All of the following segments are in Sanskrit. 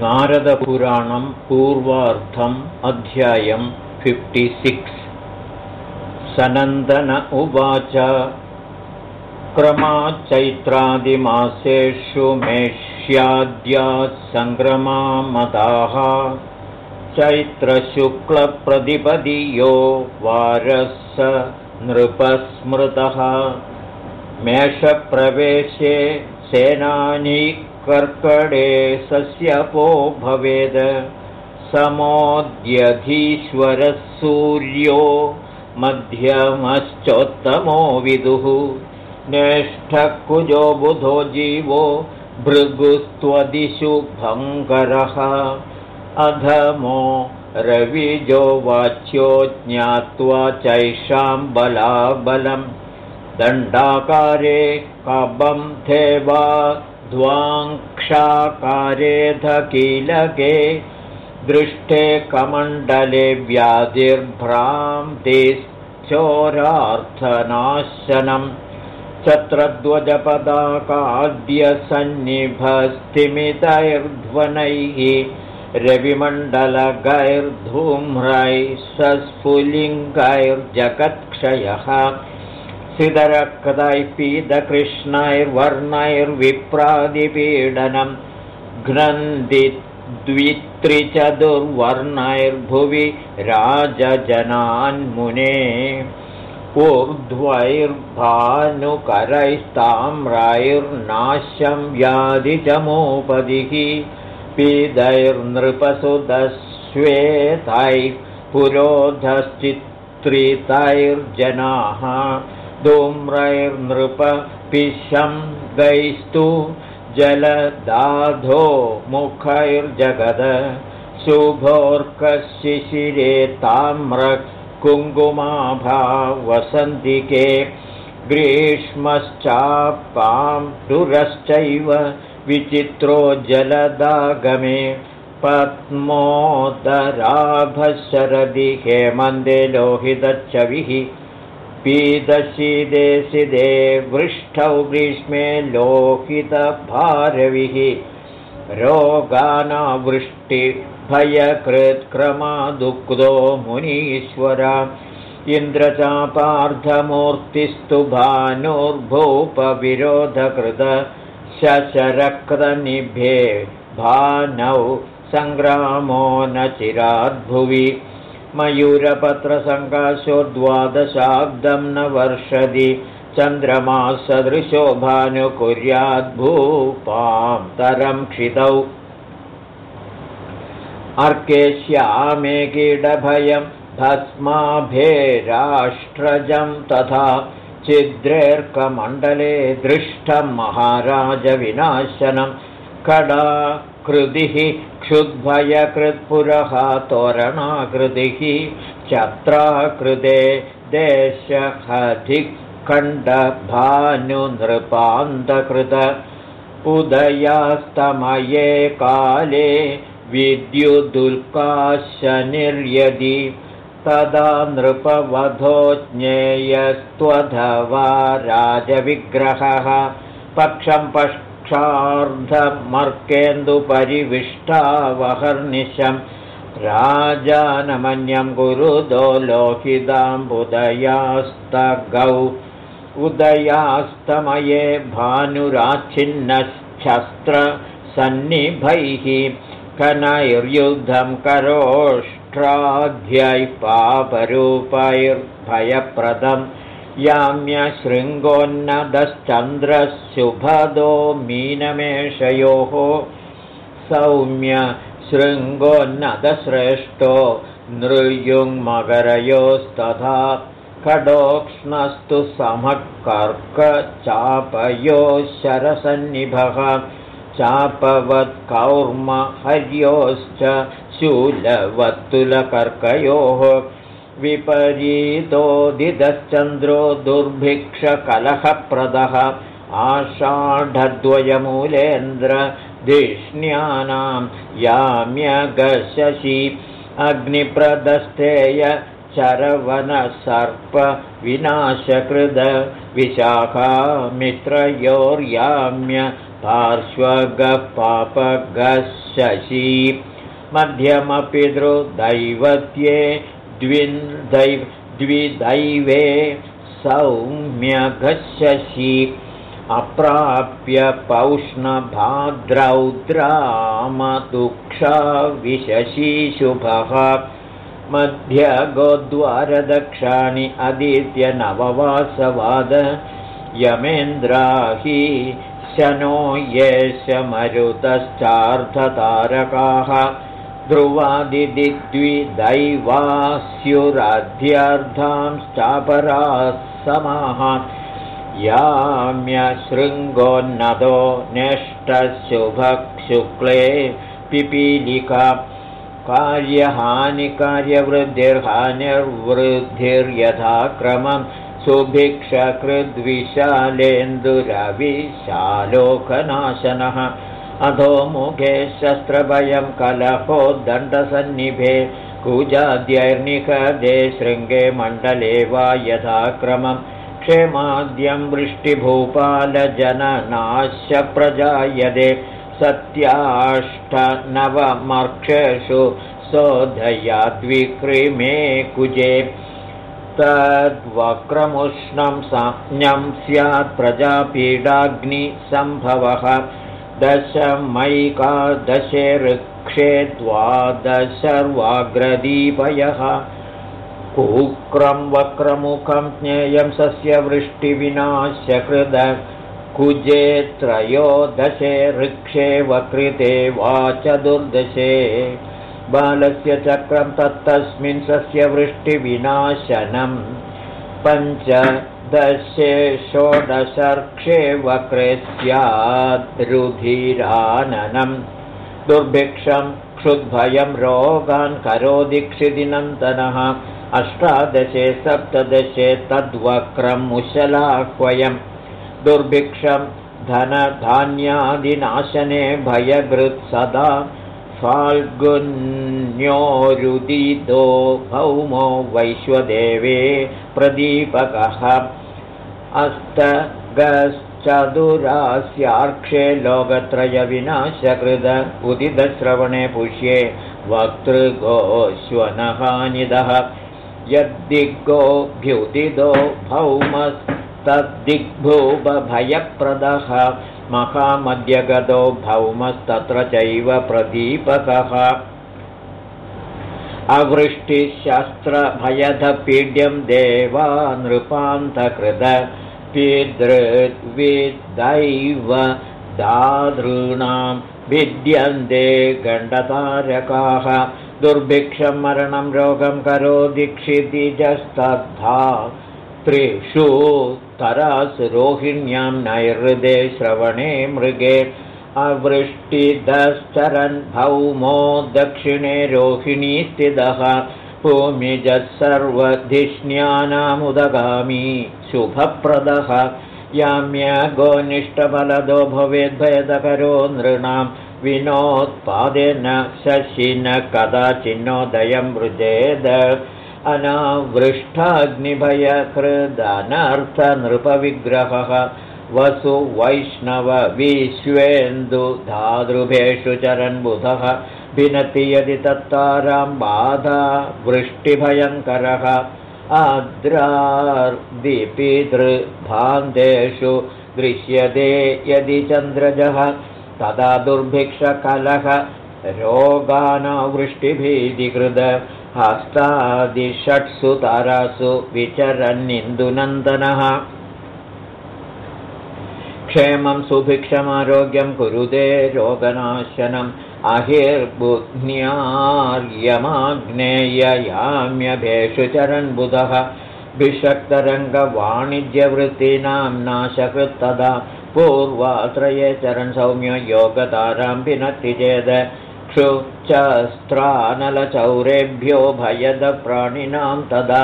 नारदपुराणं पूर्वार्थम् अध्यायं फिफ्टिसिक्स् सनन्दन उवाच क्रमाच्चैत्रादिमासेषु मेष्याद्याः सङ्क्रमामताः चैत्रशुक्लप्रतिपदि यो वारः स नृपस्मृतः। मेषप्रवेशे सेनानी कर्कटे सस्यपो भवेद। समोद्यधीश्वरः सूर्यो मध्यमश्चोत्तमो विदुः। नेष्ठकुजो बुधो जीवो भृगुस्त्वदिषु भङ्करः अधमो रविजो वाच्यो ज्ञात्वा चैषां बलाबलं। दण्डाकारे कबं थेवा ध्वाङ्क्षाकारेधकीलके दृष्टे कमण्डले व्याधिर्भ्रान्तिश्चोरार्थनाशनं। चत्रद्वजपदाकाद्यसन्निभस्तिमितैर्ध्वनैः रविमण्डलगैर्धूम्रैः सस्फुलिङ्गैर्जगत्क्षयः सिदरक्तैः पीतकृष्णैर्वर्णैर्विप्रादिपीडनं घ्नन्दिद्वित्रिचतुर्वर्णैर्भुवि राजजनान्मुने ऊर्ध्वैर्भानुकरैस्ताम्रैर्नाश्यं व्याधिचमोपदिः पीदैर्नृपसुदश्वेतैः पुरोधश्चित्रितैर्जनाः धूम्रैर्नृपपिशं गैस्तु जलदाधो मुखैर्जगद शुभोर्कशिशिरे ताम्रकुङ्कुमाभा वसन्तिके ग्रीष्मश्चापां दुरश्चैव विचित्रो जलदागमे पद्मोदराभशरदि हेमन्दे लोहितच्छविः पीदशीदेशिदे वृष्टौ ग्रीष्मे लोहितभारविः। रोगानावृष्टिभयकृत्क्रमादुग्धो मुनीश्वर। इन्द्रचापार्धमूर्तिस्तु भानुर्भूपविरोधकृत शशरक्रनिभे भानौ सङ्ग्रामो न चिराद्भुवि मयूरपत्रसङ्काशो द्वादशाब्दं न वर्षति। चन्द्रमासदृशो भानुकुर्याद्भूपां तरं क्षितौ। अर्के श्यामे कीडभयं भस्माभेराष्ट्रजं तथा छिद्रेऽर्कमण्डले दृष्टं महाराजविनाशनं कृतिः क्षुद्भयकृत्पुरः तोरणाकृतिः चत्राकृते देशहधिखण्डभानुनृपान्तकृत उदयास्तमये काले विद्युदुल्काशनिर्यदि तदा नृपवधो ज्ञेयस्त्वधवा राजविग्रहः पक्षं पश् क्षार्धमर्केन्दुपरिविष्टावहर्निशं राजानमन्यं गुरुदो लोहिताम्बुदयास्तगौ। उदयास्तमये भानुराच्छिन्नच्छस्त्रसन्निभैः कनैर्युद्धं करोष्ट्राध्यैः पापरूपैर्भयप्रदम् याम्यशृङ्गोन्नदश्चन्द्रशुभदो मीनमेषयोः सौम्य शृङ्गोन्नदश्रेष्ठो नृयुङ्मकरयोस्तथा खडोक्ष्णस्तु समकर्कचापयो शरसन्निभः चापवत्कौर्महर्योश्च शूलवत्तुलकर्कयोः विपरीतोदितश्चन्द्रो दुर्भिक्षकलहप्रदः आषाढद्वयमूलेन्द्रधिष्ण्यानां याम्यगशि अग्निप्रदस्थेय चरवनसर्पविनाशकृद विशाखामित्रयोर्याम्य शशी मध्यमपितृदैवत्ये द्विन्दैव द्विदैवे सौम्यघशि अप्राप्य पौष्णभाद्रौद्रामदुक्षा मध्यगोद्वारदक्षाणि अदित्य नववासवाद। यमेन्द्राहि शनो येशमरुतश्चार्धतारकाः ध्रुवादिदिद्विदैवास्युराध्यर्थांश्चापराः समाः याम्यशृङ्गोन्नदो नेष्टशुभशुक्ले पिपीलिका। कार्यहानिकार्यवृद्धिर्हानिर्वृद्धिर्यथाक्रमं सुभिक्षकृद्विशालेन्दुरविशालोकनाशनः अधोमुखे शस्त्रभयं कलहो दण्डसन्निभे कूजाद्यैर्निकदे शृङ्गे मण्डले वा यथाक्रमं क्षेमाद्यं वृष्टिभूपालजननाश्य प्रजायते सत्याष्टनवमर्क्षेषु शोधयाद्विक्रिमे कुजे तद्वक्रमुष्णं संज्ञं स्यात् प्रजापीडाग्निसम्भवः दशमैकादशे ऋक्षे द्वादशर्वाग्रदीपयः कुक्रं वक्रमुखं ज्ञेयं सस्यवृष्टिविनाश्यकृद कुजे त्रयोदशे ऋक्षे वकृते वा चतुर्दशे बालस्य चक्रं तत्तस्मिन् सस्यवृष्टिविनाशनं पञ्चदशे षोडशर्क्षे वक्रे स्याद्रुधिराननं दुर्भिक्षं क्षुद्भयं रोगान् करोति क्षिदिनन्दनः अष्टादशे सप्तदशे तद्वक्रं मुशलाह्वयम् दुर्भिक्षं धनधान्यादिनाशने भयभृत् सदा फाल्गुन्योरुदितो भौमो वैश्वदेवे प्रदीपकः। अस्तगश्चतुरास्यार्क्षे लोकत्रयविनाशकृद उदितश्रवणे पुष्ये वक्तृगोश्वनहानिदः यद्दिग्गोऽभ्युदितो भौमस् तद्दिग्भूपभयप्रदः महामध्यगतो भौमस्तत्र चैव प्रदीपकः। अवृष्टिशस्त्रभयधपीड्यं देवा नृपान्तकृत पितृद्विदैव दातॄणां भिद्यन्ते गण्डतारकाः। दुर्भिक्षं मरणं रोगं करो दीक्षितिजस्तद्धा त्रिषु तरासुरोहिण्यां नैहृदे श्रवणे मृगे अवृष्टिदश्चरन् भौमो दक्षिणे रोहिणी स्थितः भूमिजः सर्वधिष्ण्यानामुदगामी शुभप्रदः याम्यगोनिष्ठफलदो भवेद्भयदकरो नृणां विनोत्पादेन शशिन कदाचिन्नोदयं मृजेद अनावृष्टाग्निभयकृदनर्थनृपविग्रहः। वसु वैष्णवविश्वेन्दुधातृभेषु चरन् बुधः भिनति यदि तत्तारां बाधा वृष्टिभयङ्करः। आद्रार्दिपितृभान्तेषु दृश्यते यदि चन्द्रजः। तदा दुर्भिक्षकलः रोगानावृष्टिभीतिकृत हस्तादिषट्सु तारासु विचरन्निन्दुनन्दनः। क्षेमं सुभिक्षमारोग्यं कुरुदे रोगनाशनम् अहिर्बुध्न्यार्यमाग्नेययाम्यभेषु चरन् बुधः। भिषक्तरङ्गवाणिज्यवृत्तीनां नाशकृत्तदा पूर्वात्रये सौम्य योगतारां विनक्ति चेद भयदप्राणिनां तदा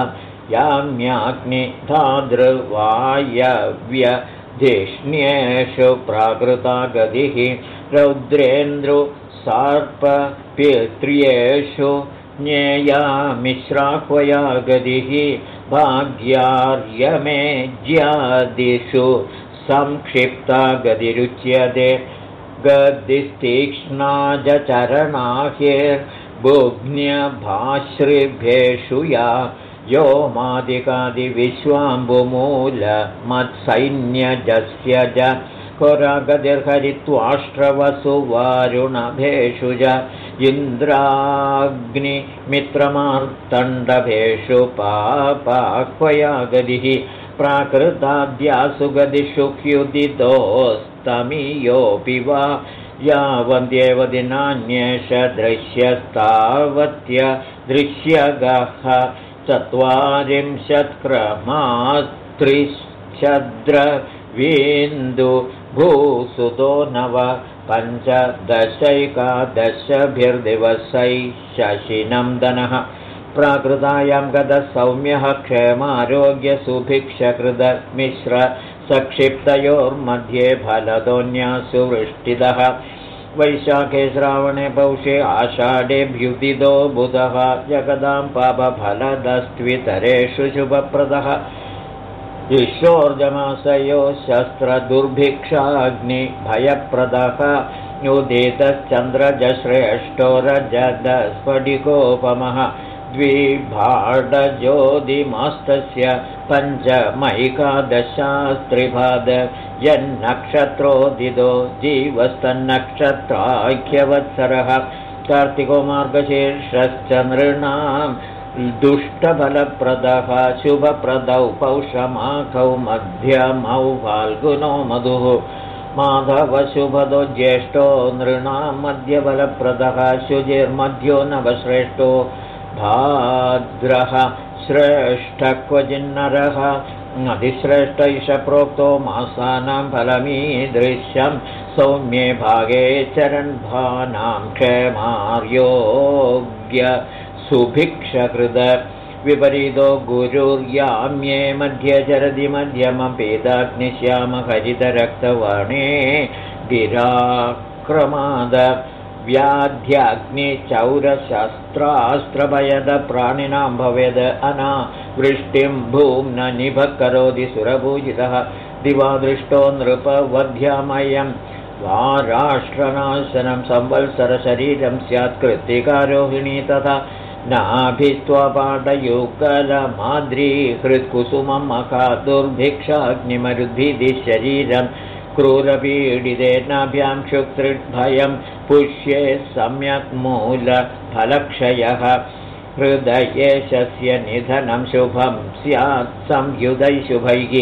याम्याग्निधादृवायव्यधिष्ण्येषु प्राकृता गतिः रौद्रेन्द्रु सर्पपित्र्येषु ज्ञेयामिश्राह्वया गतिः भाग्यार्यमेज्यादिषु संक्षिप्ता गतिरुच्यते गदिस्तीक्ष्णा चरणाह्यैर्बुग्न्यभाश्रिभ्येषु या यो मादिकादिविश्वाम्बुमूलमत्सैन्यजस्य च इन्द्राग्निमित्रमार्तण्डभेषु पापाह्वया गतिः प्राकृताद्यासु गदिषु ह्युदितोस्तमीयोऽपि वा यावन्त्येव दिनान्येष दृश्यस्तावत्य दृश्यगः चत्वारिंशत्क्रमास्त्रिश्छद्रवीन्दु भूसुतो नव पञ्चदशैकादशभिर्दिवसैः शशिनन्दनः प्राकृतायां गतः सौम्यः क्षेमारोग्यसुभिक्षकृतमिश्र सक्षिप्तयोर्मध्ये फलदोन्यासु वृष्टितः वैशाखे श्रावणे पौषे आषाढेऽभ्युदितो बुधः। जगदां पापफलदस्त्वितरेषु शुभप्रदः। विश्वोर्जमासयो शस्त्रदुर्भिक्षाग्निभयप्रदः। उदितश्चन्द्रजश्रेष्ठो रजदस्फटिकोपमः द्विभाडज्योतिमास्तस्य पञ्चमैकादशास्त्रिभाद यन्नक्षत्रोदितो जीवस्तन्नक्षत्राख्यवत्सरः। कार्तिको मार्गशीर्षश्च नृणां दुष्टफलप्रदः शुभप्रदौ पौषमाखौ मध्यमौ फाल्गुनो मधुः। माधवशुभदो ज्येष्ठो नृणां मध्यबलप्रदः शुचिर्मध्यो नवश्रेष्ठो भाद्रः श्रेष्ठ क्वचिन्नरः अधिश्रेष्ठ इष प्रोक्तो मासानां फलमीदृश्यं सौम्ये भागे चरण्भानां क्षेमार्योग्य सुभिक्षकृत। विपरीतो गुरुर्याम्ये मध्ये चरति मध्यमपेदाग्निश्यामहरितरक्तवर्णे गिराक्रमाद व्याध्याग्निचौरशस्त्रास्त्रभयदप्राणिनां भवेद् अना वृष्टिं भूम्न निभः करोति सुरपूजितः दिवादृष्टो नृपवध्यामयं वा राष्ट्रनाशनं संवत्सरशरीरं स्यात् कृत्तिकारोहिणी तथा नाभिस्त्वपाटयुगलमाद्रीहृत्कुसुमं मखा दुर्भिक्षाग्निमरुद्भिदिशरीरम् क्रूरपीडितेनाभ्यां क्षुत्रिद्भयं पुष्ये सम्यक् मूलफलक्षयः। हृदये शस्य निधनं शुभं स्यात् संयुधैशुभैः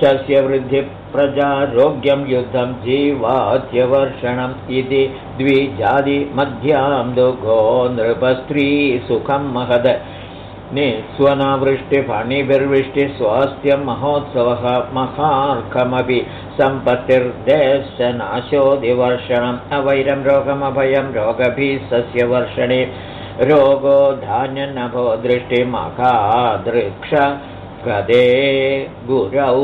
सस्यवृद्धिप्रजारोग्यं युद्धं जीवात्यवर्षणम् इति द्विजादिमध्यां दुघो नृपस्त्रीसुखं महद निःस्वनावृष्टिफणिभिर्वृष्टिस्वास्थ्यं महोत्सवः महार्कमपि सम्पत्तिर्देशनाशोदिवर्षणम् अवैरं रोगमभयं रोगभिः सस्यवर्षणे रोगो धान्यनभो दृष्टिमखादृक्ष गदे गुरौ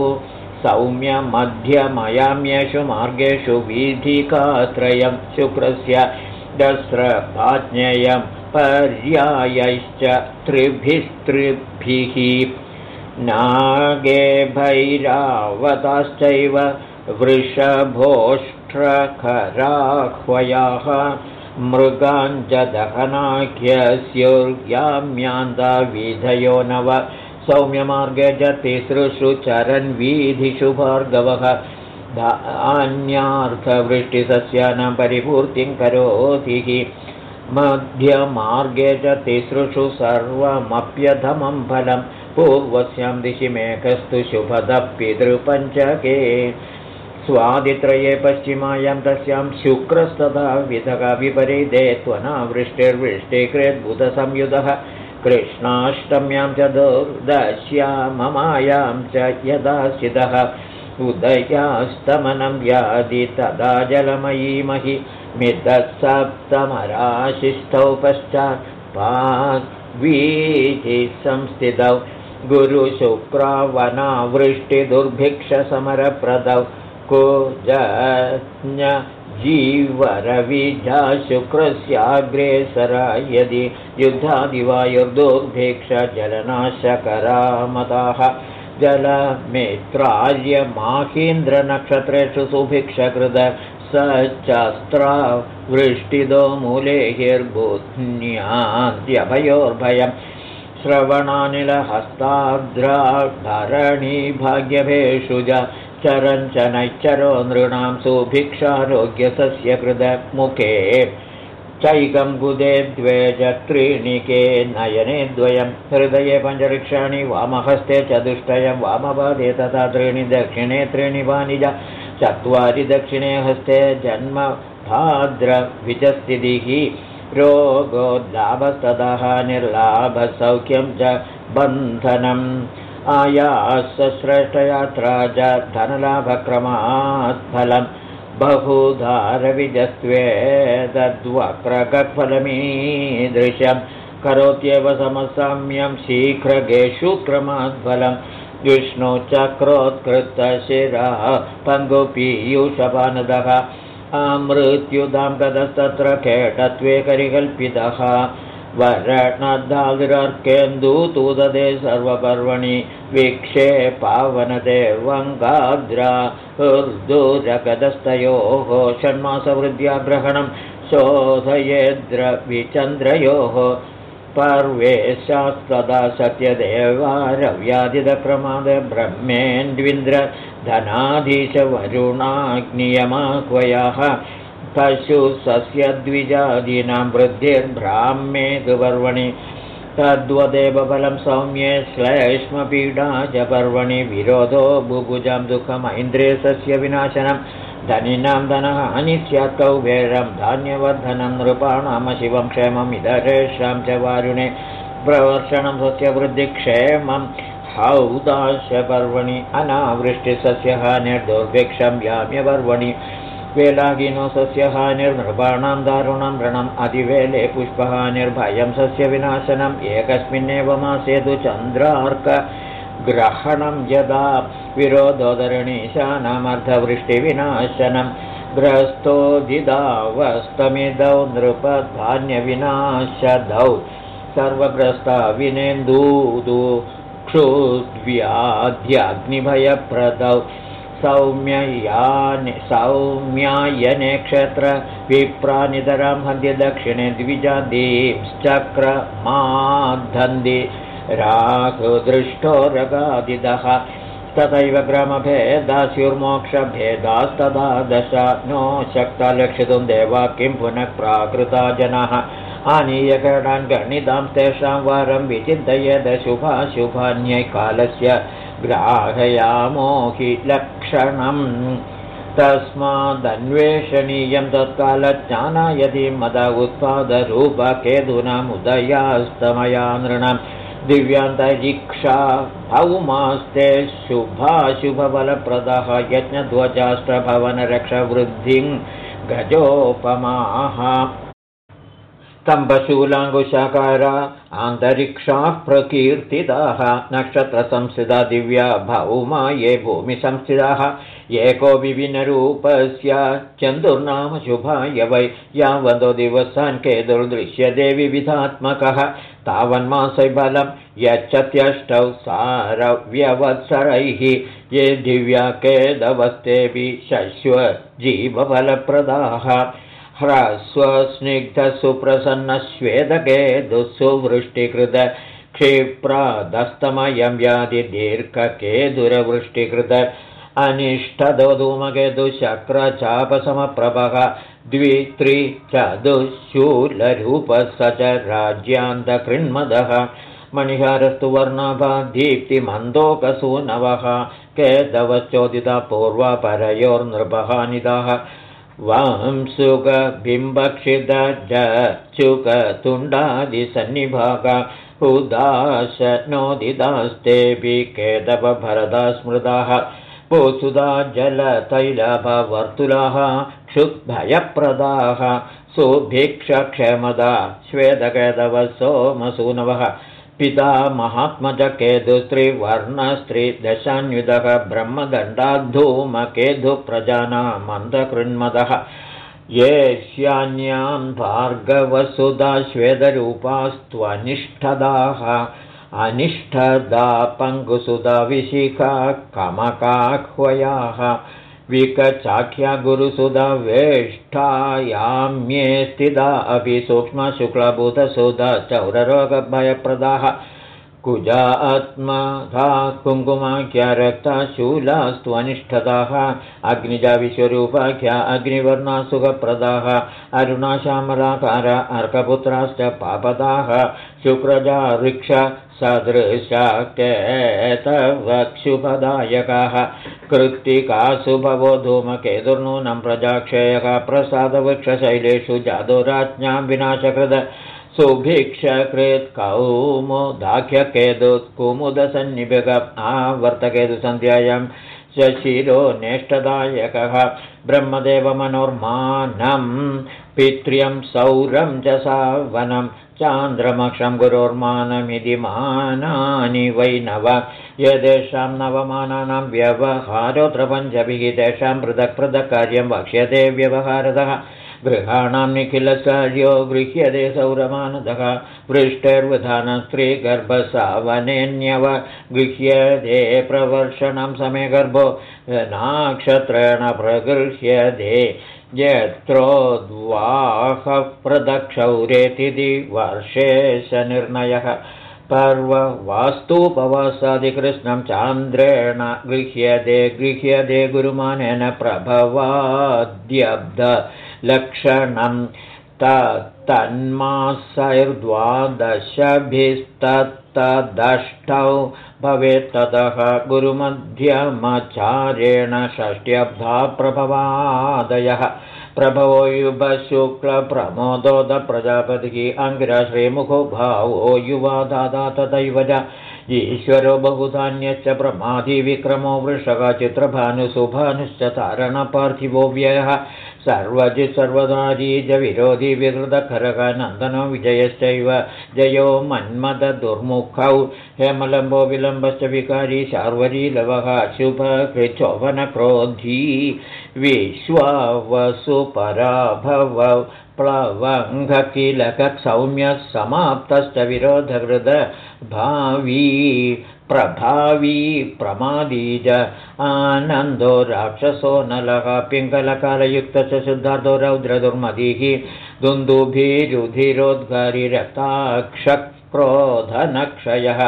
सौम्यमध्यमयाम्येषु मार्गेषु वीधिकात्रयं शुक्रस्य दस्रपाज्ञेयम् पर्यायैश्च त्रिभिस्त्रिभिः नागे भैरावताश्चैव वृषभोष्ट्रखराह्वयाः मृगाञ्जदहनाख्यस्युर्याम्यान्ताविधयो नव सौम्यमार्गे च तिसृषु चरन्वीधिषु भार्गवः धान्यार्थवृष्टिसस्यानां परिपूर्तिं करोति मध्यमार्गे च तिसृषु सर्वमप्यधमं फलं। पूर्वस्यां दिशि मेघस्तु शुभदः पितृपञ्चके। स्वादित्रये पश्चिमायां तस्यां शुक्रस्तथा विधगा विपरीते त्वनावृष्टिर्वृष्टिकृद्बुधसंयुधः कृष्णाष्टम्यां च दुर्दश्याममायां च यदाशितः उदयास्तमनं व्याधि तदा जलमयीमहि मितसप्तमराशिष्ठौ पश्चात् पावीचिसंस्थितौ गुरुशुक्रावनावृष्टिदुर्भिक्षसमरप्रदौ जीवरविजा शुक्रस्याग्रेसरा यदि युद्धादिवायुर्दुर्भिक्षजलनाशकरामताः जलमित्रार्यमाहीन्द्रनक्षत्रेषु सुभिक्षकृत स चास्त्रा वृष्टिदो मूलेहिर्बुध्न्याद्यभयोर्भयम् श्रवणानिलहस्ताद्राभरणी भाग्यभेषुज चरञ्चनैश्चरो नृणां सुभिक्षारोग्यसस्य कृतमुखे चैकं गुदे द्वे च त्रीणिके नयने द्वयं हृदये पञ्चरिक्षाणि वामहस्ते चतुष्टयं वामपादे तथा त्रीणि दक्षिणे त्रीणि वाणिज चत्वारि दक्षिणे हस्ते जन्म भाद्रविजस्थितिः रोगोल्लाभस्ततः निर्लाभसौख्यं च बन्धनम्। आयासश्रेष्ठयात्रा च धनलाभक्रमात् फलम् बहुधारविजस्त्वेदद्वक्रगफलमीदृशं करोत्येव समसाम्यं शीघ्रगेषु क्रमाद्फलं विष्णुचक्रोत्कृतशिरः पङ्गुपीयूषपानदः मृत्युदां गतस्तत्र खेटत्वे करिकल्पितः वरणदाविरर्केन्दूतुदे सर्वपर्वणि वीक्षे पावनदेवङ्गाद्रा हृदुरगदस्तयोः षण्मासवृद्ध्याग्रहणं शोधयेद्रविचन्द्रयोः पर्वेशास्तदा सत्यदेवारव्यादिदक्रमाद ब्रह्मेन्द्विन्द्र धनाधीशवरुणाग्नियमाह्वयः पशुसस्यद्विजादीनां वृद्धिर्ब्राह्मेदुपर्वणि तद्वदेव फलं सौम्ये श्लेष्मपीडा च पर्वणि विरोधो बुभुजां दुःखमैन्द्रियसस्य विनाशनं धनिनां धनहानि स्यात् कौबेरं धान्यवर्धनं नृपाणामशिवं क्षेमम् इदरेषां च वारुणे प्रवर्षणं सस्यवृद्धिक्षेमं हौदाशपर्वणि अनावृष्टिसस्यहानिर्दुर्भिक्षं याम्यपर्वणि वेलागिनो सस्यहानिर्नृपाणां दारुणं ऋणम् अधिवेले पुष्पहानिर्भयं सस्यविनाशनम् एकस्मिन्नेव मासे तु चन्द्रार्कग्रहणं यदा विरोधोदरणीशानामर्धवृष्टिविनाशनं ग्रस्तोदिदावस्तमिदौ नृपधान्यविनाशदौ सर्वग्रस्ता विनेन्दूदु क्षुद्व्याध्यग्निभयप्रदौ सौम्ययानि सौम्यायने क्षेत्र विप्रानितरां हन्त्य दक्षिणे द्विजादींश्चक्रमाद्धन्ति राघुदृष्टो रगादिदः तथैव क्रमभेदास्युर्मोक्षभेदास्तदा दश नो शक्ता लक्षितुं देवा किं पुनः प्राकृता जनाः आनीयकरणान् गणितां तेषां वारं विचिन्तयेदशुभाशुभान्यैकालस्य ग्राहयामो हि लक्षणम् तस्मादन्वेषणीयं तत्कालज्ञाना यदि मद उत्पादरूपकेतूनामुदयास्तमया नृणां दिव्यान्तरिक्षा भौमास्ते शुभाशुभबलप्रदः यज्ञध्वजाष्टभवनरक्षवृद्धिं गजोपमाः स्तम्भशूलाङ्कुशाकारा आन्तरिक्षाः प्रकीर्तिताः। नक्षत्रसंस्थिता दिव्या भौमा ये भूमिसंस्थिताः। एको विभिन्नरूपस्य चन्दुर्नाम शुभाय वै। यावदो दिवसान् केतुर्दृश्यते विविधात्मकः तावन्मासै बलं यच्छत्यष्टौ सारव्यवत्सरैः। ये दिव्या केदवस्तेऽपि शश्वजीवफलप्रदाः ह्रस्वस्निग्धसुप्रसन्नश्वेदके दुःसुवृष्टिकृत क्षिप्रादस्तमयं व्याधि दीर्घकेदुरवृष्टिकृत अनिष्टदो धूमकेतुशक्रचापसमप्रभः द्वि त्रि चतुःशूलरूपः स च राज्यान्तकृन्मदः मणिहारस्तु वर्णाभा दीप्तिमन्दोकसूनवः केदवश्चोदिता पूर्वापरयोर्नृपहानिदाः वांसुकबिम्बक्षिदचुकतुण्डादिसन्निभाग उदाश नोदिदास्तेऽपि केदवभरदा स्मृताः पोसुदा जलतैलभवर्तुलाः क्षुद्भयप्रदाः सुभिक्षक्षमदा श्वेतकेदवः सोमसूनवः पिता महात्मजकेतुस्त्रिवर्णस्त्रिदशान्वितः ब्रह्मदण्डाद्धूमकेतुप्रजानामन्धकृन्मदः ये स्यान्यां भार्गवसुधा श्वेतरूपास्त्वनिष्ठदाः अनिष्ठदा पङ्गुसुधा विशिखा कमकाह्वयाः विकचाख्या वेष्ठायाम्ये स्थिता अपि सूक्ष्मशुक्लबुधसुधा चौररोगभयप्रदाः। कुजा आत्मधा कुङ्कुमाख्या रक्ता शूलास्त्वनिष्ठदाः अग्निजा विश्वरूपाख्या अग्निवर्णा सुखप्रदाः। अरुणाश्यामलाकार अर्कपुत्राश्च पापदाः। शुक्रजा वृक्ष सदृशाकेतवक्षुपदायकाः। कृत्तिकासु भवो धूमकेतुर्नूनं प्रजाक्षयः। प्रसादवृक्षशैलेषु जादुराज्ञां विनाशकृत सुभिक्षकृत् कौमुदाख्यकेतुत्कुमुदसन्निभग आवर्तकेतुसन्ध्यायां शिरो नेष्टदायकः ब्रह्मदेवमनोर्मानं पित्र्यं सौरं च सावनं चान्द्रमक्षं गुरोर्मानमिति मानानि वै नव। यदेषां नवमानानां व्यवहारोऽत्र पञ्चभिः तेषां पृथक् पृथक् कार्यं वक्ष्यते व्यवहारतः। गृहाणां निखिलसार्यो गृह्यते सौरमानदः वृष्टिर्वधानं स्त्रीगर्भसावनेन्यव गृह्यते प्रवर्षणं समे गर्भो। नाक्षत्रेण प्रगृह्यते यत्रोद्वाहप्रदक्षौरेतिथि वर्षेशनिर्णयः पर्ववास्तुपवासादिकृष्णं चान्द्रेण गृह्यते गृह्यते गुरुमानेन प्रभवाद्यब्धलक्षणं तन्मासैर्द्वादशभिस्तत्तदष्टौ भवेत्ततः षष्ट्यब्धा प्रभवादयः। प्रभवो युभशुक्लप्रमोदोदप्रजापतिः अङ्गिरश्रीमुखो भावो युवा दादा च ईश्वरो बहुधान्यश्च प्रमाधिविक्रमो वृषः चित्रभानुसुभानुश्च तारणपार्थिवो व्ययः सर्वजित् सर्वदारी च विरोधी विकृतखरः नन्दनो विजयश्चैव जयो मन्मदुर्मुखौ हेमलम्बो विलम्बश्च विकारी शार्वरीलवः शुभकृच्छोभनक्रोधी विश्वावसुपराभव प्लवङ्घकिलकसौम्यः समाप्तश्च विरोधहृद भावी प्रभावी प्रमादीज आनन्दो राक्षसो नलः पिङ्गलकालयुक्तश्च शुद्धार्धो रौद्रदुर्मदिः दुन्दुभिरुधिरोद्गारिरक्ताक्षक्रोधनक्षयः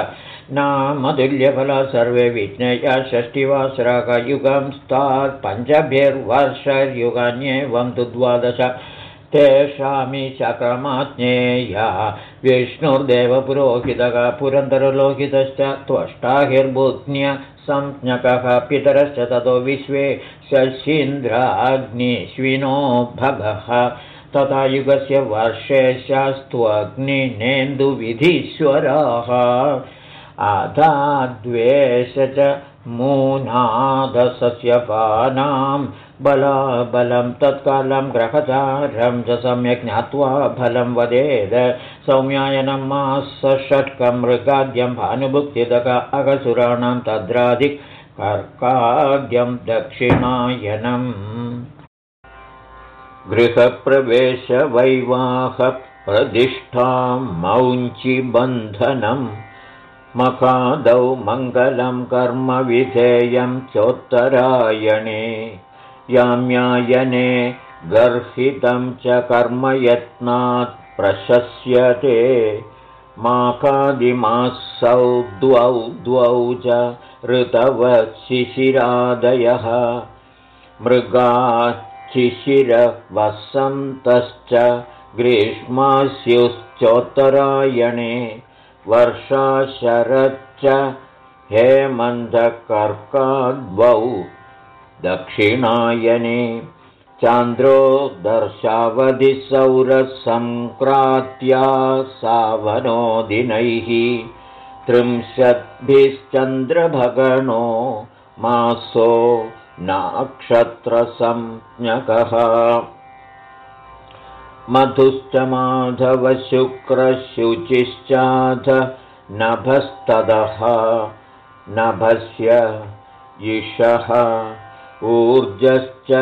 नामदुल्यफला सर्वे विज्ञया षष्टिवासराकयुगं स्तात् पञ्चभिर्वर्षयुगान्येवं तु द्वादश तेषामीशक्रमाज्ञेया विष्णुर्देवपुरोहितः पुरन्दरलोहितश्च त्वष्टाहिर्बुध्न्य संज्ञकः पितरश्च ततो विश्वे शशीन्द्राग्निश्विनो भगः। तथा युगस्य वर्षेशास्त्वग्निनेन्दुविधीश्वराः अधाद्वेष च मूनादसस्यपानां बलाबलं तत्कालं ग्रहचारं च सम्यक् ज्ञात्वा फलं वदेद। सौम्यायनं मास षट्कं मृगाद्यं भानुभुक्तिदक अगसुराणां तद्राधिक् कर्काद्यं दक्षिणायनम् गृहप्रवेशवैवाहप्रतिष्ठां मौञ्चिबन्धनम् मखादौ मङ्गलं कर्मविधेयं चोत्तरायणे याम्यायने गर्हितं च कर्मयत्नात् प्रशस्यते। माकादिमासौ द्वौ द्वौ च ऋतवशिशिरादयः। मृगाशिशिरवसन्तश्च ग्रीष्मास्युश्चोत्तरायणे। वर्षाशरच्च हेमन्धकर्काद्वौ दक्षिणायने चान्द्रो दर्शावधिसौरसङ्क्रात्या सावनो दिनैः त्रिंशद्भिश्चन्द्रभगणो मासो नाक्षत्रसंज्ञकः। मधुश्च माधवशुक्रशुचिश्चाध नभस्तदः नभस्य इषः ऊर्जश्च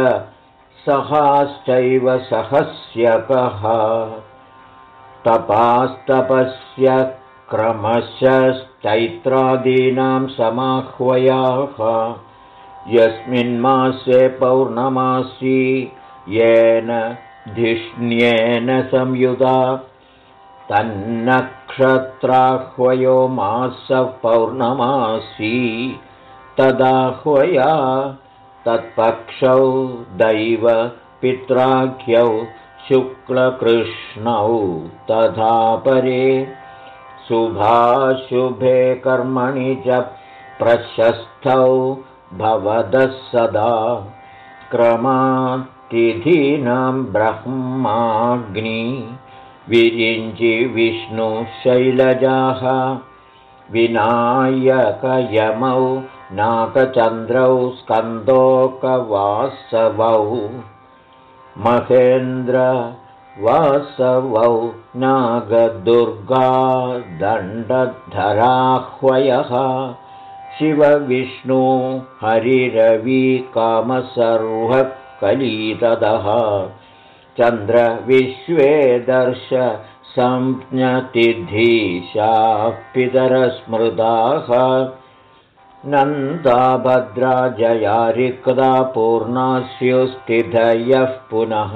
सहाश्चैव सहस्यकः। तपास्तपस्य क्रमशश्च चैत्रादीनां समाह्वयाः यस्मिन्मासे पौर्णमासी येन धिष्ण्येन संयुधा। तन्नक्षत्राह्वयो मासः पौर्णमासी तदाह्वया तत्पक्षौ दैव पित्राख्यौ शुक्लकृष्णौ तथा परे शुभाशुभे कर्मणि च प्रशस्थौ भवदः सदा क्रमातिथीनां ब्रह्माग्नि विरिञ्चि विष्णुशैलजाः विनायकयमौ नाकचन्द्रौ स्कन्दोकवासवौ। महेन्द्रवासवौ नागदुर्गादण्डधराह्वयः। शिवविष्णु हरिरविकामसर्वकलीतदः। चन्द्रविश्वेदर्श संज्ञतिधीशाः पितरस्मृताः नन्दाभद्राजया रिक्ता पूर्णास्युस्तिधयः पुनः।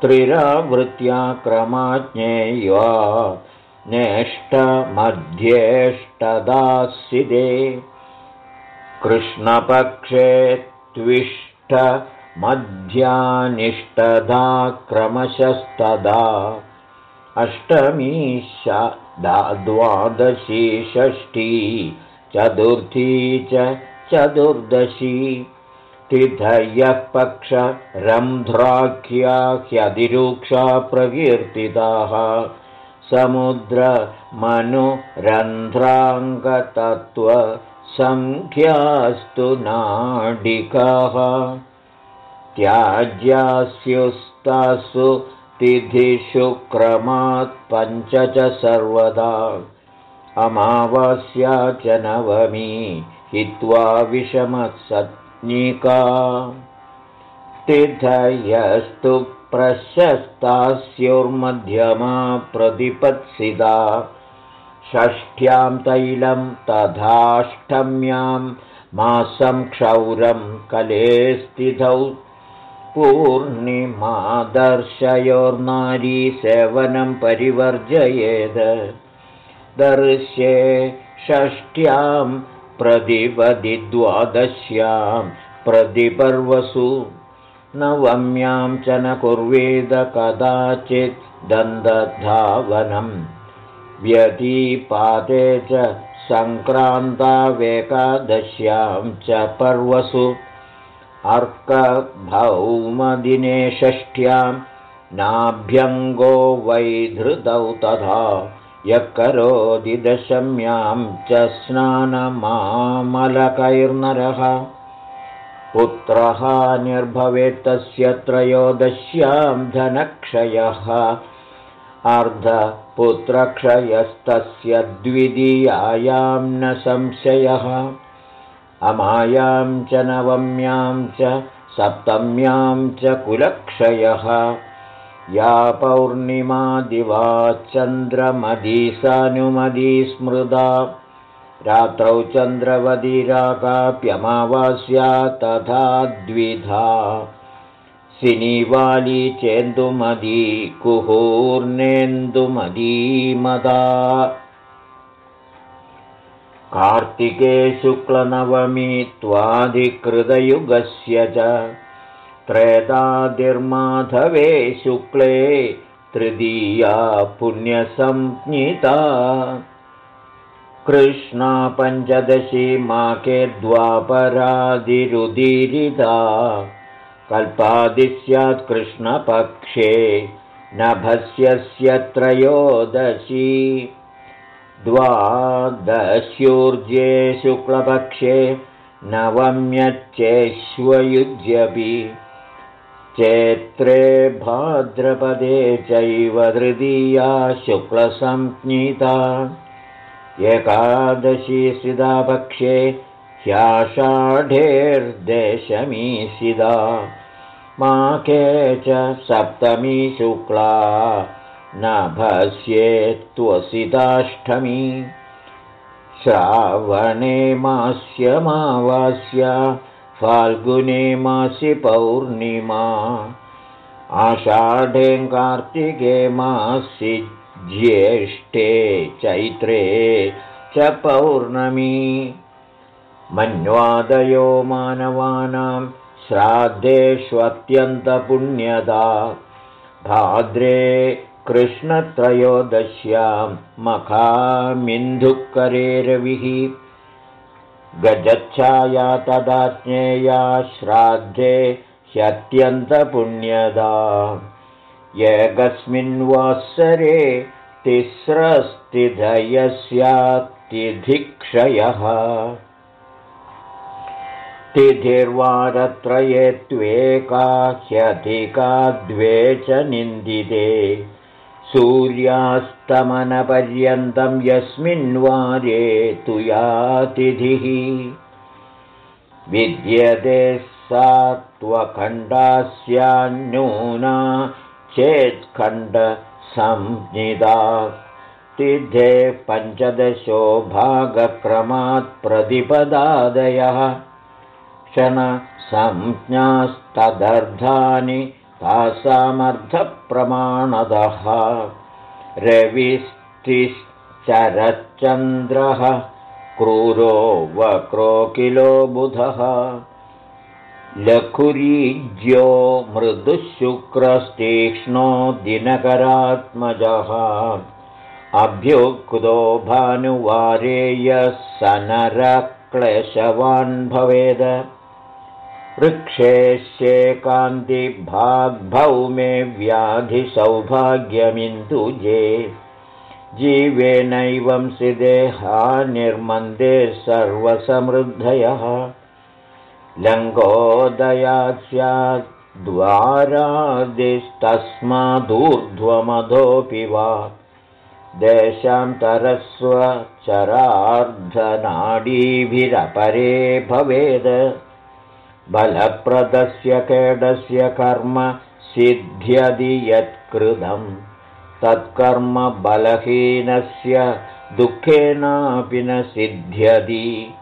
त्रिरावृत्या क्रमाज्ञेया नेष्टमध्येष्टदासिदे। कृष्णपक्षे त्विष्टमध्यानिष्टदा क्रमशस्तदा अष्टमीश द्वादशी षष्ठी चतुर्थी च चतुर्दशी तिथयः पक्षरन्ध्राख्या ह्यतिरूक्षा प्रकीर्तिताः समुद्रमनुरन्ध्राङ्गतत्त्वसङ्ख्यास्तु नाडिकाः। त्याज्यास्युस्तासु तिथिशुक्रमात् पञ्च च सर्वदा अमावास्या च नवमी हित्वा विषमसत्निका तिथयस्तु प्रशस्तास्युर्मध्यमा प्रतिपत्सिता। षष्ठ्यां तैलं तथाष्टम्यां मासं क्षौरं कले स्थितौ पूर्णिमादर्शयोर्नारीसेवनं परिवर्जयेद दर्श्ये षष्ट्यां प्रतिपदि द्वादश्यां प्रतिपर्वसु नवम्यां च न कुर्वेद कदाचित् दन्तधावनं व्यतीपाते च सङ्क्रान्तावेकादश्यां च पर्वसु अर्कभौमदिने षष्ठ्यां नाभ्यङ्गो वैधृतौ तथा यः करोति दशम्यां च स्नानमामलकैर्नरः। पुत्रः निर्भवेत्तस्य त्रयोदश्यां धनक्षयः। अर्धपुत्रक्षयस्तस्य द्वितीयायां न संशयः। अमायां च नवम्यां च सप्तम्यां च कुलक्षयः या पौर्णिमादिवा चन्द्रमदी सानुमदी स्मृदा। रात्रौ चन्द्रवदिराकाप्यमावास्या तथा द्विधा। सिनीवाली चेन्दुमदी कुहूर्णेन्दुमदीमदा कार्तिके शुक्लनवमी त्वाधिकृतयुगस्य च त्रेतादिर्माधवे शुक्ले तृतीया पुण्यसंज्ञिता। कृष्णा पञ्चदशी माके द्वापरादिरुदीरिता। कल्पादि स्यात् कृष्णपक्षे नभस्यस्य त्रयोदशी। द्वादश्यूर्जे शुक्लपक्षे नवम्यच्चेष्वयुज्यपि चेत्रे भाद्रपदे चैव तृतीया शुक्लसंज्ञिता। एकादशी सिदापक्षे ह्याषाढेर्देशमीसिदा। माके च सप्तमी शुक्ला न भस्येत्त्वसिताष्टमी श्रावणे मास्यमावास्य फाल्गुने मासि पौर्णिमा आषाढे कार्तिके मासि ज्येष्ठे चैत्रे च पौर्णमी। मन्वादयो मानवानां श्राद्धेष्वत्यन्तपुण्यदा भाद्रे कृष्णत्रयोदश्यां मखामिन्धुकरे रविः गजच्छाया तदा ज्ञेया श्राद्धे ह्यत्यन्तपुण्यदा। एकस्मिन्वात्सरे तिस्रस्तिधयस्यातिधिक्षयः तिथिर्वारत्रये त्वेका ह्यधिका द्वे च निन्दिते सूर्यास्तमनपर्यन्तं यस्मिन्वारे तु यातिथिः विद्यते सा त्वखण्डा स्यान्नूना चेत्खण्डसंज्ञिदा। तिथे पञ्चदशो भागक्रमात् प्रतिपदादयः। क्षणसंज्ञास्तदर्थानि तासामर्थप्रमाणदः। रविस्तिश्चरच्चन्द्रः क्रूरो वक्रोकिलो बुधः। लघुरीज्यो मृदुशुक्रस्तीक्ष्णो दिनकरात्मजः। अभ्युक्तो भानुवारेयः सनरक्लेशवान् भवेद वृक्षेश्येकान्तिभाग्भौ मे व्याधिसौभाग्यमिन्दुजे जीवेनैवं सिदेहा निर्मन्दे सर्वसमृद्धयः। लङ्गोदयात् स्याद्वारादिस्तस्मादूर्ध्वमधोऽपि वा। देशान्तरस्वचरार्धनाडीभिरपरे भवेद् बलप्रदस्य केडस्य कर्म सिद्ध्यदि यत्कृतं। तत्कर्म बलहीनस्य दुःखेनापि न सिद्ध्यति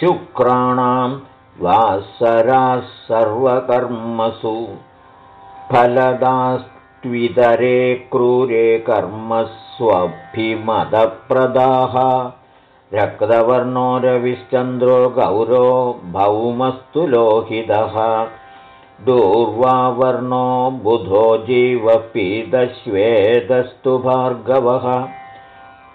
शुक्राणां वासराः सर्वकर्मसु। फलदास्त्वितरे क्रूरे कर्मस्वभिमदप्रदाः रक्तवर्णो रविश्चन्द्रो गौरो भौमस्तु लोहितः। दूर्वावर्णो बुधो जीवपीतश्वेदस्तु भार्गवः।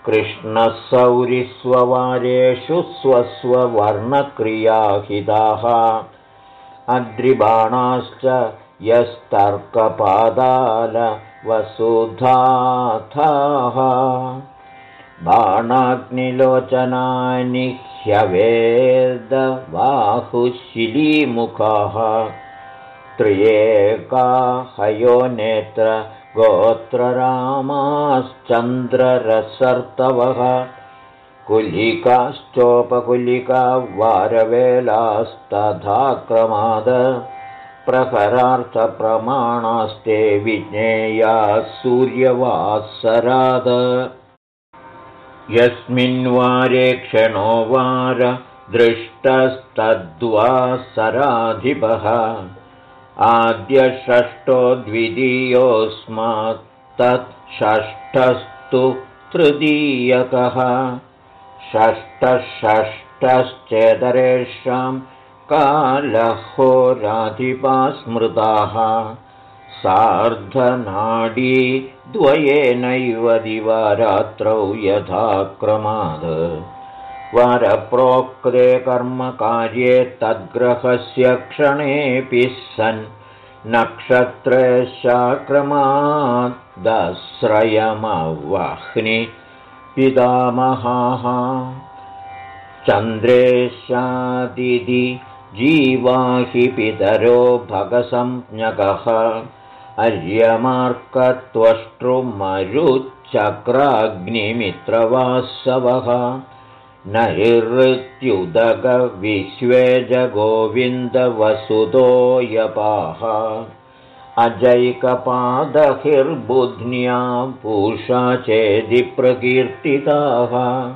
कृष्णः सौरिस्ववारेषु स्वस्ववर्णक्रियाहिताः। अद्रिबाणाश्च यस्तर्कपादालवसुधाथाः बाणाग्निलोचनानि ह्यवेदबाहुशिलीमुखाः त्र्येका हयो नेत्र गोत्ररामाश्चन्द्ररसर्तवः। कुलिकाश्चोपकुलिका वारवेलास्तथाक्रमाद। प्रहरार्थप्रमाणास्ते विज्ञेया सूर्यवासराद यस्मिन्वारे क्षणो वार दृष्टस्तद्वासराधिपः। आद्यषष्ठो द्वितीयोऽस्मात्तत्षष्ठस्तु तृतीयकः। षष्ठषष्ठश्चेतरेषां कालहोराधिपा स्मृताः सार्धनाडी द्वयेनैव दिवारात्रौ यथाक्रमाद वरप्रोक्ते कर्मकार्ये तद्ग्रहस्य क्षणेऽपि सन् नक्षत्रेशाक्रमादश्रयमवह्नि पितामहाः। चन्द्रेशादिति जीवाहि पितरो भगसंज्ञकः अर्यमार्कत्वष्टृमरुच्चक्राग्निमित्रवासवः नैरृत्युदगविश्वे जगोविन्दवसुतो यपाः। अजैकपादहिर्बुध्न्या पूषा चेदि प्रकीर्तिताः।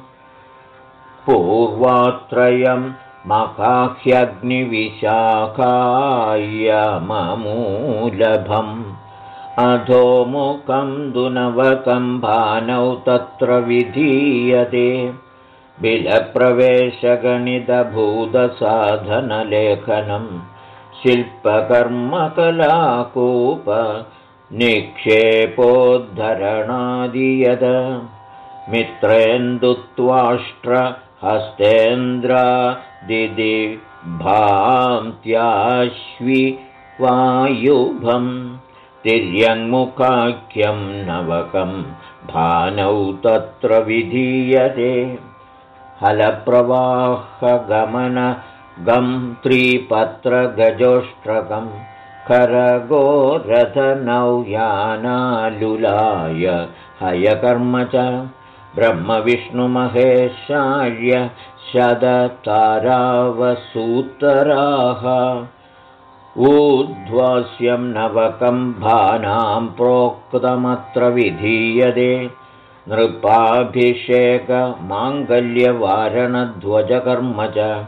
पूर्वात्रयं मकाह्यग्निविशाखायममूलभम् अधोमुखं दुनवकं भानौ तत्र विधीयते। बिलप्रवेशगणितभूतसाधनलेखनम् शिल्पकर्मकलाकूप निक्षेपोद्धरणादियद मित्रेन्दुत्वाष्ट्रहस्तेन्द्रादिदि भान्त्याश्वि वायुभम् तिर्यङ्मुखाख्यं नवकं भानौ तत्र विधीयते। हलप्रवाहगमन गं त्रिपत्रगजोष्ट्रकं यानालुलाय हयकर्म च ब्रह्मविष्णुमहेशार्य शदतारावसूतराः ऊध्वास्यं नवकं भानां प्रोक्तमत्र विधीयते। नृपाभिषेकमाङ्गल्यवारणध्वजकर्म च।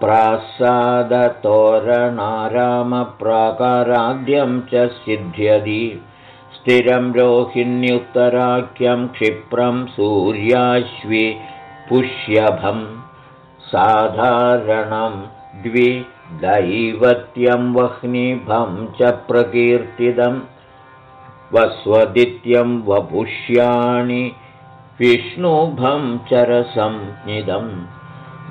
प्रासादतोरणारामप्राकाराद्यं च सिद्ध्यति। स्थिरं रोहिण्युत्तराख्यं क्षिप्रं सूर्याश्वि पुष्यभं साधारणं द्विदैवत्यं वह्निभं च प्रकीर्तितं वस्वदित्यं वपुष्याणि विष्णुभं निदम्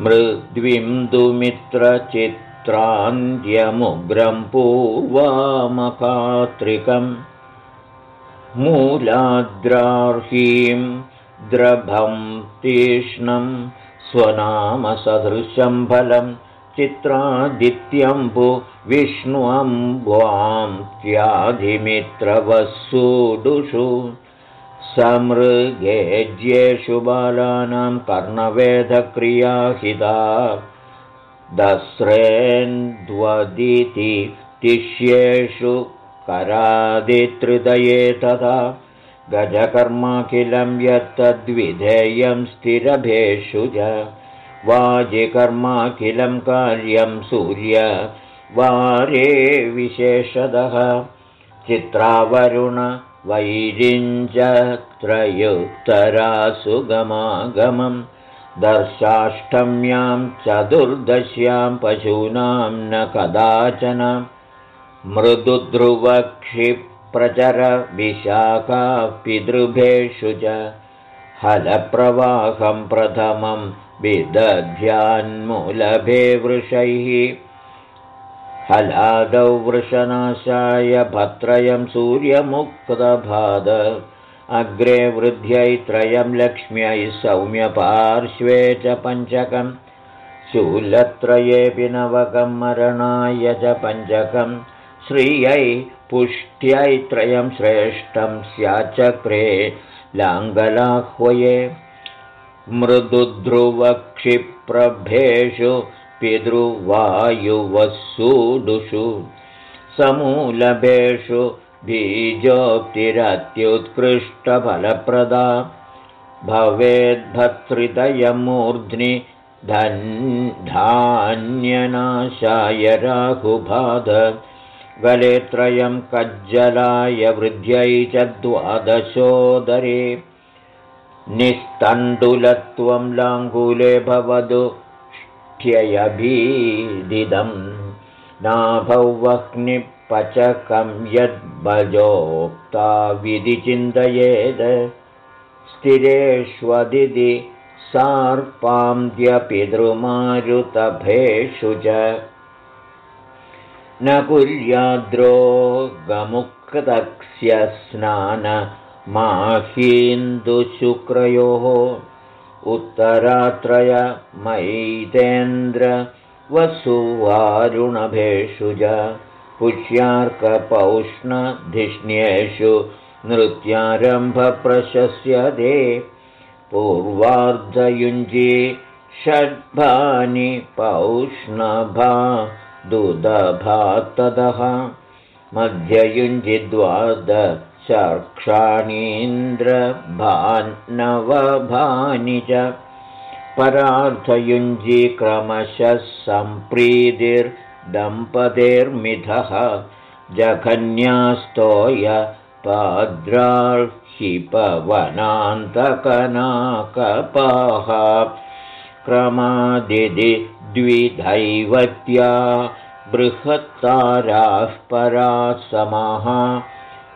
मृद्विन्दुमित्रचित्रान्त्यमुग्रं पूर्वामकात्रिकम् मूलाद्रार्हीं द्रभं तीक्ष्णं स्वनामसदृशं फलं चित्रादित्यम्बु विष्णुम्बुवां त्याधिमित्रवस्सुडुषु समृगेज्येषु बालानां कर्णवेधक्रियाहिता। दस्रेन्द्वदिति तिष्येषु करादित्रिदये तथा। गजकर्माखिलं यत्तद्विधेयं स्थिरभेषु च वाजिकर्माखिलं कार्यं सूर्य वारे विशेषतः। चित्रावरुण वैरिञ्चत्रयुत्तरासुगमागमं दर्शाष्टम्यां चतुर्दश्यां पशूनां न कदाचन। मृदुध्रुवक्षिप्रचरविशाखा पितृभेषु च हलप्रवाहं प्रथमं विदध्यान्मूलभे वृषैः हलादौ वृषनाशाय भत्रयं सूर्यमुक्तभाद। अग्रे वृद्ध्यै त्रयं लक्ष्म्यै सौम्यपार्श्वे च पञ्चकं शूलत्रयेऽपि नवकं मरणाय च पञ्चकं श्रियै पुष्ट्यै त्रयं श्रेष्ठं स्याचक्रे लाङ्गलाह्वये मृदुध्रुवक्षिप्रभेषु पितृवायुवस्सूडुषु समूलभेषु बीजोक्तिरत्युत्कृष्टफलप्रदा भवेद्भत्सृदयमूर्ध्नि धान्यनाशाय राहुबाध गलेत्रयं कज्जलाय वृद्ध्यै च द्वादशोदरे निस्तण्डुलत्वं लाङ्गूले भवतु ्ययभीदिदं नाभौ वह्निपचकं यद्भजोक्ता विधि चिन्तयेद् स्थिरेष्वदिति सार्पान्त्यपितृमारुतभेषु च न कुर्याद्रोगमुक्तस्य स्नानमाहीन्दुशुक्रयोः उत्तरात्रयमैतेन्द्रवसुवारुणभेषु च पुष्यार्कपौष्णधिष्ण्येषु नृत्यारम्भप्रशस्यते पूर्वार्धयुञ्जी षड्भानि पौष्णभा दुदभात्तदः मध्ययुञ्जिद्वादशर्क्षाणीन्द्रभान्नवभानि च परार्थयुञ्जी क्रमशः सम्प्रीतिर्दम्पतेर्मिथः जघन्यास्तोय पाद्रार्षिपवनान्तकनाकपाः क्रमादिदि द्विधैवत्या बृहत्ताराः परासमः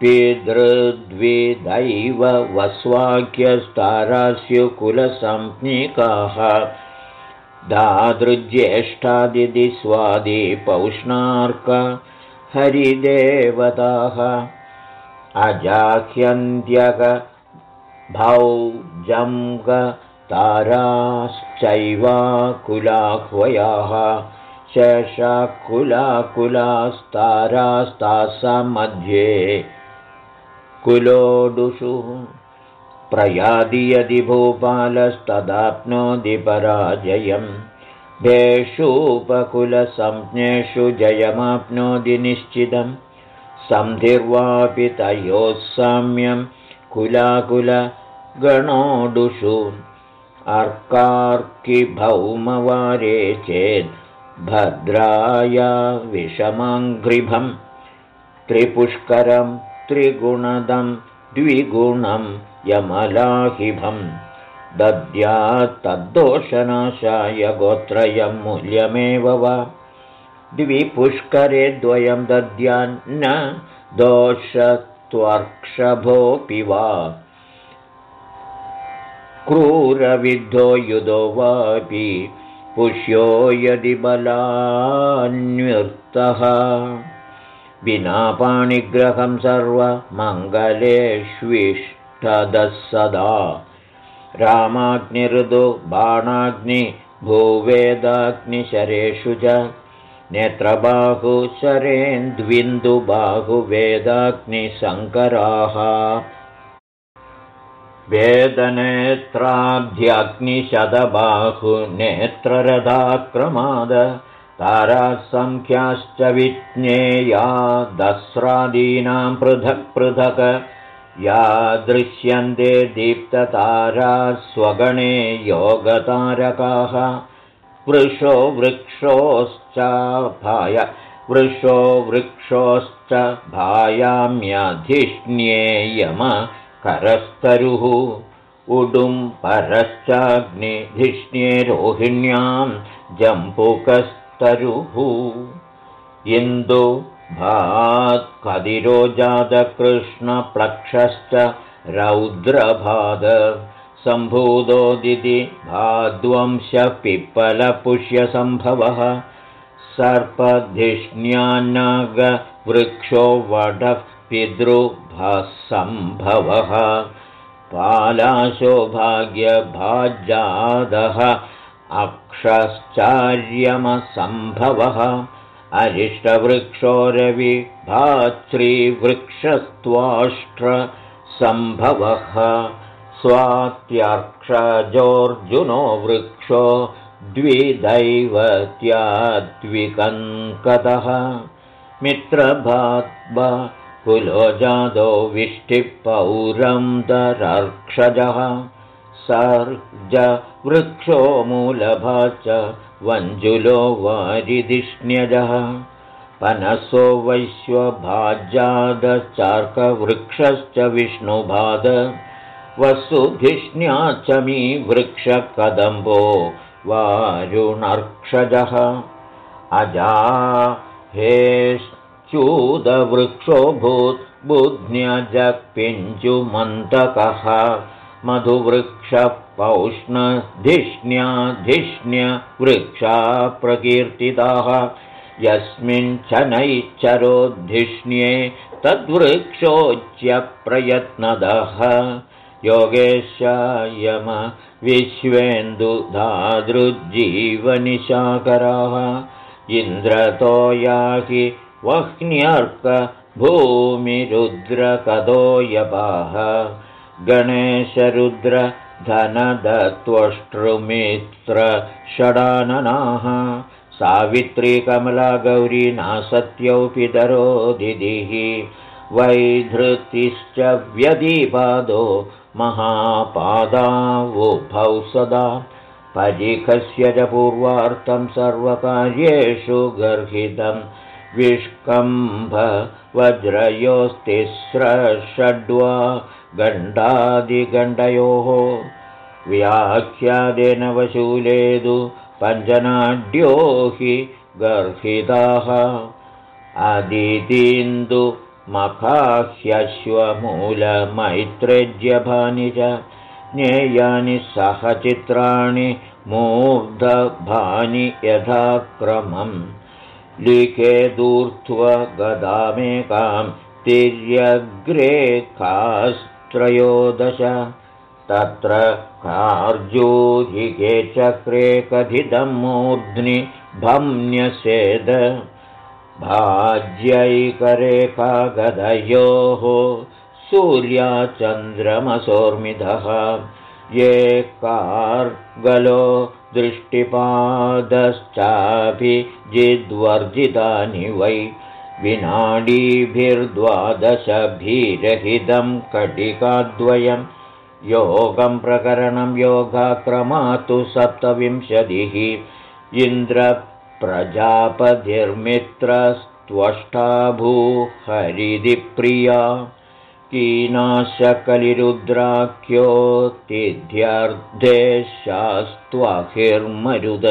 पितृद्विदैव वस्वाख्यस्तारास्युकुलसंज्ञिकाः। दादृज्येष्ठादिदिस्वादिपौष्णार्क हरिदेवताः। अजाह्यन्त्यग भौ जङ्गताराश्चैवाकुलाह्वयाः शेषकुलाकुलास्तारास्तासमध्ये कुलोडुषु। प्रयादि यदि भूपालस्तदाप्नोति पराजयम् भेषूपकुलसंज्ञेषु जयमाप्नोति निश्चितम् सन्धिर्वापि तयोः साम्यं कुलाकुलगणोडुषु। अर्कार्किभौमवारे चेद् भद्राय विषमाङ्घ्रिभं। त्रिपुष्करं त्रिगुणदं द्विगुणं यमलाहिभं दद्यात्तद्दोषनाशाय गोत्रयं मूल्यमेव वा? द्विपुष्करे द्वयं दद्यान्न दोषत्वर्क्षभोऽपि वा? क्रूरविद्धो युधो वापि पुष्यो यदि बलान्वितः विना पाणिग्रहं सर्वमङ्गलेष्विष्टदः सदा। रामाग्निरुदो बाणाग्नि भूवेदाग्निशरेषु च। नेत्रबाहुशरेन्द्विन्दुबाहुवेदाग्निशङ्कराः वेदनेत्राभ्यग्निशतबाहुनेत्ररथाक्रमाद तारासङ्ख्याश्च विज्ञेया दस्रादीनां पृथक् पृथक्। या दृश्यन्ते दीप्ततारा स्वगणे योगतारकाः वृषो वृक्षोश्च भाय वृषो वृक्षोश्च भायाम्यधिष्ण्येयम करस्तरुः उडुं परश्चाग्निधिष्ण्ये रोहिण्यां जम्पुकस्तरुः इन्दु भात्कदिरोजातकृष्णप्लक्षश्च रौद्रभाद। सम्भूतोदिति भाद्वंशपिप्पलपुष्यसम्भवः। सर्पधिष्ण्यान्नागवृक्षो वडः पितृभसम्भवः। पालाशोभाग्यभाजादः अक्षश्चार्यमसम्भवः। अरिष्टवृक्षो रविभातृवृक्षस्त्वाष्ट्रसम्भवः स्वात्यर्क्षजोऽर्जुनो वृक्षो द्विदैवत्याद्विकङ्कतः। मित्रभात्व कुलो जादो विष्टिपौरन्दरर्क्षजः सर्ज वृक्षो मूलभा च वञ्जुलो वारिधिष्ण्यजः। पनसो वैश्वभाजादचार्कवृक्षश्च विष्णुभाद। वसुधिष्ण्या च मी वृक्षकदम्बो वारुणर्क्षजः। अजा हेश्चूदवृक्षो भूत् बुध्न्यजपिञ्जुमन्तकः मधुवृक्षपौष्णधिष्ण्या धिष्ण्यवृक्षा प्रकीर्तिताः। यस्मिन् शनैश्चरोद्धिष्ण्ये तद्वृक्षोच्यप्रयत्नदः। योगेशायम विश्वेन्दुधादृज्जीवनिशाकराः। इन्द्रतो याहि वह्न्यर्क गणेशरुद्रधनदत्वष्टृमित्र षडाननाः सावित्री कमला गौरी नासत्यौ पितरो दिदिः। वैधृतिश्च व्यदीपादो महापादावुभौ सदा। परिखस्य च पूर्वार्थं सर्वकार्येषु गर्हितं। विष्कम्भ वज्रयोस्तिस्रषड्वा गण्डादिगण्डयोः व्याख्यादेन वशूलेदु पञ्चनाड्यो हि गर्हिताः। अदितीन्दु मखाह्यश्वमूलमैत्रेज्यभानि च ज्ञेयानि सहचित्राणि मूर्धभानि यथाक्रमम्। लिखे दूर्ध्वगदामेकां तिर्यग्रे कास्त्रयोदश तत्र कार्जूहिके चक्रे कथितं मूर्ध्नि भम्न्यसेद भाज्यैकरेखागधयोः सूर्याचन्द्रमसोर्मिधः। ये कार्गलो दृष्टिपादश्चाभिजिद्वर्जितानि वै विनाडीभिर्द्वादशभिरहितं कटिकाद्वयं योगं प्रकरणं योगाक्रमातु सप्तविंशतिः इन्द्र प्रजापतिर्मित्रस्त्वष्टाभूहरिदिप्रिया कीनाशकलिरुद्राख्योतिथ्यर्धेशास्त्वाहिर्मरुद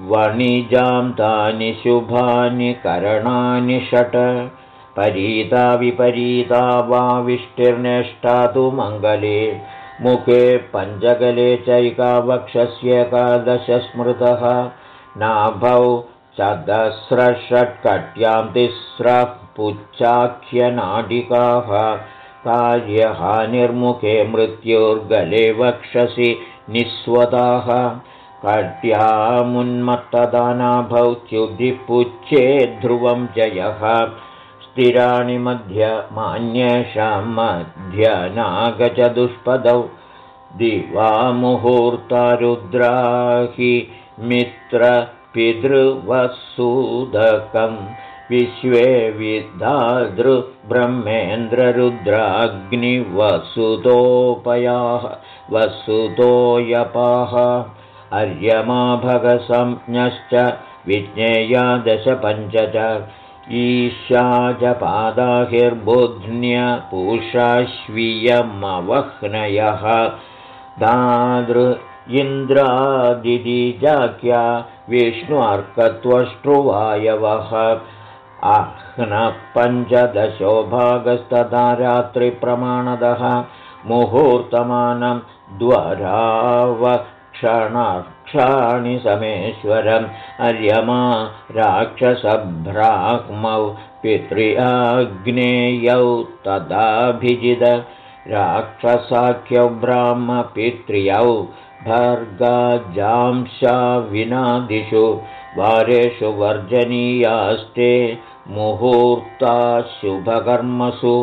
वणिजां तानि शुभानि करणानि षट्। परीता विपरीता वाविष्टिर्नेष्टा तु मङ्गले। मुखे पञ्चगले चैकावक्षस्येकादश स्मृतः नाभौ चदस्रषट्कट्यां तिस्रः पुच्छाख्यनाटिकाः कार्यहानिर्मुखे मृत्युर्गले वक्षसि निःस्वताः कट्यामुन्मत्तदानाभौ च्युधिपुच्छे ध्रुवं जयः। स्थिराणि मध्यमान्येषां मध्यनागचतुष्पदौ दिवामुहूर्तारुद्राहि मित्रपितृवत्सूदकं विश्वे विद्धादृब्रह्मेन्द्ररुद्राग्निवसुतोपयाः वसुतोयपाः अर्यमाभगसंज्ञश्च विज्ञेया दशपञ्च च ईशा च पादाहिर्बुध्न्यपूषाश्वियमवह्नयः दादृ इन्द्रादिजाख्या विष्णुर्कत्वष्ट्रुवायवः अह्नः पञ्चदशो भागस्तदा रात्रिप्रमाणदः। मुहूर्तमानं क्षणाक्षाणि समेश्वरम् अर्यमा राक्षसभ्राह्मौ पितृग्नेयौ तदाभिजिद राक्षसाख्यौ ब्राह्मपित्र्यौ भर्गाजांशा विनादिषु वारेषु वर्जनीयास्ते मुहूर्ता शुभकर्मसु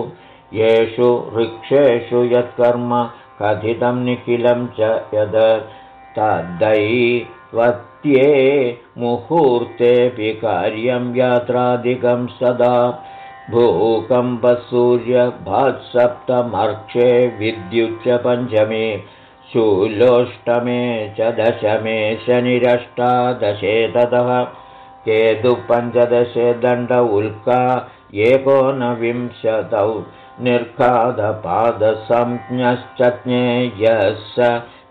येषु वृक्षेषु यत्कर्म कथितं निखिलं च यद् तदैवत्ये मुहूर्तेऽपि कार्यं यात्रादिकं सदा। भूकम्पसूर्यभात्सप्तमर्क्षे विद्युच्च पञ्चमे शूलोष्टमे च दशमे शनिरष्टादशे ततः केतुपञ्चदशे दण्ड उल्का एकोनविंशतौ निर्खादपादसंज्ञश्च ज्ञेयः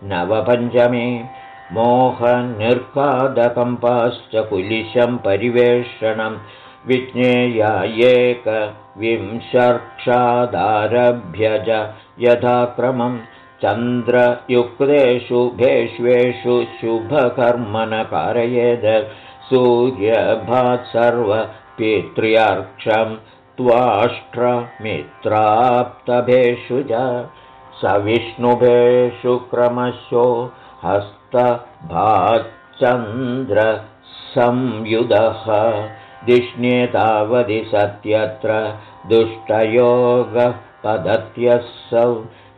नवपञ्चमे। मोहनिर्खादकम्पाश्च कुलिशं परिवेषणं विज्ञेयायेकविंशर्क्षादारभ्य च यथाक्रमं। चन्द्रयुक्तेषु भेष्वेषु शुभकर्मण कारयेद सूर्यभात् सर्वपित्र्यर्क्षं त्वाष्ट्रमित्राप्तभेषु च सविष्णुभेषु क्रमशो हस्तभाच्चन्द्रसंयुधः। दिष्णे तावदि सत्यत्र दुष्टयोगः पदत्यसौ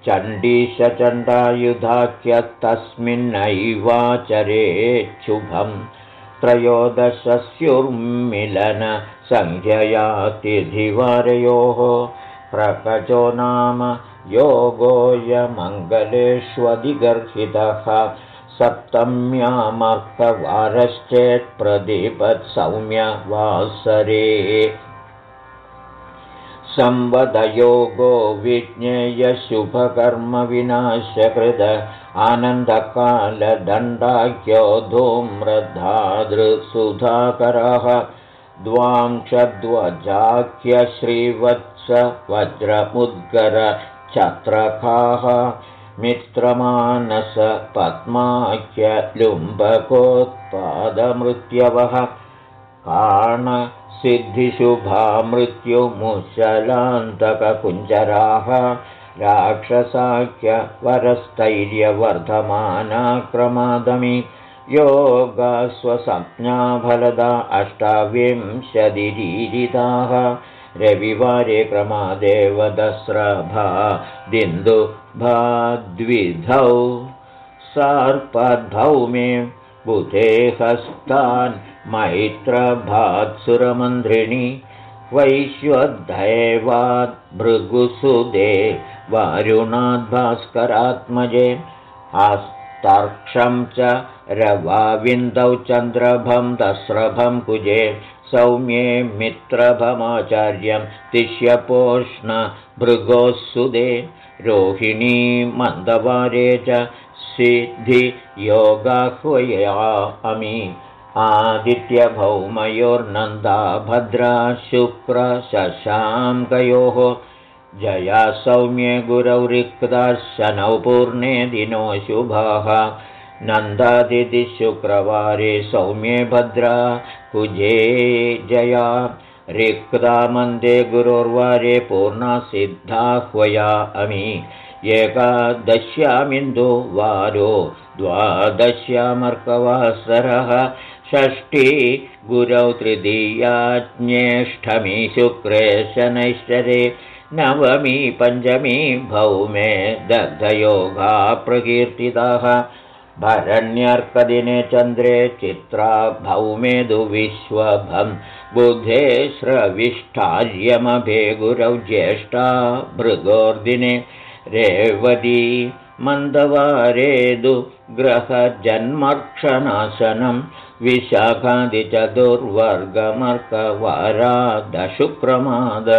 चण्डीशचण्डायुधाख्यस्तस्मिन्नैवाचरेच्छुभम् त्रयोदशस्युर्मिलनसङ्ख्ययातिधिवारयोः प्रकचो नाम योगोऽयमङ्गलेष्वधिगर्हितः सप्तम्यामर्थवारश्चेत्प्रदीपत्सौम्यवासरे संवदयोगो विज्ञेयशुभकर्मविनाशकृद आनन्दकालदण्डाख्यो धूम्रधादृसुधाकरः द्वांशध्वजाख्यश्रीवत्स वज्रमुद्गरचत्रकाः मित्रमानस पद्माख्यलुम्बकोत्पादमृत्यवः काणसिद्धिशुभा मृत्युमुशलान्तककुञ्जराः राक्षसाख्यवरस्थैर्यवर्धमानाक्रमादमि योगस्वसंज्ञाफलदा अष्टाविंशतिरीरिताः रविवारे क्रमादेव दस्रभा दिन्दुभाद्विधौ सर्पद्भौ मे बुधे हस्तान् मैत्रभात्सुरमन्त्रिणि वैश्वदैवाद् भृगुसुदे वारुणाद्भास्करात्मजे आस्तर्क्षं च रवाविन्दौ चन्द्रभं दस्रभं कुजे सौम्ये मित्रभमाचार्यं तिष्यपोष्ण भृगोस्सुदे रोहिणी मन्दवारे च सिद्धियोगाह्वया अमी आदित्यभौमयोर्नन्दा भद्रा शुक्रशशाङ्कयोः। जया सौम्ये गुरौ रिक्ता शनौ पूर्णे दिनो शुभाः। नन्दादितिशुक्रवारे सौम्ये भद्रा कुजे जया। रिक्ता मन्दे गुरोर्वारे पूर्णा सिद्धाह्वया अमी। एकादश्यामिन्दो वारो द्वादश्यामर्कवासरः। षष्ठी गुरौ तृतीयाज्ञेष्ठमी शुक्रे शनैश्चरे नवमी पञ्चमी भौमे दग्धयोगा प्रकीर्तिताः भरण्यर्कदिने चन्द्रे चित्रा भौमे दुविश्वभं बुधे श्रविष्ठार्यमभे गुरौ ज्येष्ठा भृगोर्दिने रेवती मन्दवारेदु ग्रहजन्मर्क्षनाशनं विशाखादिचतुर्वर्गमर्कवारादशुक्रमाद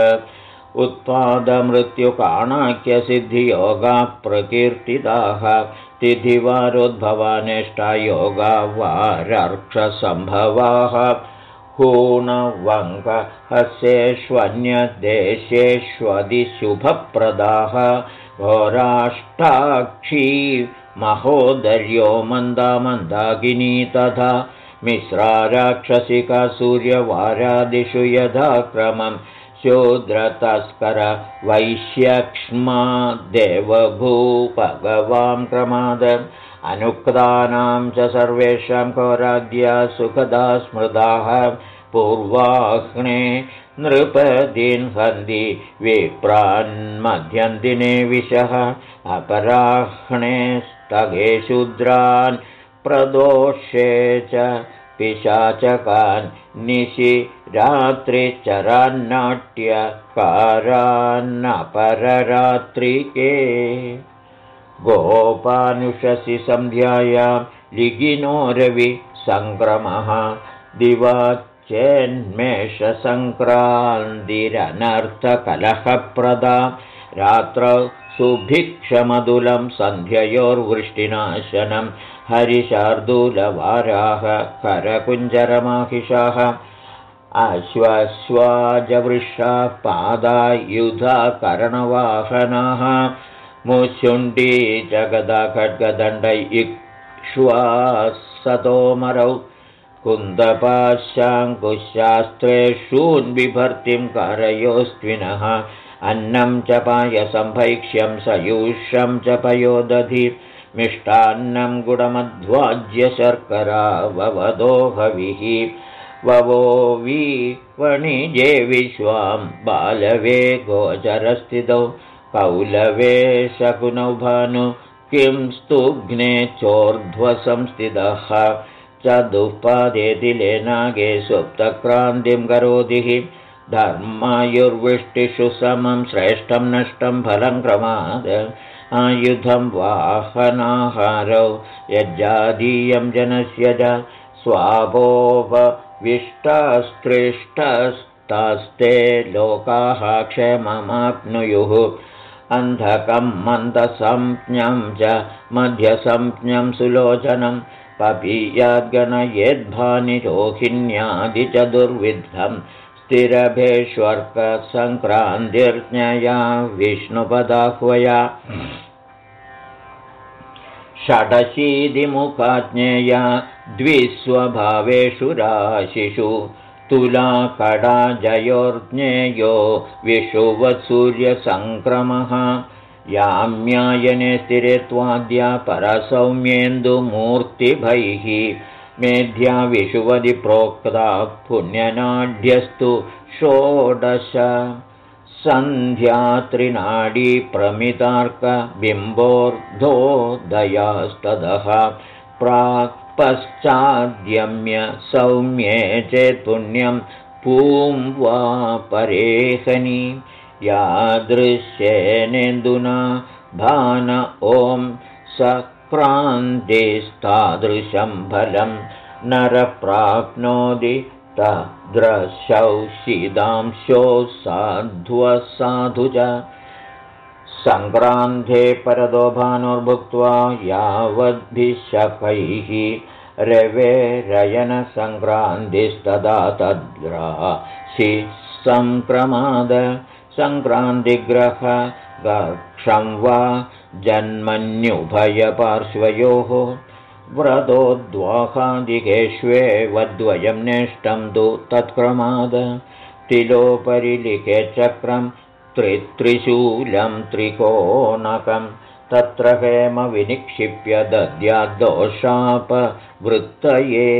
उत्पादमृत्युकाणाख्यसिद्धियोगाः प्रकीर्तिताः तिथिवारोद्भवानेष्टा योगा वारर्क्षसम्भवाः हूणवङ्कहस्येष्वन्यदेशेष्वदिशुभप्रदाः घोराष्टाक्षी महोदर्यो मन्दा मन्दाकिनी तथा मिश्रा राक्षसिका सूर्यवारादिषु यथा क्रमं शूद्रतस्कर वैश्यक्ष्मा देवभूपगवां क्रमाद। अनुक्तानां च सर्वेषां कौराद्या सुखदा स्मृताः। पूर्वाह्ने नृपदिन्हन्ति विप्रान्मध्यन्दिने विशः अपराह्णे स्थगे शूद्रान् प्रदोषे च पिशाचकान् निशि रात्रिचरान्नाट्यकारान्नपररात्रिके गोपानुषसि सन्ध्यायां लिगिनो रविसङ्क्रमः दिवात् चेन्मेषसङ्क्रान्तिरनर्थकलहप्रदा रात्रौ सुभिक्षमदुलं सन्ध्ययोर्वृष्टिनाशनं हरिशार्दूलवाराः करकुञ्जरमाहिषाः अश्वश्वाजवृषाः पादायुधाकर्णवाहनाः मुशुण्डी जगदा खड्गदण्ड इक्ष्वासतोमरौ कुन्दपाशाङ्कुशास्त्रेषून्बिभर्तिं कारयोस्त्विनः अन्नं च पायसं भैक्ष्यं सयूषं च पयोदधि मिष्टान्नं गुडमध्वाज्य शर्करा ववदो हविः। ववो वि वणिजे विश्वां बालवे गोचरस्थितौ। कौलवे शकुनौ भानु किं स्तुघ्ने चोर्ध्वसंस्थितः चतुःपादेतिले नागे सुप्तक्रान्तिं करोतिः धर्मायुर्विष्टिषु समं श्रेष्ठं नष्टं फलं क्रमाद आयुधं वाहनाहारौ यज्जादीयं जनस्य च स्वापोपविष्टस्त्रिष्टस्तास्ते लोकाः क्षेममाप्नुयुः। अन्धकं मन्दसंज्ञं च मध्यसंज्ञं सुलोचनं पपीयाद्गणयेद्भानि रोहिण्यादि च दुर्विद्धम् स्थिरभेष्वर्कसङ्क्रान्तिर्ज्ञया विष्णुपदाह्वया। षडशीतिमुखाज्ञेया द्विस्वभावेषु राशिषु। तुलाकडाजयोर्ज्ञेयो विषुवत्सूर्यसङ्क्रमः याम्यायने स्थिरे त्वाद्या परसौम्येन्दुमूर्तिभैः मेध्या विषुवदि प्रोक्ता पुण्यनाढ्यस्तु षोडश। सन्ध्यात्रिनाडी प्रमितार्कबिम्बोर्धोदयास्तदः प्राक् पश्चाद्यम्य सौम्ये चेत्पुण्यं पूं वा परेहनि। यादृश्येनेन्दुना भान ॐ स क्रान्तिस्तादृशं फलं नरः प्राप्नोति तद्रशौ शीदांशो साध्वसाधु च सङ्क्रान्ते परदो भानुर्भुक्त्वा यावद्भिशकैः रवेरयनसङ्क्रान्तिस्तदा तद्राशि सङ्क्रमाद सङ्क्रान्तिग्रहगक्षं वा जन्मन्युभयपार्श्वयोः व्रतोद्वाहादिकेष्वेवद्वयं नेष्टं तु तत्क्रमाद तिलोपरि लिखे चक्रं त्रित्रिशूलं त्रिकोणकं तत्र हेमविनिक्षिप्य दद्याद्दोषापवृत्तये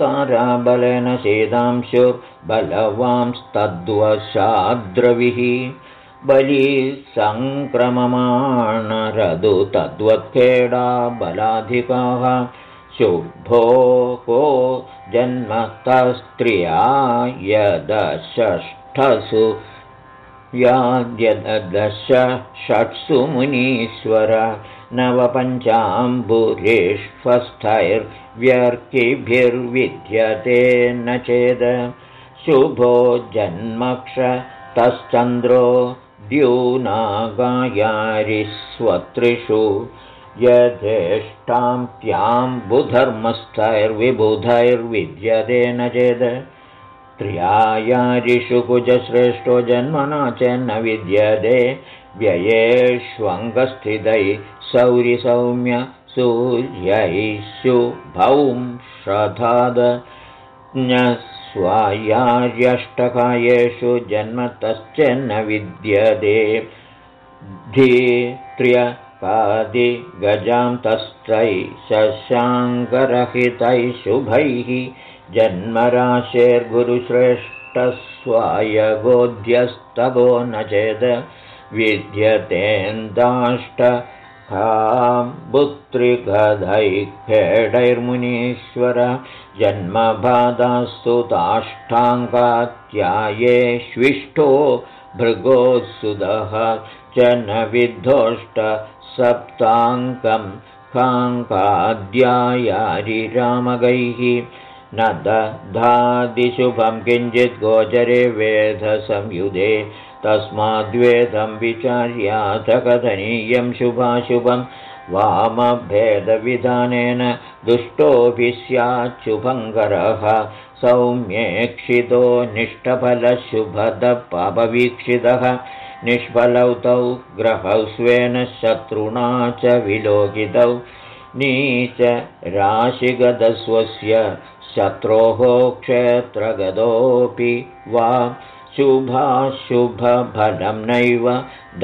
ताराबलेन सेदांशुर्बलवांस्तद्वशाद्रविः बली सङ्क्रममाणरदु तद्वत्खेडा बलाधिकाः शुभोः जन्मतस्त्रिया यदषष्ठसु याद्यदश षट्सु मुनीश्वर नवपञ्चाम्बुरेष्वस्थैर्व्यर्किभिर्विद्यते न चेद शुभो जन्मक्ष तश्चन्द्रो द्यूनागायारिस्वत्रिषु यथेष्टां बुधर्मस्थैर्विबुधैर्विद्यते न चेद्। त्र्यायारिषु कुजश्रेष्ठो जन्मना चेन्न विद्यते। व्ययेष्वङ्गस्थितैः सौर्यसौम्य सूर्यैः शुभौं श्रधाद स्वायार्यष्टकायेषु जन्मतश्चन्न विद्यते। धित्र्यकादिगजां तस्त्रै शशाङ्करहितैः शुभैः जन्मराशेर्गुरुश्रेष्ठस्वायगोध्यस्तगो न चेद। विद्यतेन्दाष्ट पुत्रिगधैखेडैर्मुनीश्वर जन्मबाधास्तु ताष्टाङ्गात्यायेष्विष्टो भृगोत्सुदः च न विद्धोष्टसप्ताङ्कं काङ्काद्यायारिरामगैः न दधादिशुभं किञ्चित् गोचरे वेधसंयुधे तस्माद्वेदं विचार्याथ कथनीयं शुभाशुभं वामभेदविधानेन दुष्टोऽपि स्याच्छुभङ्करः सौम्येक्षितो निष्ठफलशुभदपापवीक्षितः निष्फलौ तौ ग्रहौ स्वेन शत्रुणा च विलोकितौ नीच राशिगदस्वस्य शत्रोः क्षेत्रगतोऽपि वा शुभाशुभफलं नैव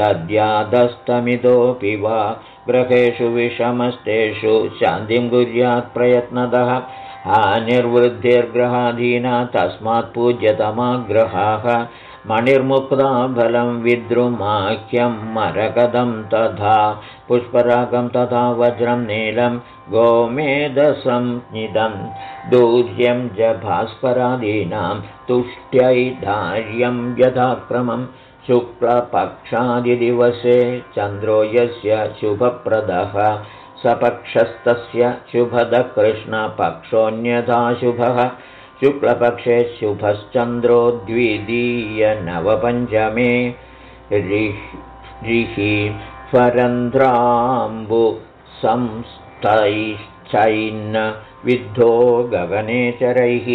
दद्यादस्तमितोऽपि वा ग्रहेषु विषमस्तेषु शान्तिं कुर्यात् प्रयत्नतः हानिर्वृद्धिर्ग्रहाधीना तस्मात् पूज्यतमाग्रहाः मणिर्मुक्ता फलं विद्रुमाख्यं मरकदं तथा पुष्परागं तथा वज्रं नीलं गोमेधसंनिधं दूर्यं च भास्करादीनां तुष्ट्यैधार्यं यथाक्रमं शुक्लपक्षादिदिवसे चन्द्रो यस्य शुभप्रदः सपक्षस्तस्य शुभदः कृष्णपक्षोऽन्यथा शुभः शुक्लपक्षे शुभश्चन्द्रो द्वितीयनवपञ्चमे ऋषि स्वरन्ध्राम्बु संस्थैश्चैन्न विद्धो गगनेचरैः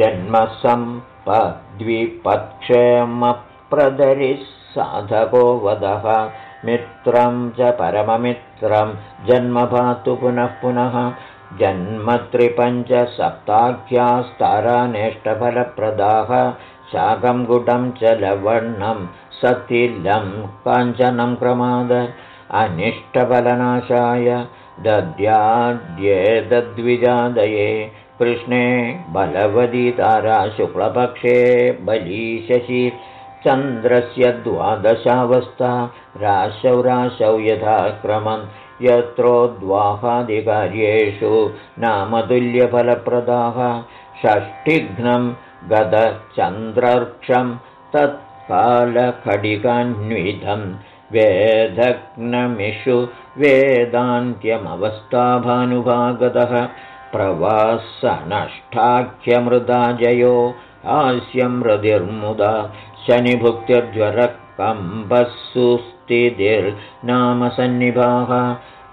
जन्मसम्पद्विपक्षमप्रदरिः साधको वदः मित्रं च परममित्रं जन्मभातु पुनः पुनः जन्मत्रिपञ्चसप्ताख्यास्तारानेष्टफलप्रदाः शाकं गुटं च लवण्णं सतिलं काञ्चनं क्रमाद अनिष्टफलनाशाय दद्याद्येतद्विजादये कृष्णे बलवदी तारा शुक्लपक्षे बलीशशि चन्द्रस्य द्वादशावस्था राशौ राशौ यथा क्रमं यत्रोद्वाहादिकार्येषु नामतुल्यफलप्रदाः षष्टिघ्नं गतचन्द्रर्क्षं तत्कालखडिकान्वितं वेदघ्नमिषु वेदान्त्यमवस्थाभानुभागतः प्रवासनष्टाख्यमृदा जयो हास्यं हृदिर्मुदा शनिभुक्तिर्ज्वरकम्बस्सुस्थितिर्नामसन्निभाः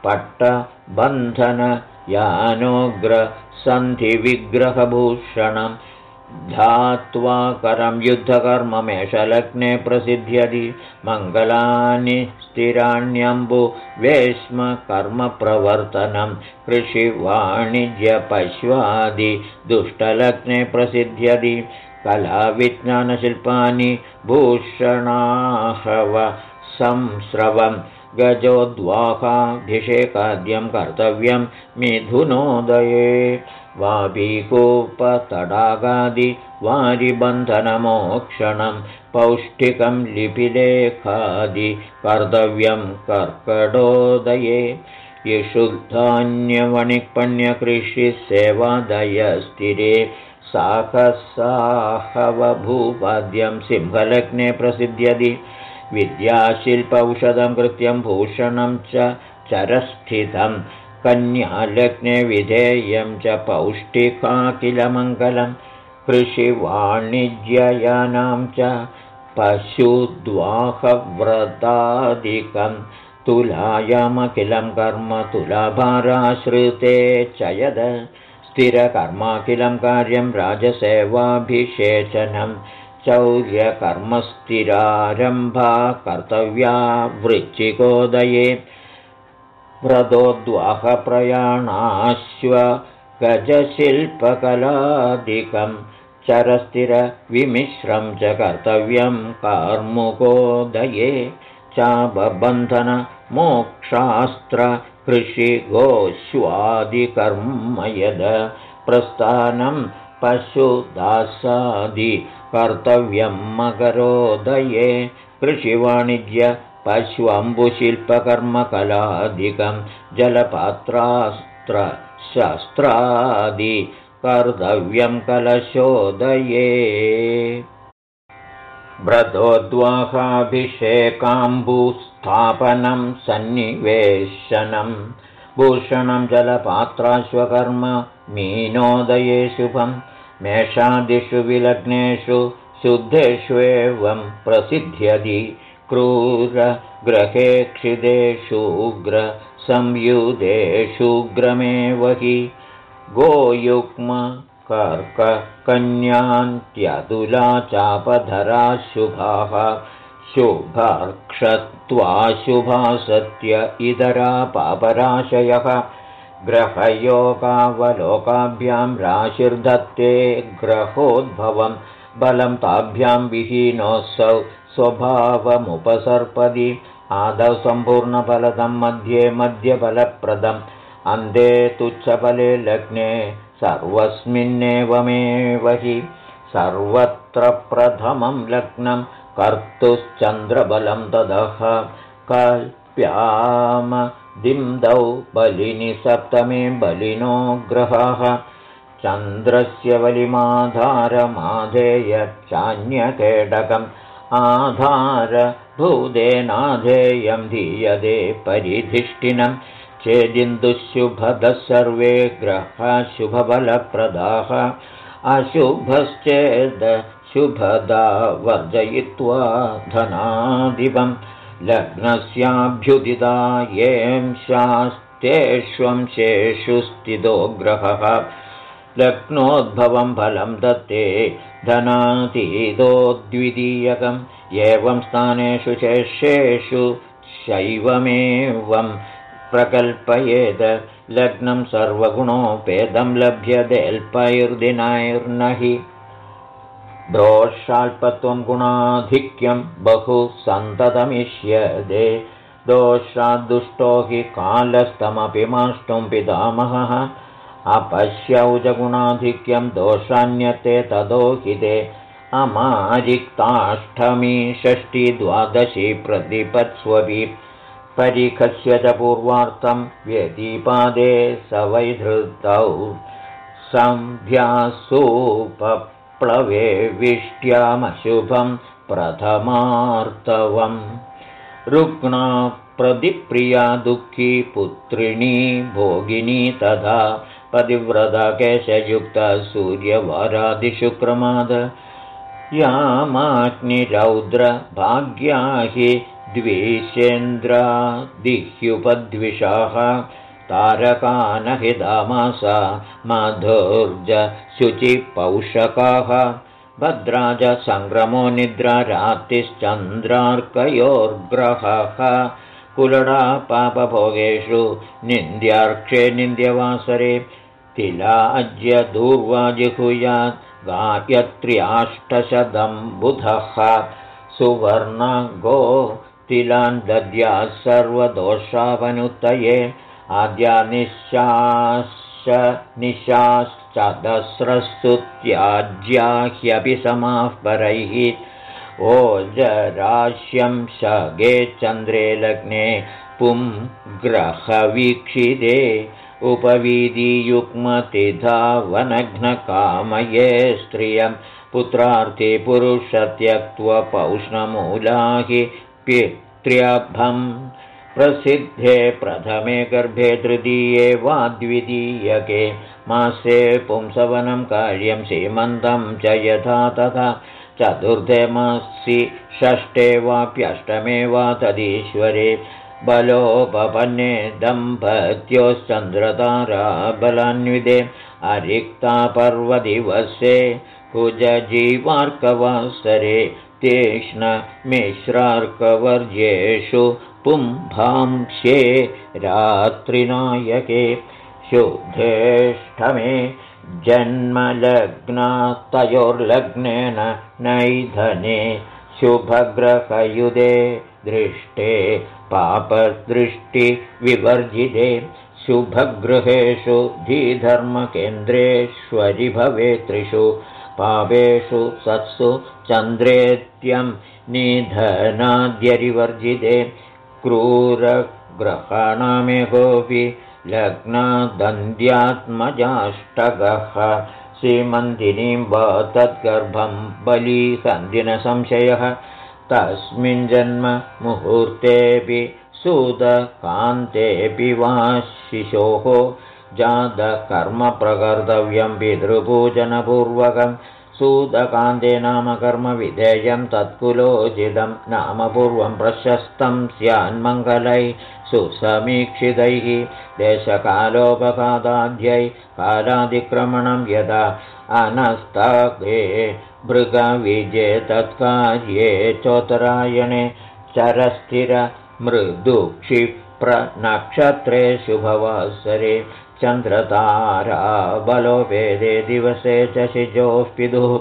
पट्टबन्धनयानोग्रसन्धिविग्रहभूषणम् ध्यात्वा करं युद्धकर्ममेषलग्ने प्रसिद्ध्यति मङ्गलानि स्थिराण्यम्बुवेश्म कर्मप्रवर्तनं कृषिवाणिज्यपश्वादिदुष्टलग्ने प्रसिद्ध्यति कलाविज्ञानशिल्पानि भूषणाहव संस्रवं गजोद्वाहाभिषेकाद्यं कर्तव्यं मिथुनोदये। वापीकूपतडागादि वारिबन्धनमोक्षणं पौष्टिकं लिपिलेखादि कर्तव्यं कर्कडोदये यशुद्धान्यवणिक्पण्यकृषिसेवादयस्थिरे साकसाहवभूपाद्यं सिंहलग्ने प्रसिद्ध्यति विद्याशिल्पौषधं कृत्यं भूषणं च चरस्थितं कन्यालग्ने विधेयं च पौष्टिकाखिलमङ्गलं कृषिवाणिज्ययानां च पशुद्वाहव्रतादिकं तुलायामखिलं कर्म तुलाभाराश्रिते च यद स्थिरकर्माखिलं कार्यं राजसेवाभिषेचनं चौर्यकर्मस्थिरारम्भा कर्तव्या वृच्चिकोदये व्रतोद्वाहप्रयाणाश्व गजशिल्पकलादिकं चरस्थिरविमिश्रं च कर्तव्यं कार्मुकोदये चाबबन्धनमोक्षास्त्रकृषिगोश्वादिकर्म यद प्रस्थानं पशुदासादि कर्तव्यं मकरोदये कृषिवाणिज्य पश्वम्बुशिल्पकर्मकलादिकं जलपात्रास्त्रशस्त्रादि कर्तव्यं कलशोदये। व्रतोद्वाहाभिषेकाम्बुस्थापनं सन्निवेशनं भूषणं जलपात्राश्वकर्म मीनोदये शुभं मेषादिषु विलग्नेषु शुद्धेष्वेवं प्रसिद्ध्यति क्रूरग्रहे क्षिदेषुग्रसंयुधेषुग्रमेव हि गोयुग्मकर्ककन्यान्त्यतुला चापधरा शुभाः शुभार्क्षत्वाशुभा सत्य इतरा पापराशयः ग्रहयोगावलोकाभ्यां राशिर्धत्ते ग्रहोद्भवं बलं ताभ्यां विहीनोऽसौ स्वभावमुपसर्पदि आदौ सम्पूर्णफलदं मध्ये मध्यफलप्रदम् अन्धे तुच्छफले लग्ने सर्वस्मिन्नेवमेव हि सर्वत्र प्रथमं लग्नं कर्तुश्चन्द्रबलं ददः कल्प्याम दिन्दौ बलिनि सप्तमे बलिनो ग्रहः चन्द्रस्य बलिमाधारमाधेयच्चान्यकेडकम् आधारभूदेनाधेयं धीयते परिधिष्ठिनं चेदिन्दुशुभदः सर्वे ग्रहशुभबलप्रदाः। अशुभश्चेद् शुभदा वर्जयित्वा धनादिवं लग्नस्याभ्युदिता यें शास्तेष्वंशेषु स्थितो ग्रहः। लग्नोद्भवं फलं दत्ते धनातीतोद्वितीयकम् एवं स्थानेषु शेषेषु शैवमेवं प्रकल्पयेद। लग्नं सर्वगुणोपेदं लभ्यतेऽल्पैर्दिनैर्न हि दोषाल्पत्वं गुणाधिक्यं बहु सन्ततमिष्यदे दोषाद्दुष्टो हि कालस्तमपि माष्टुं पितामहः अपश्यौजगुणाधिक्यं दोषान्यते तदो हि ते। अमारिक्ताष्टमी षष्ठी द्वादशी प्रतिपत्स्वपि परिखस्य च पूर्वार्थं व्यतिपादे स वैधृतौ सन्ध्यासूपप्लवे विष्ट्यामशुभं प्रथमार्तवम्। रुग्णा प्रतिप्रिया दुःखी पुत्रिणी भोगिनी तथा पतिव्रता केशयुक्ता सूर्यवारादिशुक्रमाद। यामाग्निरौद्रभाग्या हि द्विषेन्द्रादिह्युपद्विषाः तारकानहिदामासा शुचिपौषकाः भद्राज सङ्ग्रमो निद्रा रात्रिश्चन्द्रार्कयोर्ग्रहः कुलडा पापभोगेषु निन्द्यार्क्षे निन्द्यवासरे तिलाज्य दूर्वाजिहुयात् गायत्र्याष्टशतं बुधः सुवर्णगो तिलान् दद्याः सर्वदोषावनुत्तये आद्या निशाश्च निशाश्चदस्रस्तु त्याज्या ह्यपि समाः परैः ओजराश्यं शगे चन्द्रे लग्ने पुं ग्रहवीक्षिते उपवीदियुग्मतिधावनघ्नकामये स्त्रियं पुत्रार्थे पुरुषत्यक्त्वपौष्णमूला हि पित्र्यभम् प्रसिद्धे प्रथमे गर्भे तृतीये वा द्वितीयके मासे पुंसवनं कार्यं सीमन्तं च यथा तथा। चतुर्थे मासि षष्ठे वाप्यष्टमे वा तदीश्वरे। बलोपपन्ने दम्पत्योश्चन्द्रतारा बलान्विदे अरिक्ता पर्वदिवसे कुजजीवार्कवासरे। तीक्ष्णमिश्रार्कवर्येषु पुंभांस्ये रात्रिनायके शुद्धेष्ठमे जन्मलग्नातयोर्लग्नेन नैधने शुभग्रहयुधे दृष्टे पापदृष्टिविवर्जिते शुभगृहेषु धीधर्मकेन्द्रेष्वरि भवे त्रिषु पापेषु सत्सु चन्द्रेत्यं निधनाद्यरिवर्जिते क्रूरग्रहाणामेहोऽपि लग्नादन्त्यात्मजाष्टगः श्रीमन्दिनीं वा तद्गर्भं बलीसन्दिनसंशयः तस्मिन् जन्म मुहूर्तेऽपि सुदकान्तेऽपि वा शिशोः। जातकर्मप्रकर्तव्यं पितृपूजनपूर्वकं सूदकान्ते नाम कर्मविधेयं तत्कुलोचितं नाम पूर्वं प्रशस्तं स्यान्मङ्गलै सुसमीक्षितैः देशकालोपपादाध्यै कालादिक्रमणं यदा अनस्तगे मृगविजे तत्कार्ये चोत्तरायणे चरस्थिरमृदुक्षिप्रनक्षत्रे शुभवासरे चन्द्रतारा बलोपेदे दिवसे च शिजोः पितुः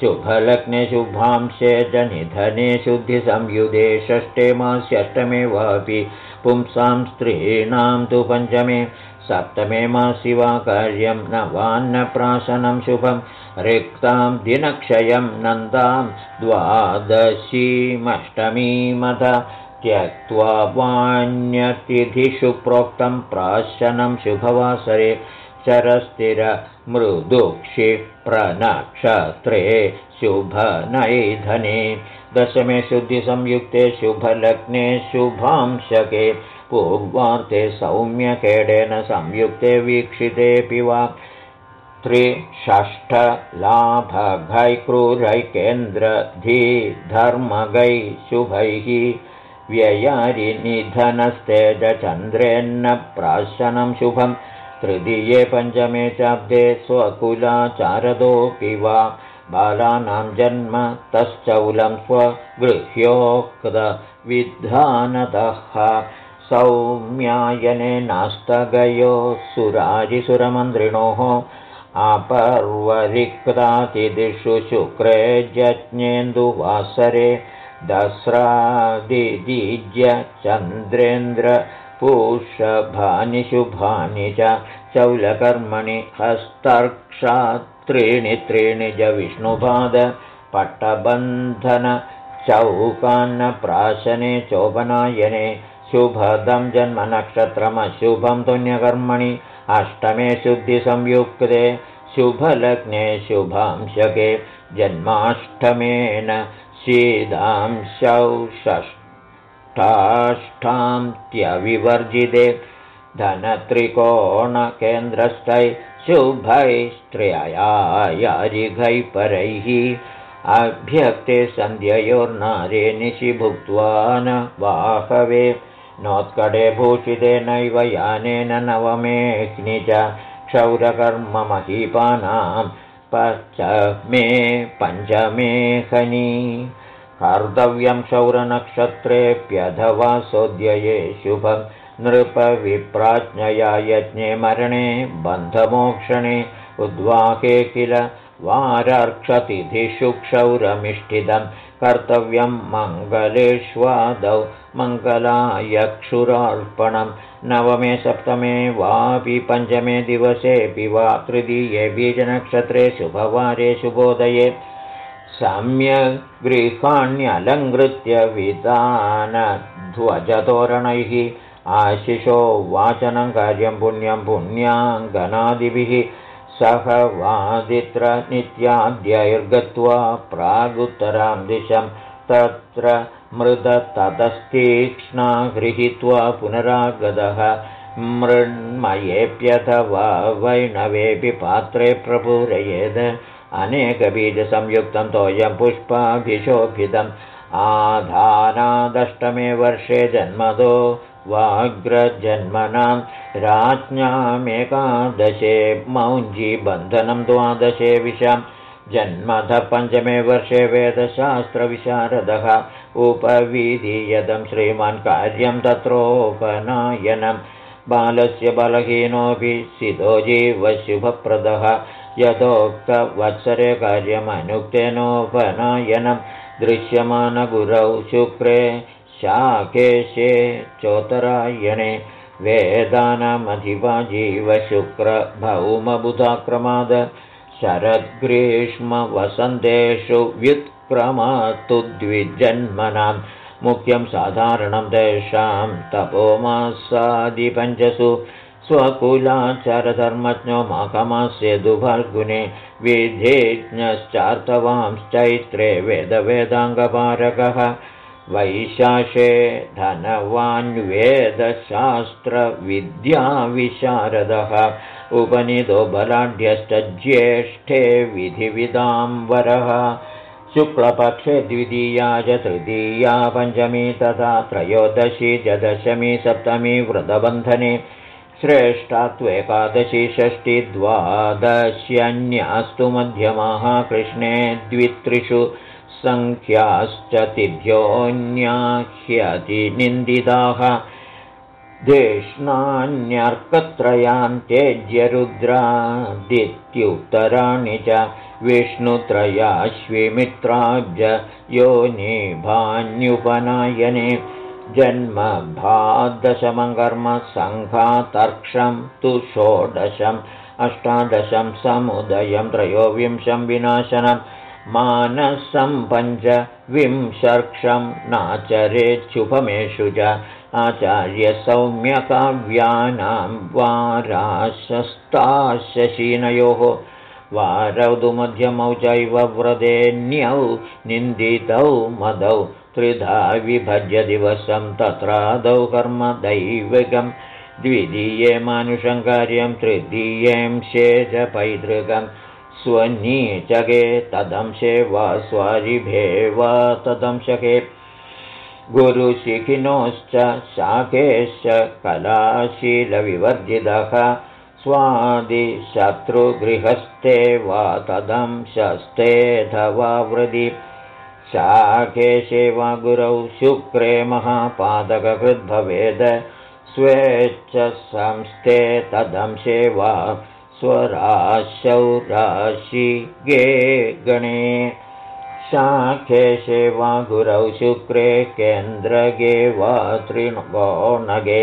शुभलग्ने च निधने शुद्धिसंयुधे षष्ठे मास्यष्टमे वापि पुंसां स्त्रीणां तु पञ्चमे सप्तमे मासि वा कार्यं नवान्नप्राशनं शुभं रिक्तां दिनक्षयं नन्दां द्वादशीमष्टमीमथ त्यक्त्वा वान्यतिथिषु प्रोक्तं प्राशनं शुभवासरे चरस्थिरमृदुक्षिप्रनक्षत्रे शुभनैधने। दशमे शुद्धिसंयुक्ते शुभलग्ने शुभांशके पूर्वार्थे सौम्यकेडेन संयुक्ते वीक्षितेऽपि वा। त्रिषष्ठलाभघैक्रूरैकेन्द्रधीधर्मगैः शुभैः व्ययारिनिधनस्तेजचन्द्रेन्न प्राशनं शुभं। तृतीये पञ्चमे चाब्दे स्वकुलाचारदोऽपि वा। बालानां जन्म तश्चौलं स्वगृह्योक्तविधानतः सौम्यायने नास्तगयो सुराजिसुरमन्त्रिणोः। अपर्वरिक्तातिदिषु शुक्रे जज्ञेन्दुवासरे दस्रादिजीज्य चन्द्रेन्द्रपूषभानि शुभानि च चौलकर्मणि हस्तर्क्षात्रीणि त्रीणि च विष्णुपाद पट्टबन्धन चौकान्नप्राशने चोपनायने शुभदं जन्मनक्षत्रमशुभं पुण्यकर्मणि अष्टमे शुद्धिसंयुक्ते शुभलग्ने शुभांशके जन्माष्टमेन शीदांशौ षष्ठाष्टान्त्यविवर्जिते धनत्रिकोणकेन्द्रस्थै शुभैस्त्र्ययारिघैः परैः अभ्यक्ते सन्ध्ययोर्नारे निशि भुक्त्वा न वाहवे नोत्कटे भूषितेनैव यानेन नवमेऽग्नि च क्षौरकर्ममहीपानां पञ्चमे पञ्चमे खनी कर्तव्यं क्षौरनक्षत्रेऽप्यथवा सोऽध्यये शुभं नृपविप्राज्ञया यज्ञे मरणे बन्धमोक्षणे उद्वाहे किल वारार्क्षतिथिषु क्षौरमिष्ठितं कर्तव्यं मङ्गलेष्वादौ मङ्गलायक्षुरार्पणं। नवमे सप्तमे वापि पञ्चमे दिवसेऽपि वा तृतीये बीजनक्षत्रे शुभवारे शुभोदये। सम्यग्गृहाण्यलङ्कृत्य विधानध्वजतोरणैः आशिषो वाचनं कार्यं पुण्यं पुण्याङ्गनादिभिः सह वादित्रनित्याद्यैर्गत्वा प्रागुत्तरां दिशं तत्र मृदततस्तीक्ष्णा गृहीत्वा पुनरागतः मृण्मयेऽप्यथवा वैणवेऽपि पात्रे प्रपूरयेद् अनेकबीजसंयुक्तं तोयं पुष्पाभिशोभितम् आधानादष्टमे वर्षे जन्मदो वाग्रजन्मनां राज्ञामेकादशे मौञ्जीबन्धनं द्वादशे विशां जन्मतः पञ्चमे वर्षे वेदशास्त्रविशारदः उपविधीयदं श्रीमान् कार्यं तत्रोपनायनं बालस्य बलहीनोऽपि सितो जीवशुभप्रदः यथोक्तवत्सरे कार्यमनुक्तेनोपनायनं दृश्यमानगुरौ शुक्रे शाकेशे चोत्तरायणे वेदानामधिवा जीवशुक्रभौमबुधाक्रमाद शरद्ग्रीष्मवसन्तेषु व्युत्क्रमात्तु द्विजन्मनां मुख्यं साधारणं तेषां तपोमासादिपञ्चसु स्वकुलाचारधर्मज्ञो माघमास्ये दुभर्गुणे विधेज्ञश्चार्तवांश्चैत्रे वेदवेदाङ्गपारकः वैशाषे धनवान्वेदशास्त्रविद्याविशारदः। उपनिदो बलाढ्यश्च ज्येष्ठे विधिविदाम्बरः। शुक्लपक्षे द्वितीया च तृतीया पञ्चमी तथा त्रयोदशी च दशमी सप्तमी व्रतबन्धने। श्रेष्ठा त्वेकादशी षष्ठी द्वादश्यन्यास्तु मध्यमाः कृष्णे द्वित्रिषु सङ्ख्याश्च तिथ्योऽन्याह्यतिनिन्दिताः देष्णान्यर्कत्रयान्त्यज्यरुद्रादित्युत्तराणि च विष्णुत्रयाश्विमित्राब्ज योनिभान्युपनायने जन्मभादशमं कर्म सङ्घातर्क्षं तु षोडशम् अष्टादशं समुदयं त्रयोविंशं विनाशनं मानसं पञ्चविंशर्क्षं नाचरेच्छुभमेषु च आचार्यसौम्यकाव्यानां वाराशस्ताशशीनयोः वारौदु मध्यमौ चैव व्रतेन्यौ निन्दितौ मदौ त्रिधा विभज्य दिवसं तत्रादौ कर्म दैविकं द्वितीये मानुषं कार्यं तृतीयेंशे च पैतृकं स्वनीचके तदंशे वा स्वारिभे वा तदंशके। गुरुशिखिनोश्च शाखेश्च कलाशीलविवर्जितः। स्वादिशत्रुगृहस्थे वा तदंशस्तेऽथवा वृदि। शाखेशे वा गुरौ शुक्रे महापादककृद्भवेद स्वेच्छ संस्थे तदंशे वा स्वराशौ राशि गे गणे शाखेशे वा गुरौ शुक्रे केन्द्रगे वा त्रिगोणगे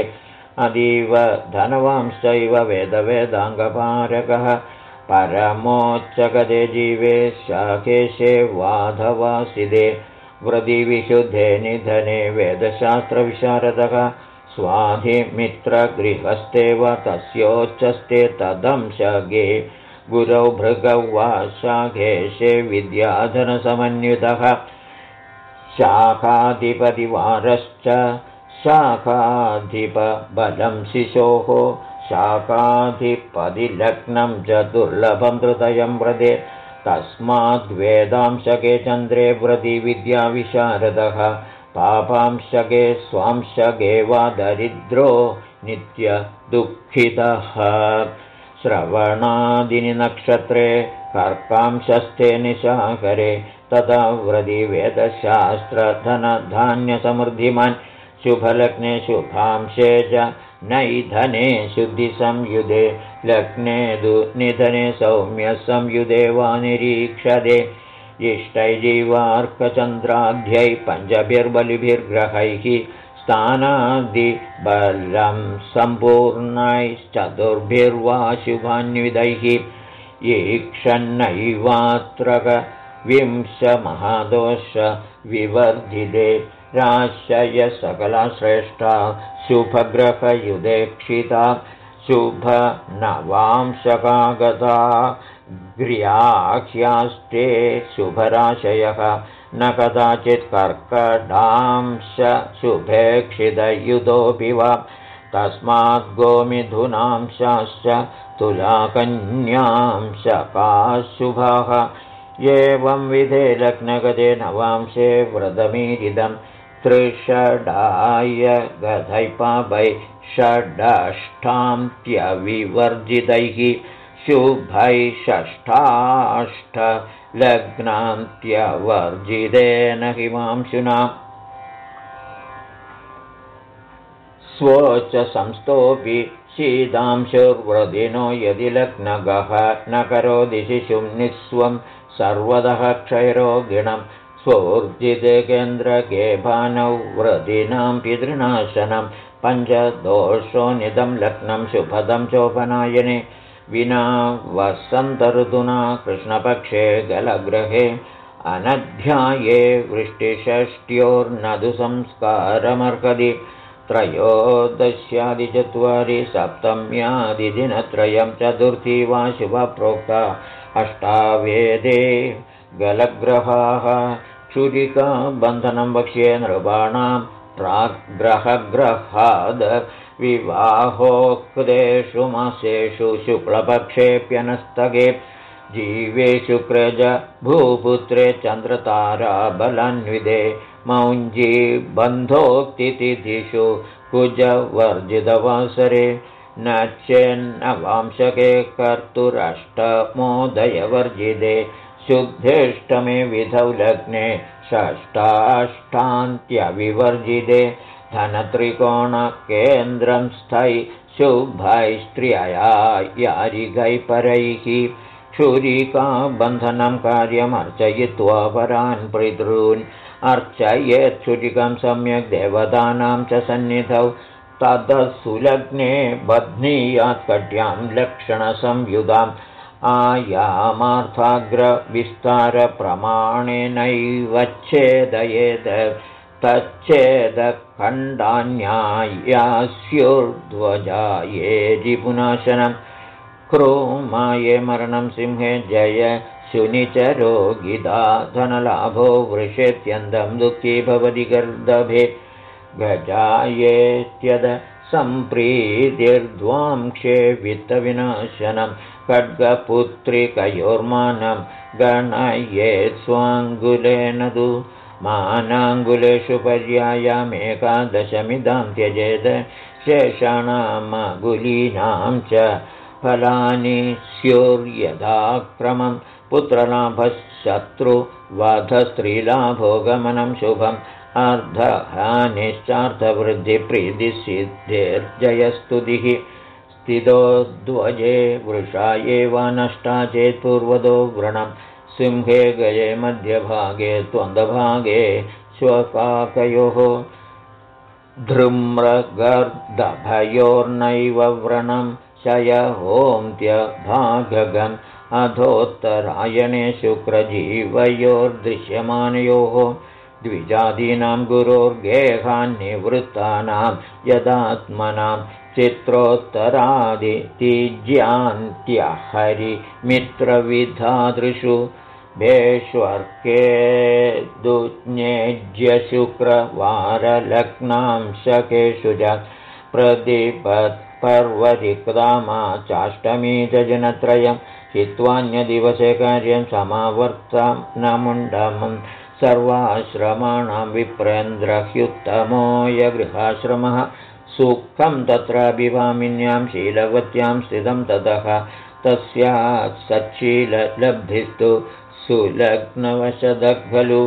अतीव धनवांश्चैव वेदवेदाङ्गपारकः परमोच्चगदे जीवे शाकेशे वाधवासिदे व्रदिविशुद्धे निधने वेदशास्त्रविशारदः स्वाधिमित्रगृहस्ते वा तस्योच्चस्ते तदंशगे गुरौ भृगौ वा शाखेशे विद्याधनसमन्वितः शाखाधिपतिवारश्च शाखाधिपबलं शिशोः शाकाधिपदिलग्नं च दुर्लभं हृदयं व्रते तस्माद्वेदांशके चन्द्रे व्रति विद्याविशारदः पापांशके स्वांशके वा दरिद्रो नित्यदुःखितः श्रवणादिनि नक्षत्रे कर्कांशस्थे निशाकरे तथा व्रति वेदशास्त्रधनधान्यसमृद्धिमान् शुभलग्ने शुभांशे च नैधने शुद्धिसंयुधे लग्ने निधने सौम्यसंयुधे वा निरीक्षते इष्टैजीवार्कचन्द्राध्यै पञ्चभिर्बलिभिर्ग्रहैः स्थानादिबलं सम्पूर्णैश्चतुर्भिर्वा शुभान्वितैः ईक्षन्नैवात्रकविंशमहादोषविवर्धिते राशय सकलश्रेष्ठा शुभग्रहयुधेक्षिता शुभनवांशकागता ग्र्याह्यास्ते शुभराशयः। न कदाचित् कर्कडांश शुभेक्षितयुधोऽपि वा। तस्माद्गोमिथुनांशाश्च तुलाकन्यांशकाः शुभाः एवं विधे लग्नगते नवांशे व्रतमीरिदम् त्रिषडाय गधैपापै षडष्टान्त्यविवर्जितैः शुभै षष्ठाष्टलग्नान्त्यवर्जितेन हिमांशुना। स्वोच संस्थोऽपि शीतांशुर्व्रदिनो यदि लग्नगः न करोति शिशुं निःस्वं सर्वतः क्षयरोगिणम् स्वोर्जिते केन्द्रके भानौ व्रतीनां पितृनाशनं पञ्चदोषोनिदं लग्नं शुभदं चोपनायने विना वसन्तऋतुना कृष्णपक्षे गलग्रहे अनध्याये वृष्टिषष्ट्योर्नदु संस्कारमर्हति त्रयोदश्यादिचत्वारि सप्तम्यादिदिनत्रयं चतुर्थी वा शुभप्रोक्ता अष्टावेदे गलग्रहाः क्षुरिका बन्धनं वक्ष्ये नृपाणां प्राग्रहग्रहाद विवाहोक्तेषु मासेषु शुक्लपक्षेऽप्यनस्तगे जीवे शुक्रज भूपुत्रे चन्द्रताराबलान्विदे मौञ्जी बन्धोक्तिथिषु कुजवर्जितवासरे न चेन्नवांशके कर्तुरष्टमोदयवर्जिते शुद्धेष्टमे विधौ लग्ने षष्टाष्टान्त्यविवर्जिते धनत्रिकोणकेन्द्रं स्थै शुभैस्त्रियया यारिगैपरैः क्षुरिका बन्धनं कार्यमर्चयित्वा परान् पितॄन् अर्चयेत् क्षुरिकं सम्यक् देवतानां च सन्निधौ ततः सुलग्ने बध्नीयात्कट्यां लक्षणसंयुधाम् आयामार्थाग्रविस्तारप्रमाणेनैवच्छेदयेत् तच्छेदखण्डान्यायास्युर्ध्वजायेजिपुनाशनं क्रोमाये मरणं सिंहे जय शुनिचरो गिदा धनलाभो वृषेत्यन्दं दुःखी भवति गर्दभे। गजायेत्यद सम्प्रीतिर्ध्वांक्षे वित्तविनाशनं खड्गपुत्रिकयोर्मानं गणयेत् स्वाङ्गुलेन तु मानाङ्गुलेषु पर्यायामेकादशमिदां त्यजेत्। शेषाणामगुलीनां च फलानि स्युर्यदाक्रमं पुत्रलाभशत्रुवधस्त्रीलाभोगमनं शुभम्। अर्धहानिश्चार्थवृद्धिप्रीतिसिद्धिर्जयस्तुतिः। स्थितो ध्वजे वृषा एव नष्टा चेत् पूर्वतो व्रणं सिंहे गये मध्यभागे त्वन्दभागे स्वकाकयोः धृम्रगर्दभयोर्नैव व्रणं शयहोन्त्यभागगम् अधोत्तरायणे शुक्रजीवयोर्दृश्यमानयोः द्विजादीनां गुरोर्गेहान्निवृत्तानां यदात्मनां चित्रोत्तरादितीज्यान्त्यहरिमित्रविधादृशु भेष्वर्के दुज्ञेज्यशुक्रवारलग्नां शकेषु च प्रदीपत्पर्वदिक्रामा चाष्टमी च जनत्रयं हित्वान्यदिवसे कार्यं समावर्तनमुण्डमम् सर्वाश्रमाणां विप्रेन्द्रह्युत्तमोय गृहाश्रमः सुखं तत्राभिभामिन्यां शीलवत्यां स्थितं ततः तस्यात् सच्शीललब्धिस्तु सुलग्नवशदः खलु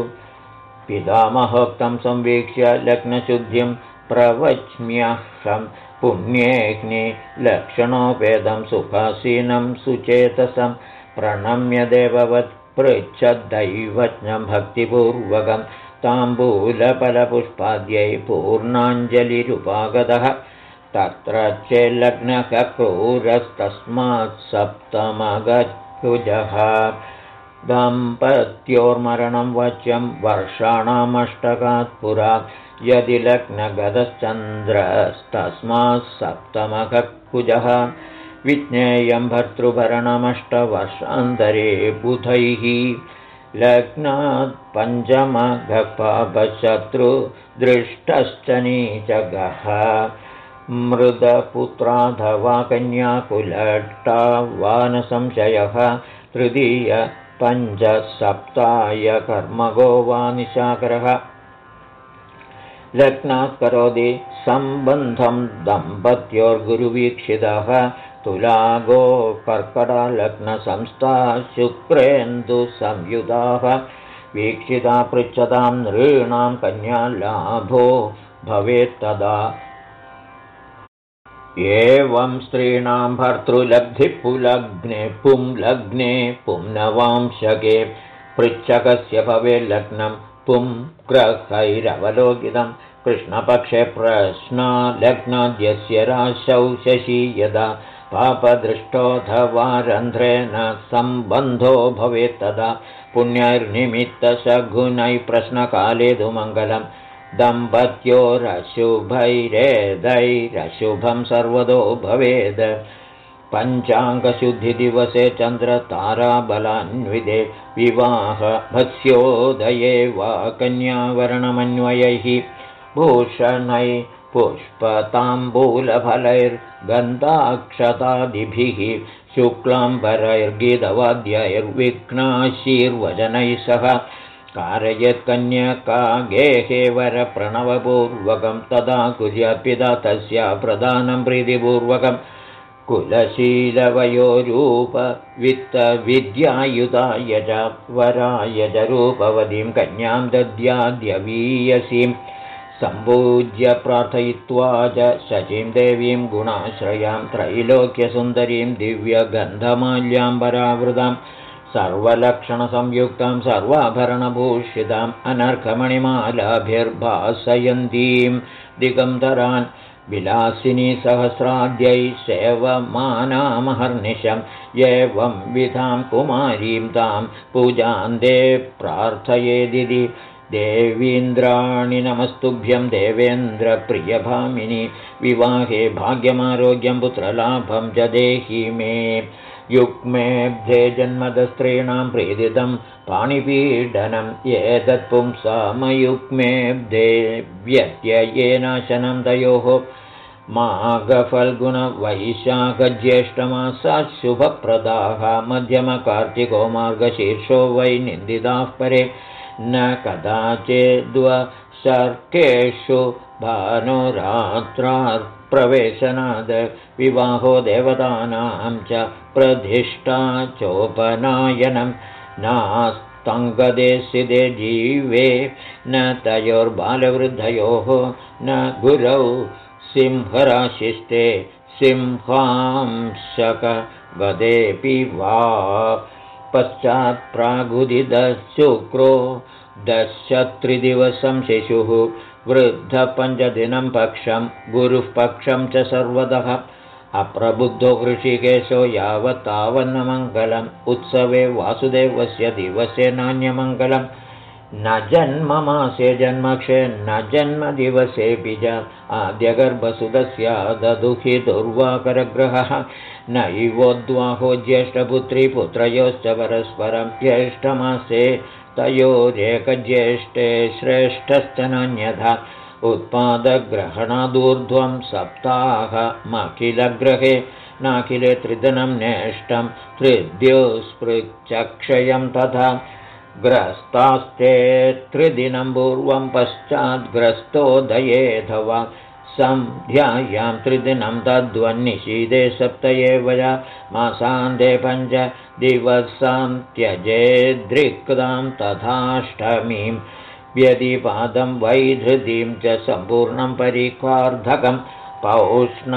पितामहोक्तं संवीक्ष्य लग्नशुद्धिं प्रवच्म्यहं पुण्येऽग्नि लक्षणोपेदं सुखासीनं सुचेतसं प्रणम्य देववत् पृच्छदैवज्ञं भक्तिपूर्वकं ताम्बूलफलपुष्पाद्यै पूर्णाञ्जलिरुपागतः। तत्र चेल्लग्नकक्रूरस्तस्मात् सप्तमगत्कुजः दम्पत्योर्मरणं वच्यं वर्षाणामष्टकात् पुरा। यदि लग्नगतश्चन्द्रस्तस्मात् सप्तमगकुजः विज्ञेयं भर्तृभरणमष्टवर्षान्तरे बुधैः। लग्नात् पञ्चमघपापशत्रुदृष्टश्च नीचगः। मृदपुत्राधवा कन्याकुलट्टा वा न संशयः तृतीय पञ्चसप्ताय कर्मगो वा निशाकरः लग्नात् करोति सम्बन्धं दम्पत्योर्गुरुवीक्षितः तुलागो कर्कटलग्नसंस्था शुक्रेन्दुसंयुधाः वीक्षिता पृच्छतां नृणां कन्यालाभो भवेत्तदा एवं स्त्रीणां भर्तृलब्धिपुलग्ने पुंलग्ने पुंनवांशके पृच्छकस्य भवेल्लग्नं पुं ग्रहैरवलोकितं कृष्णपक्षे प्रश्ना लग्नाद्यस्य राशौ शशी यदा पापदृष्टोऽथवा रन्ध्रेण सम्बन्धो भवेत् तदा पुण्यैर्निमित्तशगुनैः प्रश्नकाले तु मङ्गलम् दम्पत्योरशुभैरेदैरशुभं सर्वतो भवेद्। पञ्चाङ्गशुद्धिदिवसे चन्द्रताराबलान्विदे विवाहभस्योदये वा कन्यावर्णमन्वयैः भूषणै पुष्पताम्बूलफलैर्गन्धाक्षतादिभिः शुक्लाम्बरैर्गीतवाद्यैर्विघ्नाशीर्वचनैः सह कारयत्कन्यका गेहे वरप्रणवपूर्वकं तदा कुर्यात्पिता तस्य प्रदानं प्रीतिपूर्वकम् कुलशीलवयोरूपवित्तविद्यायुधाय च वराय च रूपवतीं कन्यां दद्याद्यवीयसीं सम्पूज्य प्रार्थयित्वा च शचीं देवीं गुणाश्रयां त्रैलोक्यसुन्दरीं दिव्यगन्धमाल्याम्बरावृतां सर्वलक्षणसंयुक्तां सर्वाभरणभूषिताम् अनर्कमणिमालाभिर्भासयन्तीं दिगन्धरान् विलासिनी सहस्राद्यै सेवमानामहर्निशम् एवं विधां कुमारीं तां पूजान्ते प्रार्थयेदिति देवीन्द्राणि नमस्तुभ्यं देवेन्द्रप्रियभामिनि विवाहे भाग्यमारोग्यं पुत्रलाभं च देहि मे युग्मेऽब्धे जन्मदस्त्रीणां प्रीदितं पाणिपीडनम् एतत्पुंसामयुग्मेऽब्धे व्यत्ययेनाशनं तयोः माघफल्गुणवैशाखज्येष्ठमासा शुभप्रदाः मध्यमकार्तिको मार्गशीर्षो वै निन्दिताः परे न कदाचिद्वशर्केषु भानुरात्राप्रवेशनाद विवाहो देवतानां च प्रतिष्ठा चोपनायनं। नास्तङ्गदे जीवे न तयोर्बालवृद्धयोः न गुरौ सिंहराशिष्टे सिंहांशकगदेऽपि वा। पश्चात्प्रागुदिदशुक्रो दशत्रिदिवसं शिशुः वृद्धपञ्चदिनं पक्षं गुरुः पक्षं च सर्वतः अप्रबुद्धो कृषिकेशो यावत्तावन्नमङ्गलम् उत्सवे वासुदेवस्य दिवसे नान्यमङ्गलम्। न जन्ममासे जन्मक्षे न जन्मदिवसेऽपि च आद्यगर्भसुतस्य ददुहि दुर्वाकरग्रहः। नैवोद्वाहो ज्येष्ठपुत्री पुत्रयोश्च परस्परं ज्येष्ठमासे तयोरेकज्येष्ठे श्रेष्ठश्च नान्यथा उत्पादग्रहणादूर्ध्वं सप्ताहमखिलग्रहे नाखिले त्रिधनं नेष्टं त्रिद्योस्पृच्छक्षयं तथा ग्रस्तास्ते त्रिदिनं पूर्वं पश्चाद्ग्रस्तोदयेऽथवा सन्ध्यायां त्रिदिनं तद्वन्निशीदे सप्त एव मासान्ते पञ्च दिवसां त्यजेदृक्तां तथाष्टमीं व्यतिपादं वैधृतिं च सम्पूर्णं परिक्वार्धकं पौष्ण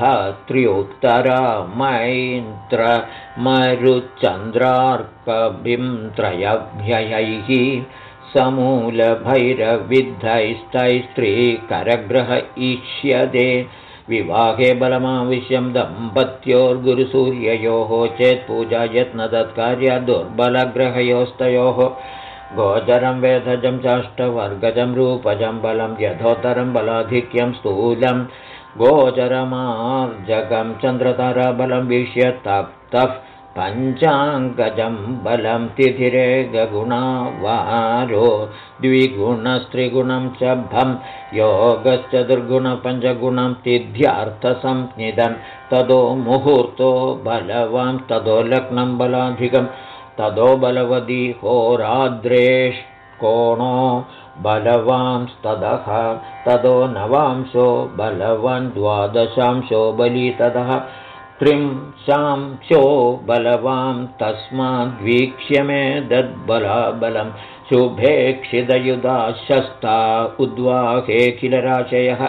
भत्र्युत्तरा मैन्द्रमरुचन्द्रार्कभिं त्रयभ्ययैः समूलभैरविद्धैस्तैस्त्रीकरग्रह इष्यते विवाहे बलमाविश्यं दम्पत्योर्गुरुसूर्ययोः चेत्पूजा यत्नतत्कार्या दुर्बलग्रहयोस्तयोः। गोचरं वेधजं चाष्टवर्गजं रूपजं बलं यथोत्तरं बलाधिक्यं स्थूलं। गोचरमार्जकं चन्द्रताराबलं विष्य तप्तः पञ्चाङ्गजं बलं तिथिरेगुणावारो द्विगुणस्त्रिगुणं च भं योगश्चतुर्गुणपञ्चगुणं तिथ्यार्थसंज्ञितं ततो मुहूर्तो बलवां ततो लग्नं बलाधिकं ततो बलवती होराद्रेष्कोणो बलवांस्ततः ततो नवांशो बलवान् द्वादशांशो बली ततः त्रिंशांशो बलवां तस्माद्वीक्ष्य मे दद्बलाबलं। शुभेक्षितयुधाशस्ता उद्वाहेऽखिलराशयः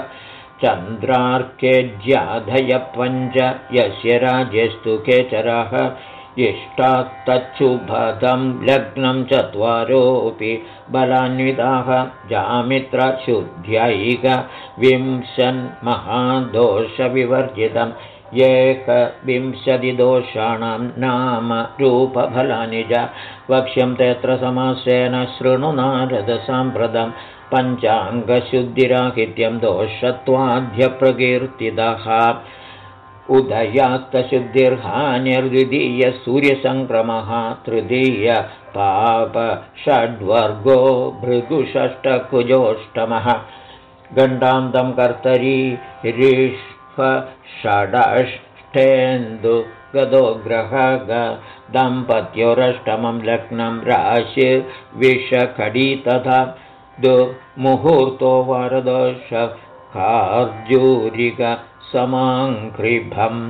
चन्द्रार्केज्याधय पञ्च यस्य राजेस्तु केचरः इष्टात्तच्छुभदं लग्नं चत्वारोऽपि बलान्विताः। जामित्रशुद्ध्यैकविंशन्महादोषविवर्जितम् एकविंशतिदोषाणां नाम रूपफलानि च। वक्ष्यं तत्र समासेन शृणु नारदसाम्प्रतं पञ्चाङ्गशुद्धिराहित्यं दोषत्वाद्यप्रकीर्तितः। उदयात्तशुद्धिर्हानिर्द्वितीयसूर्यसङ्क्रमः तृतीय पाप षड्वर्गो भृगुषष्टकुजोष्टमः। गण्डान्तं कर्तरी ऋष्फ षडष्टेन्दु गदो ग्रह दम्पत्योरष्टमं लग्नं राशिर्विषखडी तथा दुर्मुहूर्तो वरदोष कार्जूरिकसमाङ्घ्रिभम्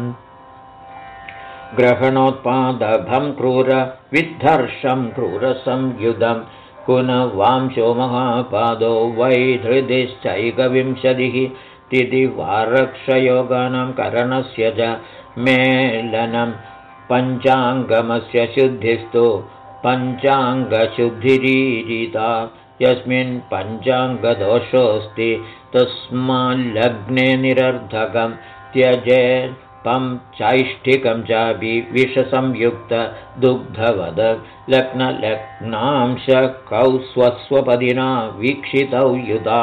ग्रहणोत्पादभं क्रूरविद्धर्षं क्रूरसंयुधं पुनवांशो महापादो वैधृदिश्चैकविंशतिः तिथिवारक्षयोगानां करणस्य च मेलनं पञ्चाङ्गमस्य शुद्धिस्तु पञ्चाङ्गशुद्धिरीरिता। यस्मिन् पञ्चाङ्गदोषोऽस्ति तस्माल्लग्ने निरर्धकं त्यजेत् पं चैष्ठिकं चापि विषसंयुक्तदुग्धवद लग्नलग्नांश कौ स्वस्वपदिना वीक्षितौ युधा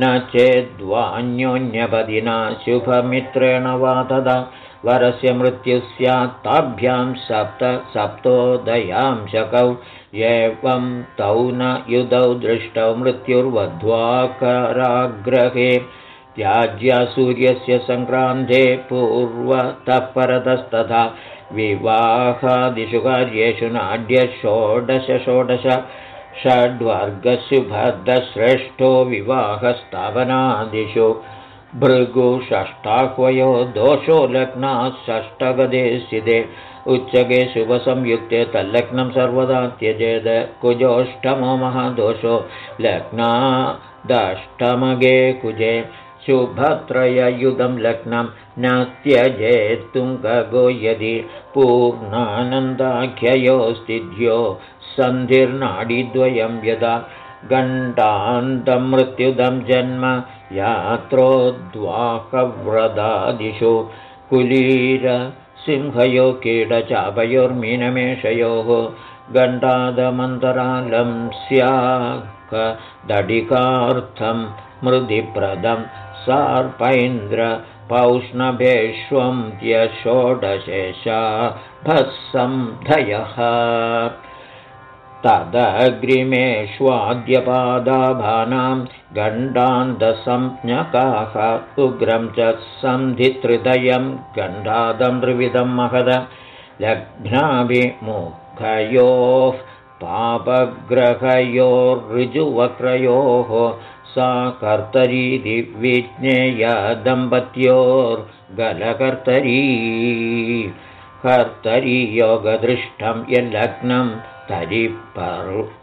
न चेद्वान्योन्यपदिना शुभमित्रेण वा तदा वरस्य मृत्युः स्यात् ताभ्यां सप्त सप्तोदयांशकौ एवं तौ न युधौ दृष्टौ मृत्युर्वध्वाकराग्रहे त्याज्या सूर्यस्य सङ्क्रान्ते पूर्वतः परतस्तथा विवाहादिषु कार्येषु नाड्य षोडश षोडश षड्वर्गशुभद्रश्रेष्ठो विवाहस्थापनादिषु भृगुषष्ठाह्वयो दोषो लग्नात् षष्ठगदे सिदे उच्चगे शुभसंयुक्ते तल्लग्नं सर्वदा त्यजेद कुजोष्टमो महादोषो लग्नादष्टमगे कुजे शुभत्रययुधं लग्नं न त्यजेत्तुङ्गगो यदि पूर्णानन्दाख्ययोस्तिध्यो सन्धिर्नाडिद्वयं यदा गण्डान्तं मृत्युदं जन्म यात्रोद्वाहव्रदादिषु कुलीरसिंहयो कीडचापयोर्मीनमेषयोः गण्डादमन्तरालं स्यादडिकार्थं मृदिप्रदं सार्पैन्द्र पौष्णभेष्वं त्यषोडशेषा भस्सन्धयः तदग्रिमेष्वाद्यपादाभानां गण्डान्तसंज्ञकाः उग्रं च सन्धित्रिदयं गण्डादं त्रिविधं महद लग्नाभिमुखयोः पापग्रहयोर्ऋजुवक्रयोः सा कर्तरी दम्पत्योर्गलकर्तरी कर्तरी योगदृष्टं यल्लग्नं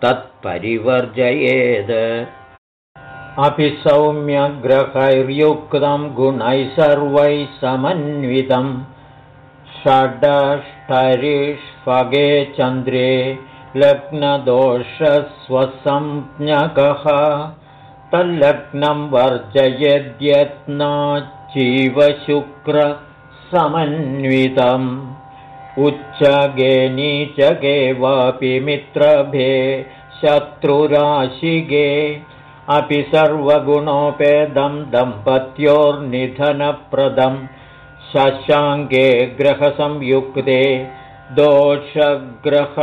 तत्परिवर्जयेत् अपि सौम्यग्रहैर्युक्तं गुणैः सर्वैः समन्वितं। षडष्टरिष्फगे चन्द्रे लग्नदोषस्वसंज्ञकः। तल्लग्नं वर्जयद्यत्नाजीवशुक्रसमन्वितम् उच्चगे नीचगे वापि मित्रभे शत्रुराशिगे। अपि सर्वगुणोपेदं दम्पत्योर्निधनप्रदं शशाङ्गे ग्रहसंयुक्ते दोषग्रहः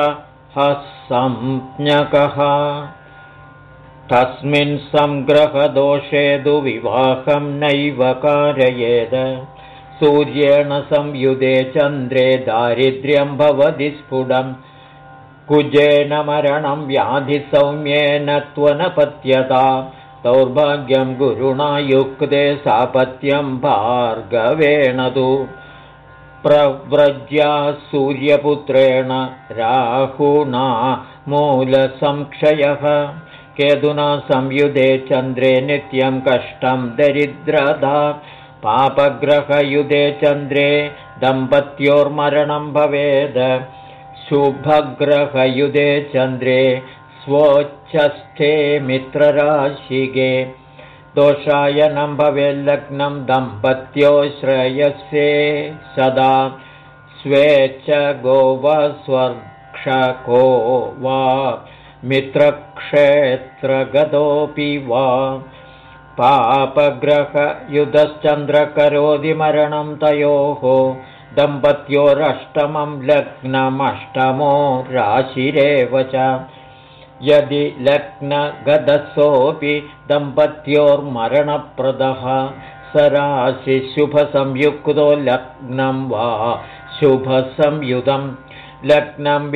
तस्मिन् सङ्ग्रहदोषे दुविवाहं नैव कारयेद सूर्येण संयुधे चन्द्रे दारिद्र्यं भवति स्फुटम्। कुजेन मरणं व्याधिसौम्येन त्वनपत्यता। दौर्भाग्यं गुरुणा युक्ते सापत्यं भार्गवेण तु। प्रव्रज्या सूर्यपुत्रेण राहुणा मूलसंक्षयः केदुना संयुधे चन्द्रे नित्यं कष्टं दरिद्रदा पापग्रहयुधे चन्द्रे दम्पत्योर्मरणं भवेद। शुभग्रहयुधे चन्द्रे स्वोच्छस्थे मित्रराशिगे। दोषायनं भवेल्लग्नं दम्पत्यो श्रेयस्ये सदा। स्वेच्छ गोवस्वर्क्षको वा मित्रक्षेत्रगतोऽपि वा पापग्रहयुधश्चन्द्रकरोति मरणं तयोः दम्पत्योरष्टमं लग्नमष्टमो राशिरेव च। यदि लग्नगदसोऽपि दम्पत्योर्मरणप्रदः स राशिशुभसंयुक्तो लग्नं वा शुभसंयुधं। लग्नं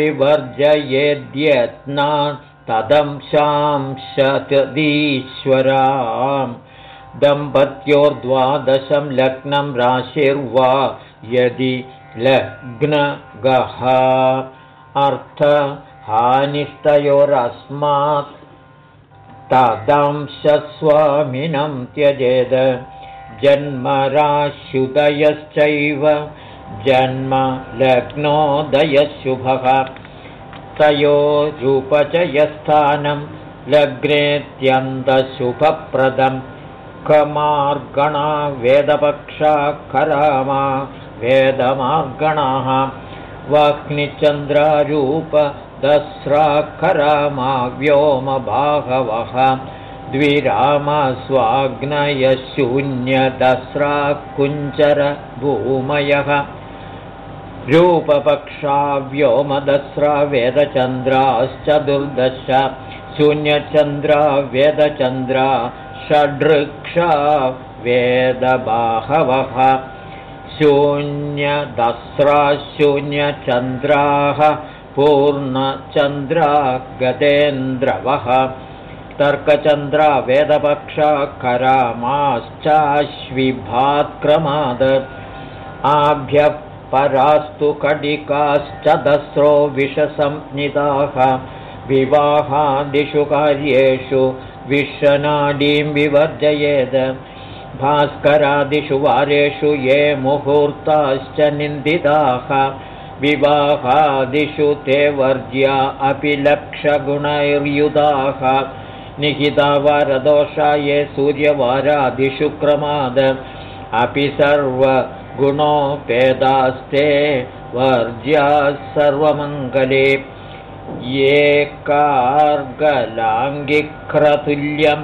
विवर्जयेद्यत्ना तदंशांशतदीश्वरा दम्पत्योर्द्वादशं लग्नं राशिर्वा यदि लग्नगः। अर्थहानिस्तयोरस्मात् तदंशस्वामिनं त्यजेद। जन्मराश्युदयश्चैव जन्म लग्नोदयशुभः तयो रूपचयस्थानं लग्नेत्यन्तशुभप्रदं। कमार्गणा वेदपक्षा करामा वेदमार्गणाः। वाग्निचन्द्रारूपदस्राखरामा व्योमबाहवः द्विरामस्वाग्नयशून्यदस्रा कुञ्चरभूमयः रूपपक्षा व्योमदस्रा वेदचन्द्राश्चतुर्दश शून्यचन्द्रा वेदचन्द्रा षडृक्षा वेदबाहवः शून्यदस्रा शून्यचन्द्राः पूर्णचन्द्रा गतेन्द्रवः तर्कचन्द्रा वेदपक्षा करामाश्चाश्विभात्क्रमाद आभ्यः परास्तु कडिकाश्च दस्रो विषसंज्ञिताः। विवाहादिषु कार्येषु विश्वनाडीं विवर्जयेद। भास्करादिषु वारेषु ये मुहूर्ताश्च निन्दिताः। विवाहादिषु ते वर्ज्या अपि लक्षगुणैर्युधाः निहिता वारदोषा ये सूर्यवारादिषु क्रमाद। अपि सर्व गुणोपेदास्ते वर्ज्याः सर्वमङ्गले। ये कार्गलाङ्गिक्रतुल्यं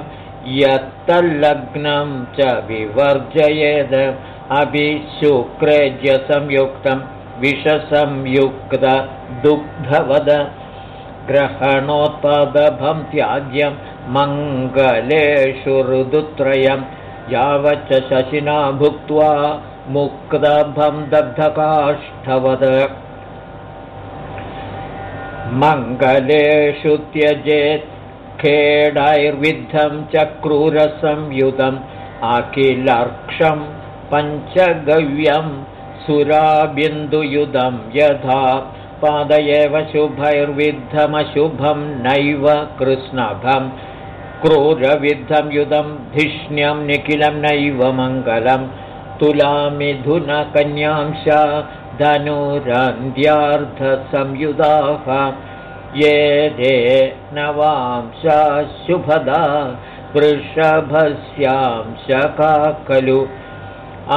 यत्तल्लग्नं च विवर्जयेद। अभिशुक्रेज्यसंयुक्तं विषसंयुक्तदुग्धवद ग्रहणोत्पादभं त्याज्यं मङ्गलेषु ऋदुत्रयं। यावच्च शशिना भुक्त्वा मुक्तभं दग्धकाष्ठवद। मङ्गलेषु त्यजेत् खेडैर्विद्धं च क्रूरसंयुतम् अखिलर्क्षं पञ्चगव्यं सुराबिन्दुयुधं यथा पाद एव शुभैर्विद्धमशुभं नैव कृष्णभं। क्रूरविद्धं युधं धिष्ण्यं निखिलं नैव मङ्गलम् तुलामिधुनकन्यांश धनुरन्द्यार्धसंयुधाः ये दे शुभदा वृषभस्यांशका खलु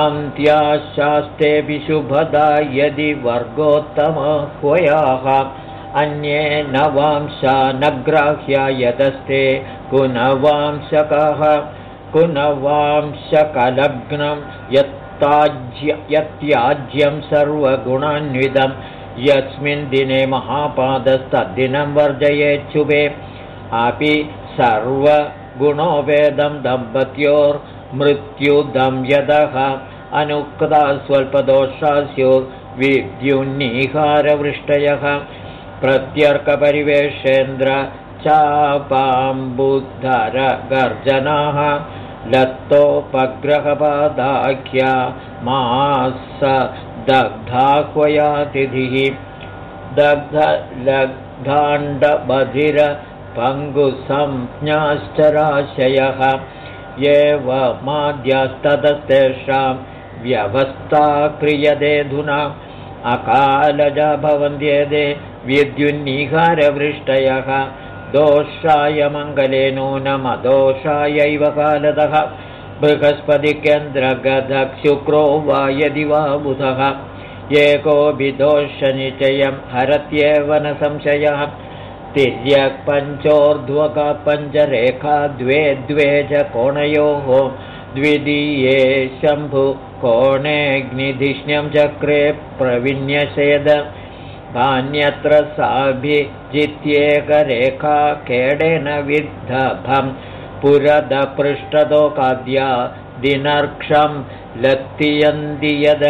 अन्त्याशास्तेऽपि शुभदा यदि वर्गोत्तमह्वयाः अन्ये नवांशा न ग्राह्या यतस्ते पुनवांशकः कुनवांशकलग्नं यत्ताज्य यत्याज्यं सर्वगुणान्वितं। यस्मिन् दिने महापादस्तद्दिनं वर्जयेच्छुभे अपि सर्वगुणोपेदं दम्पत्योर्मृत्युदं यदः। अनुक्ता स्वल्पदोषा स्युर्विद्युन्निहारवृष्टयः प्रत्यर्कपरिवेशेन्द्र चापाम्बुद्धरगर्जनाः लत्तोपग्रहपादाख्या मास दग्धाह्वयातिथिः दग्धलग्धाण्डबधिरपङ्गुसंज्ञाश्च राशयः एवमाद्यास्ततस्तेषां व्यवस्था क्रियतेऽधुना अकालजा भवन्त्येते विद्युन्निहारवृष्टयः दोषाय मङ्गले नूनमदोषायैव कालतः बृहस्पतिकेन्द्रगधशुक्रो वा यदि वा एको विदोषनिचयं हरत्येव न संशयः। तिर्यक्पञ्चोर्ध्वकपञ्चरेखा द्वे द्वे च कोणयोः। द्वितीये शम्भुकोणेऽग्निधिष्ण्यं चक्रे प्रविन्यसेद धान्यत्र साभिजित्येकरेखा केडेन विद्धभं पुरदपृष्ठतो काद्या दिनर्क्षं लत्तियन्ति यद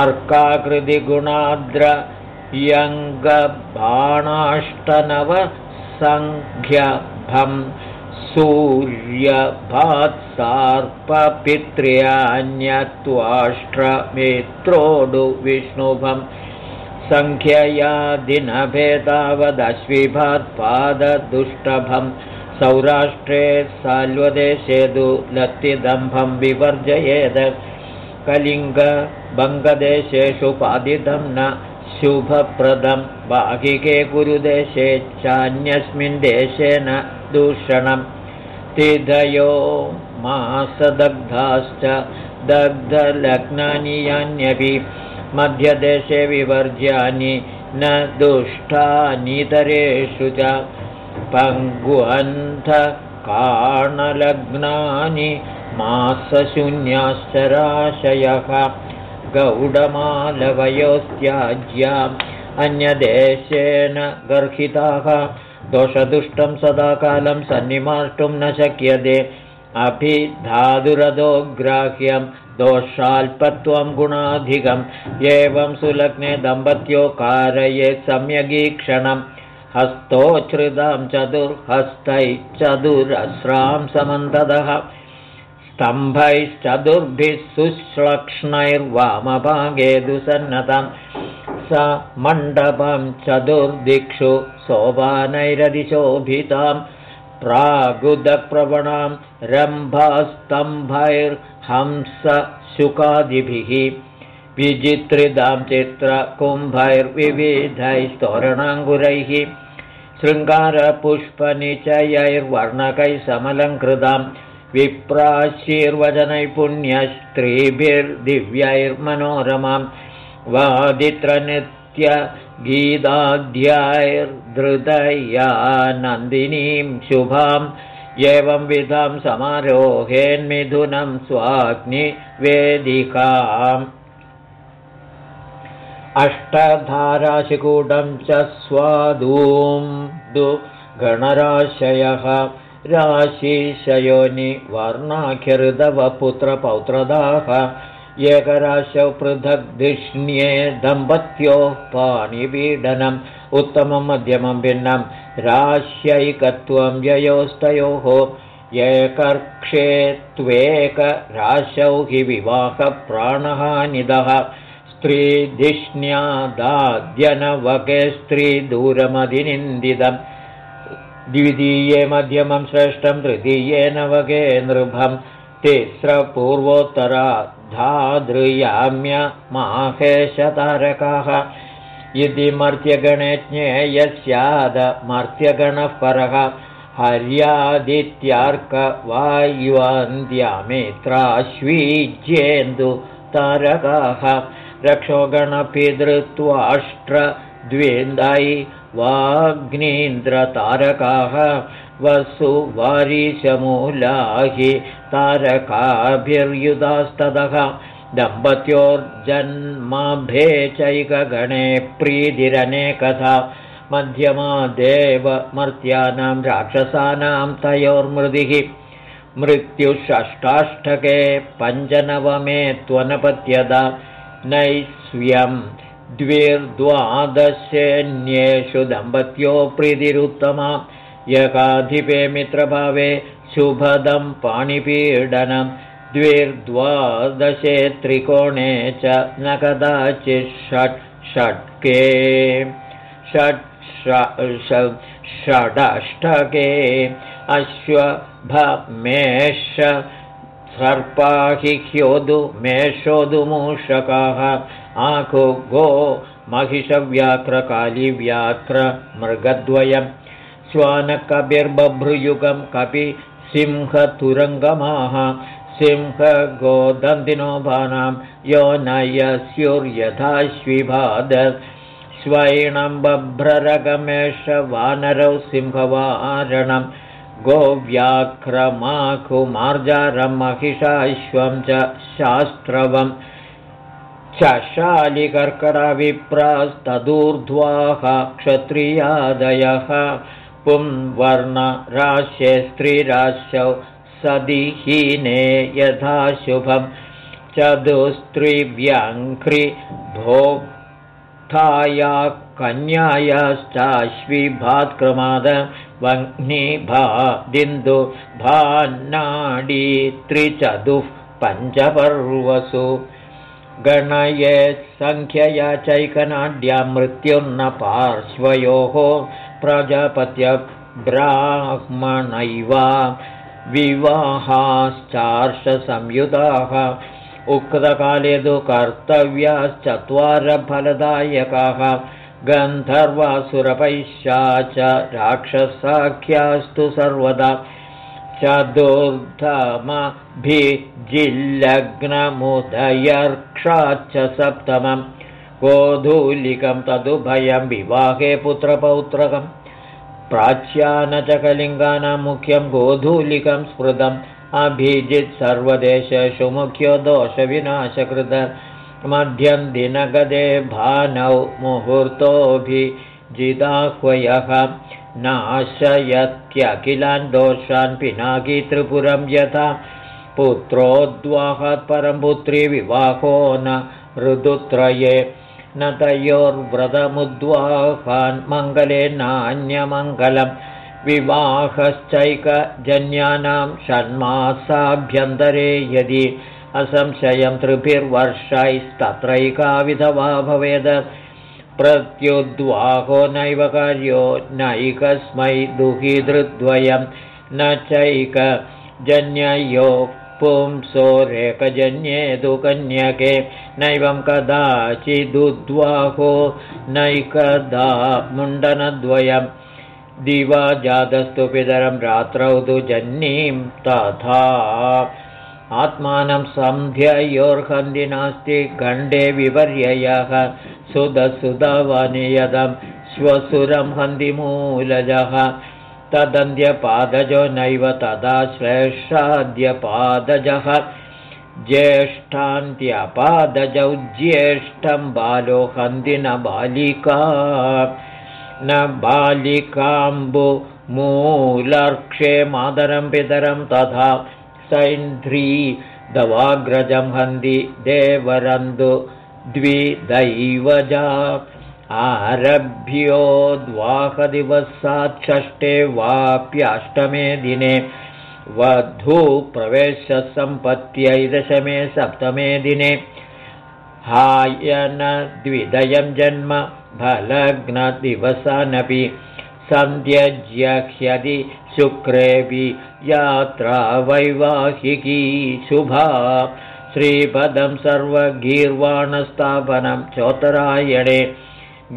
अर्काकृतिगुणाद्रयङ्गबाणाष्टनवसङ्ख्यभं सूर्यभात्सार्पपित्र्यान्यत्वाष्ट्रमित्रोडुविष्णुभम् सङ्ख्यया दिनभेदावदश्विभात्पाददुष्टभं सौराष्ट्रे साल्वदेशे दु लत्तिदम्भं विवर्जयेद। कलिङ्गबङ्गदेशेषु पादितं न शुभप्रदं। बाहिके गुरुदेशे चान्यस्मिन् देशे न दूषणं। तिथयो मासदग्धाश्च दग्धलग्नानि यान्यपि मध्यदेशे विवर्ज्यानि न दुष्टानितरेषु च पङ्गुअन्धकाणलग्नानि मासशून्याश्चराशयः गौडमालवयोस्त्याज्याम् अन्यदेशेन गर्हिताः दोषदुष्टं सदा कालं सन्निमार्तुं न शक्यते। अभिधातुरदोग्राह्यं दोषाल्पत्वं गुणाधिकम्। एवं सुलग्ने दम्पत्यो कारयेत् सम्यगीक्षणं हस्तोच्छ्रितां चतुर्हस्तैश्चतुरस्रां समन्ततः। स्तम्भैश्चतुर्भिः सुश्लक्ष्णैर्वामभागे दुसन्नतं स मण्डपं चतुर्दिक्षु सोपानैरधिशोभिताम्। प्रागुदप्रवणां रम्भास्तम्भैर्हंसशुकादिभिः विजित्रिदां चित्रकुम्भैर्विविधैस्तोरणाङ्गुरैः शृङ्गारपुष्पनिचयैर्वर्णकैः समलङ्कृतां विप्राशीर्वचनैपुण्यस्त्रीभिर्दिव्यैर्मनोरमां वादित्रनित्य गीताध्यायैर्धृतया नन्दिनीं शुभाम् एवंविधां समारोहेन्मिथुनं स्वाग्निवेदिकाम् अष्टधाराशिकूटं च स्वादूं दु गणराशयः। राशिशयोनि वर्णाख्यऋदवपुत्रपौत्रदाः एकराशौ पृथग्धिष्ण्ये दम्पत्योः पाणिपीडनम्। उत्तमं मध्यमं भिन्नं राश्यैकत्वं ययोस्तयोः एकर्क्षे त्वेकराशौ हि विवाहप्राणहानिदः स्त्रीधिष्ण्यादाद्यनवके स्त्रीदूरमधिनिन्दितम् द्वितीये मध्यमं श्रेष्ठं तृतीये नवके नृभं। तिस्रपूर्वोत्तरा धादृयाम्य माहेशतारकाः इति मर्त्यगणे ज्ञेयस्याद मर्त्यगणः परः हर्यादित्यार्कवायुवन्द्यामित्राश्वीज्येन्दु तारकाः रक्षोगणपितृत्वाष्ट्रद्वेन्दै वाग्नीन्द्रतारकाः वसुवारीशमूला हि तारकाभिर्युधास्ततः दम्पत्योर्जन्माभे चैकगणे प्रीतिरनेकथा मध्यमा देवमर्त्यानां राक्षसानां तयोर्मृदिः। मृत्युषष्टाष्टके पञ्चनवमे त्वनपत्यदा नैस्व्यं द्विर्द्वादशेऽन्येषु दम्पत्यो प्रीतिरुत्तमा। यकाधिपे मित्रभावे शुभदं पाणिपीडनं द्विर्द्वादशे त्रिकोणे च न कदाचित् षट् षट्के। षट् षडष्टके। अश्वभमेष सर्पाहि ह्योदुमेषोदुमूषकाः आखो गो महिषव्याघ्रकालीव्याघ्रमृगद्वयं श्वानकबिर्बभ्रुयुगं कपि सिंहतुरङ्गमाः सिंहगोदन्तिनोभानां यो नयस्युर्यथाश्विभाद। स्वैणं बभ्ररगमेष वानरौ सिंहवारणं गोव्याघ्रमाखुमार्जारं महिषाश्वं च शास्त्रवम् चशालिकर्कटविप्रास्तदूर्ध्वाः क्षत्रियादयः पुंवर्णराश्ये स्त्रीराश्यौ सदिहीने यथा शुभं। चतुस्त्रिव्यङ्घ्रि भोक्ताया कन्यायाश्चाश्विभात्क्रमाद वह्निभादिन्दु भान्नाडी त्रिचतुः पञ्चपर्वसु। गणयेत् सङ्ख्यया चैकनाड्या मृत्युर्न पार्श्वयोः प्रजापत्यब्राह्मणैव विवाहाश्चार्षसंयुताः। उक्तकाले तु कर्तव्याश्चत्वारफलदायकाः। गन्धर्वासुरपैश्या च राक्षसाख्यास्तु सर्वदा। चतुर्धमभिजिल्लग्नमुदयर्क्षाच्च सप्तमं गोधूलिकं तदुभयं विवाहे पुत्रपौत्रकम् प्राच्यानचकलिङ्गानां मुख्यं गोधूलिकं स्मृतम् अभिजित् सर्वदेशेषु मुख्यो दोषविनाशकृत। मध्यं दिनगदे भानौ मुहूर्तोऽभिजिदाह्वयः नाशयत्यखिलान् दोषान् पिनाकी त्रिपुरं यथा। पुत्रोद्वाहात् परं पुत्री विवाहो न ऋतुत्रये न तयोर्व्रतमुद्वाहान् मङ्गले नान्यमङ्गलं विवाहश्चैकजन्यानां षण्मासाभ्यन्तरे यदि असंशयं त्रिभिर्वर्षैस्तत्रैका विधवा भवेद। प्रत्युद्वाहो नैव कार्यो नैकस्मै दुहितृद्वयं न चैकजन्ययो पुंसोरेकजन्ये तु कन्यके नैवं कदाचिदुद्वाहो नैकदा मुण्डनद्वयं। दिवा जातस्तु पितरं रात्रौ तु जन्नीं तथा। आत्मानं सन्ध्ययोर्हन्ति नास्ति खण्डे विपर्ययः सुधसुधवनियदं श्वसुरं हन्दिमूलजः तदन्त्यपादजो नैव तदा श्रेष्ठाद्यपादजः। ज्येष्ठान्त्यपादजौ ज्येष्ठं बालो हन्ति न बालिका। न बालिकाम्बुमूलर्क्षे मादरं पितरं तथा सैन्ध्री दवाग्रजं हन्ति देवरन्दु द्विदैवजा आरभ्योद्वाहदिवसात् षष्ठे वाप्याष्टमे दिने वधूप्रवेशसम्पत्त्यै दशमे सप्तमे दिने हायनद्विदयं जन्म फलग्नदिवसानपि सन्ध्यज्यह्यदि शुक्रेऽपि यात्रा वैवाहिकी शुभा श्रीपदं सर्वगीर्वाणस्थापनं चोत्तरायणे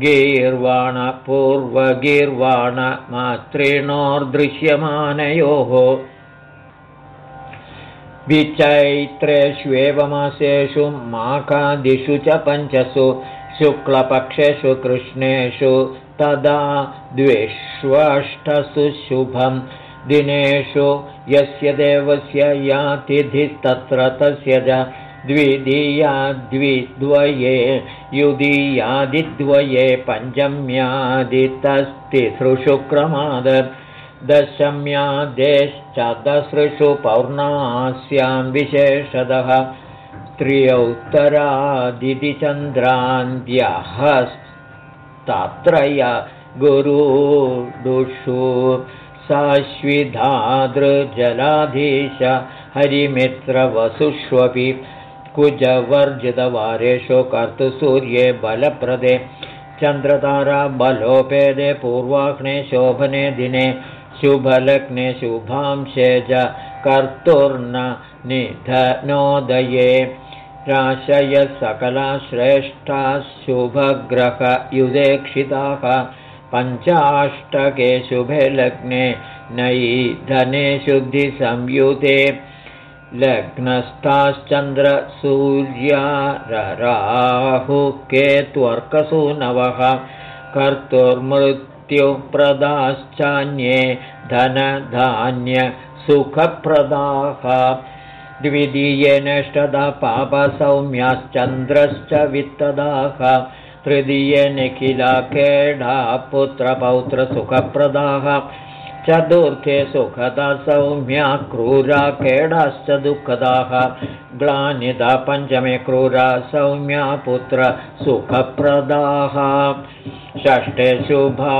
गीर्वाणपूर्वगीर्वाणमातॄणोर्दृश्यमानयोः विचैत्रेष्वेव मासेषु माकादिषु च पञ्चसु शुक्लपक्षेषु कृष्णेषु तदा द्विष्वष्टसु शुभं दिनेषु यस्य देवस्य यातिथिस्तत्र तस्य च द्वितीयाद्विद्वये युदीयादिद्वये पञ्चम्यादितस्तिसृशुक्रमाद दशम्यादेश्चतसृषु पौर्णास्यां विशेषतः त्र्यौत्तरादितिचन्द्रान्त्यहस्तत्रय गुरुडुषु साश्विधादृजलाधीश हरिमित्रवसुष्वपि कुजवर्जितवारेषु कर्तुसूर्ये बलप्रदे। चन्द्रतारा बलोपेदे पूर्वाह्ने शोभने दिने। शुभलग्ने शुभांशे च कर्तुर्न निधनोदये। राशय सकला श्रेष्ठाः शुभग्रहयुधेक्षिताः पञ्चाष्टके शुभे लग्ने नयि धने शुद्धिसंयुते लग्नस्थाश्चन्द्रसूर्यारराहुके त्वर्कसूनवः कर्तुर्मृत्युप्रदाश्चान्ये धनधान्यसुखप्रदाः द्वितीयेनेष्टदा पापसौम्याश्चन्द्रश्च वित्तदाः तृतीयेऽखिला केडा पुत्रपौत्रसुखप्रदाः चतुर्थे सुखदा सौम्या क्रूरा केडाश्च दुःखदाः ग्लानिदा पञ्चमे क्रूरा सौम्या पुत्र सुखप्रदाः। षष्ठे शुभा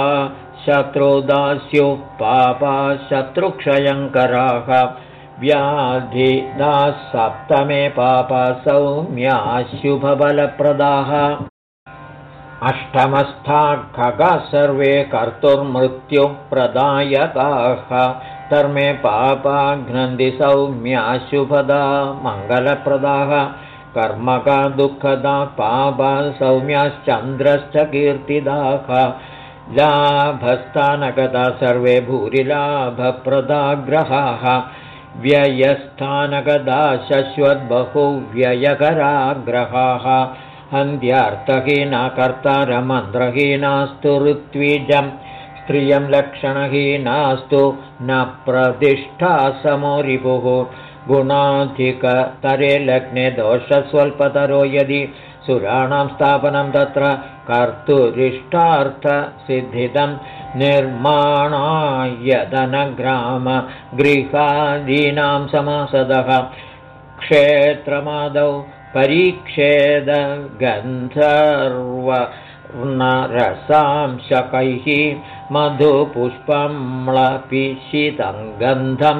शत्रुदास्युः पापा शत्रुक्षयङ्कराः। व्याधिदाः सप्तमे पापा सौम्या शुभबलप्रदाः अष्टमस्था खगाः सर्वे कर्तुर्मृत्युप्रदायकाः धर्मे पापाघ्नन्ति सौम्याशुभदा मङ्गलप्रदाः। कर्मका दुःखदा पापा सौम्याश्चन्द्रश्च कीर्तिदाः। लाभस्थानगता सर्वे भूरिलाभप्रदाग्रहाः व्ययस्थानगदा शश्वद्बहुव्ययकराग्रहाः हन्त्यार्थहीना कर्तारमन्त्रहीनास्तु ऋत्विजं स्त्रियं लक्षणहीनास्तु न प्रतिष्ठा समोरिपुः। गुणाधिकतरे लग्ने दोषस्वल्पतरो यदि सुराणां स्थापनं तत्र कर्तुरिष्टार्थसिद्धितं निर्माणायदनग्रामगृहादीनां समासदः। क्षेत्रमादौ परीक्षेदगन्धर्वनरसांशकैः मधुपुष्पम्लपिशितं गन्धं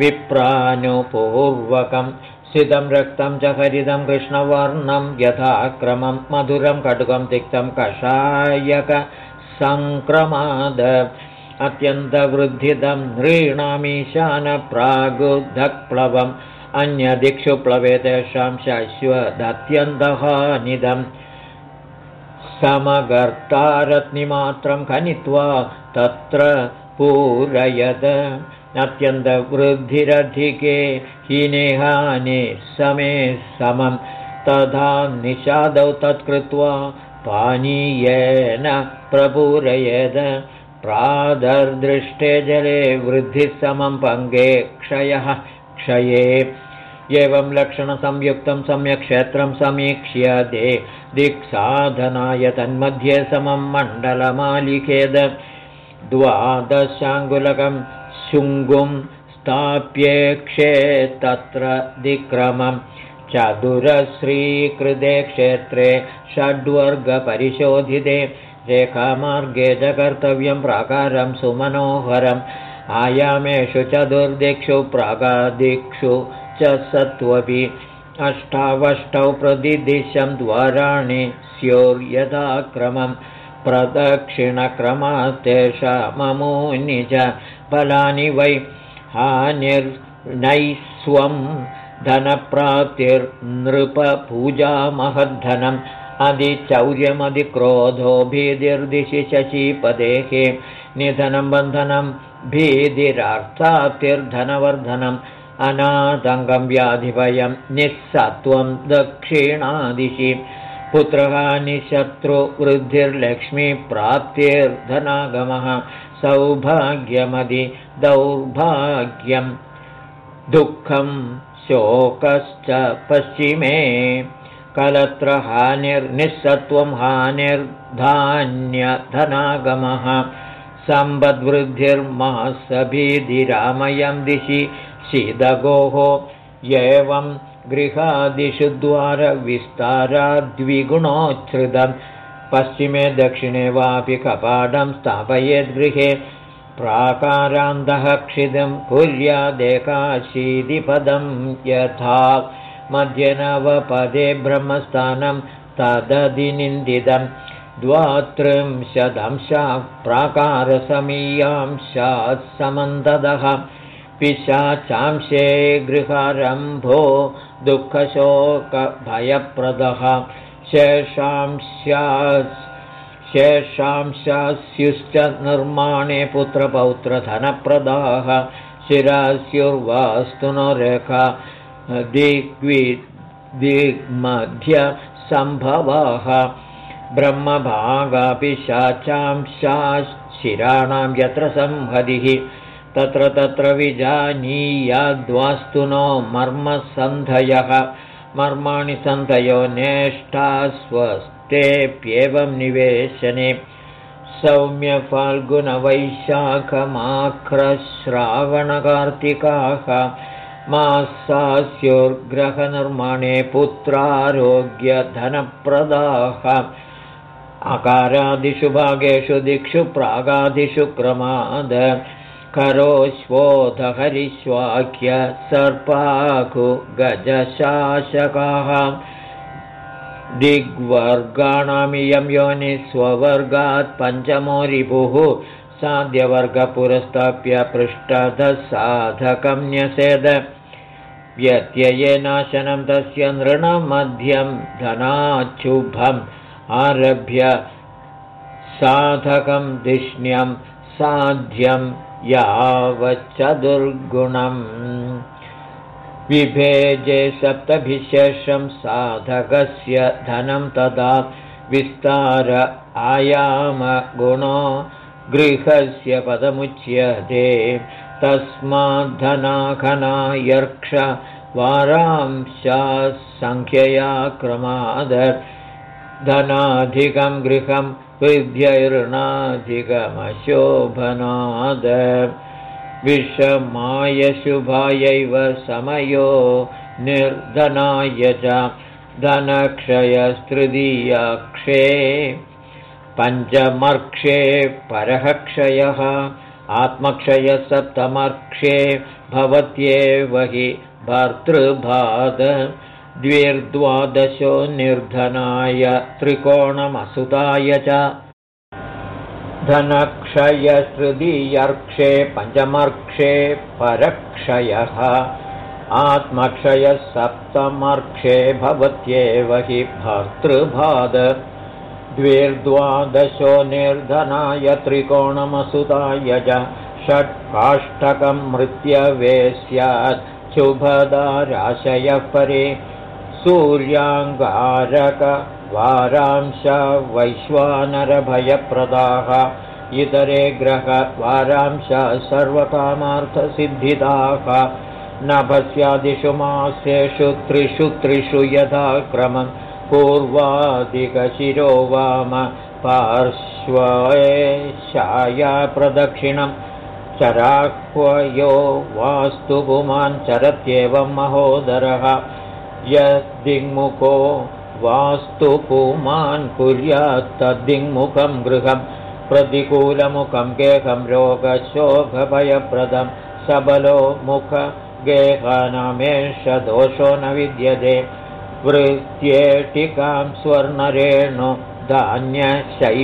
विप्रानुपूर्वकं सितं रक्तं च हरितं कृष्णवर्णं यथाक्रमं मधुरं कटुकं तिक्तं कषायकसङ्क्रमाद अत्यन्तवृद्धिदं नृणामीशानप्रागुधक्प्लवम् अन्यदिक्षु प्लवे तेषां शाश्वदत्यन्तहानिदम् समगर्तारत्निमात्रं खनित्वा तत्र पूरयद। अत्यन्तवृद्धिरधिके हीनेहाने समे समं। तथा निषादौ तत्कृत्वा पानीयेन प्रपूरयेद। प्रादर्दृष्टे जले वृद्धिः समं पङ्गे क्षयः क्षये एवं लक्षणसंयुक्तं सम्यक् क्षेत्रं समीक्ष्य दे दिक्साधनाय तन्मध्ये समं मण्डलमालिखेद। द्वादशाङ्गुलकं शुङ्गुं स्थाप्येक्षे तत्र दिक्रमं चतुरश्रीकृते क्षेत्रे षड्वर्गपरिशोधिते। रेखामार्गे च कर्तव्यं प्राकारं सुमनोहरम्। आयामेषु चतुर्दिक्षु प्रागादिक्षु च सत्त्वपि अष्टावष्टौ प्रतिदिशं द्वाराणि स्योर्यथाक्रमं प्रदक्षिणक्रमास्तेषामूनि च फलानि वै हानिर्नैस्वं धनप्राप्तिर्नृपपूजामहद्धनम् अधिचौर्यमधिक्रोधो भीतिर्दिशि शशीपदेः निधनं बन्धनं भीतिरार्थातिर्धनवर्धनम् अनातङ्गं व्याधिभयं निःसत्वं दक्षिणादिशि पुत्रहानिशत्रुवृद्धिर्लक्ष्मीप्राप्तिर्धनागमः सौभाग्यमदि दौर्भाग्यं। दुःखं शोकश्च पश्चिमे। कलत्रहानिर्निःसत्वं हानिर्धान्यधनागमः। सम्पद्वृद्धिर्मासभीधिरामयं दिशि शीदगोः एवं गृहादिषु द्वारविस्ताराद्विगुणोच्छ्रितं पश्चिमे दक्षिणे वापि कपाटं स्थापयेद्गृहे प्राकारान्तः क्षिदं कुर्यादेकाशीतिपदं यथा। मध्यनवपदे ब्रह्मस्थानं तदधिनिन्दितम् द्वात्रिंशदंशाः प्राकारसमीयांशात् समन्ददः पिशाचांशे गृहारम्भो दुःखशोकभयप्रदः। शेषांशास्युश्च निर्माणे पुत्रपौत्रधनप्रदाः। शिरास्युर्वास्तु नो रेखा। दिग्विदिग्मध्यसम्भवाः ब्रह्मभागापिशाचांशाशिराणां यत्र संहतिः तत्र तत्र विजानीयाद्वास्तु नो मर्मसन्धयः। मर्माणि सन्धयो नेष्टा स्वस्तेऽप्येवं निवेशने। सौम्यफाल्गुणवैशाखमाख्रश्रावणकार्तिकाः मासास्योर्ग्रहनिर्माणे पुत्रारोग्यधनप्रदाः। अकारादिषु भागेषु दिक्षु प्रागादिषु क्रमाद करोश्वोधहरिष्वाख्य सर्पाघु गजशासकाः। दिग्वर्गाणामियं योनिस्ववर्गात् पञ्चमो रिपुः साध्यवर्गपुरस्ताप्य पृष्ठधसाधकं न्यसेद व्यत्यये नाशनं तस्य नृणमध्यं धनाच्छुभम् आरभ्य साधकं धिष्ण्यं साध्यं यावच्चदुर्गुणम्। विभेजे सप्तभिशेषं साधकस्य धनं तदा विस्तार आयामगुणो गृहस्य पदमुच्यते। तस्माद्धनाघनायर्क्ष वारांशासङ्ख्यया क्रमाद धनाधिकं गृहं हृद्यैर्णाधिकमशोभनाद विषमायशुभायैव समयो निर्धनाय च धनक्षयस्तृतीयाक्षे पञ्चमर्क्षे परः क्षयः आत्मक्षयसप्तमर्क्षे भवत्येव हि भर्तृभाद द्विर्द्वादशो निर्धनाय त्रिकोणमसुताय च। धनक्षयस्तृतीयर्क्षे पञ्चमर्क्षे परक्षयः। आत्मक्षयः सप्तमर्क्षे भवत्येव हि भर्तृभाद। द्विर्द्वादशो निर्धनाय त्रिकोणमसुताय च। षट्काष्ठकं मृत्यवे स्यात्। शुभदाराशयः परे सूर्याङ्गारक वारांश वैश्वानरभयप्रदाः इतरे ग्रहवारांश सर्वकामार्थसिद्धिदाः नभस्यादिषु मासेषु त्रिषु त्रिषु यथा क्रमं पूर्वादिकशिरो वाम पार्श्वशायाप्रदक्षिणं चराह्वयो वास्तु पुमान् चरत्येवं महोदरः यद्दिङ्मुखो वास्तु पुमान् कुर्यात्तद्दिङ्मुखं गृहं प्रतिकूलमुखं गेहं रोगशोभभयप्रदं सबलो मुखगेहानामेष दोषो न विद्यते वृत्त्येटिकां स्वर्णरेणु धान्यशैवलसंयुधं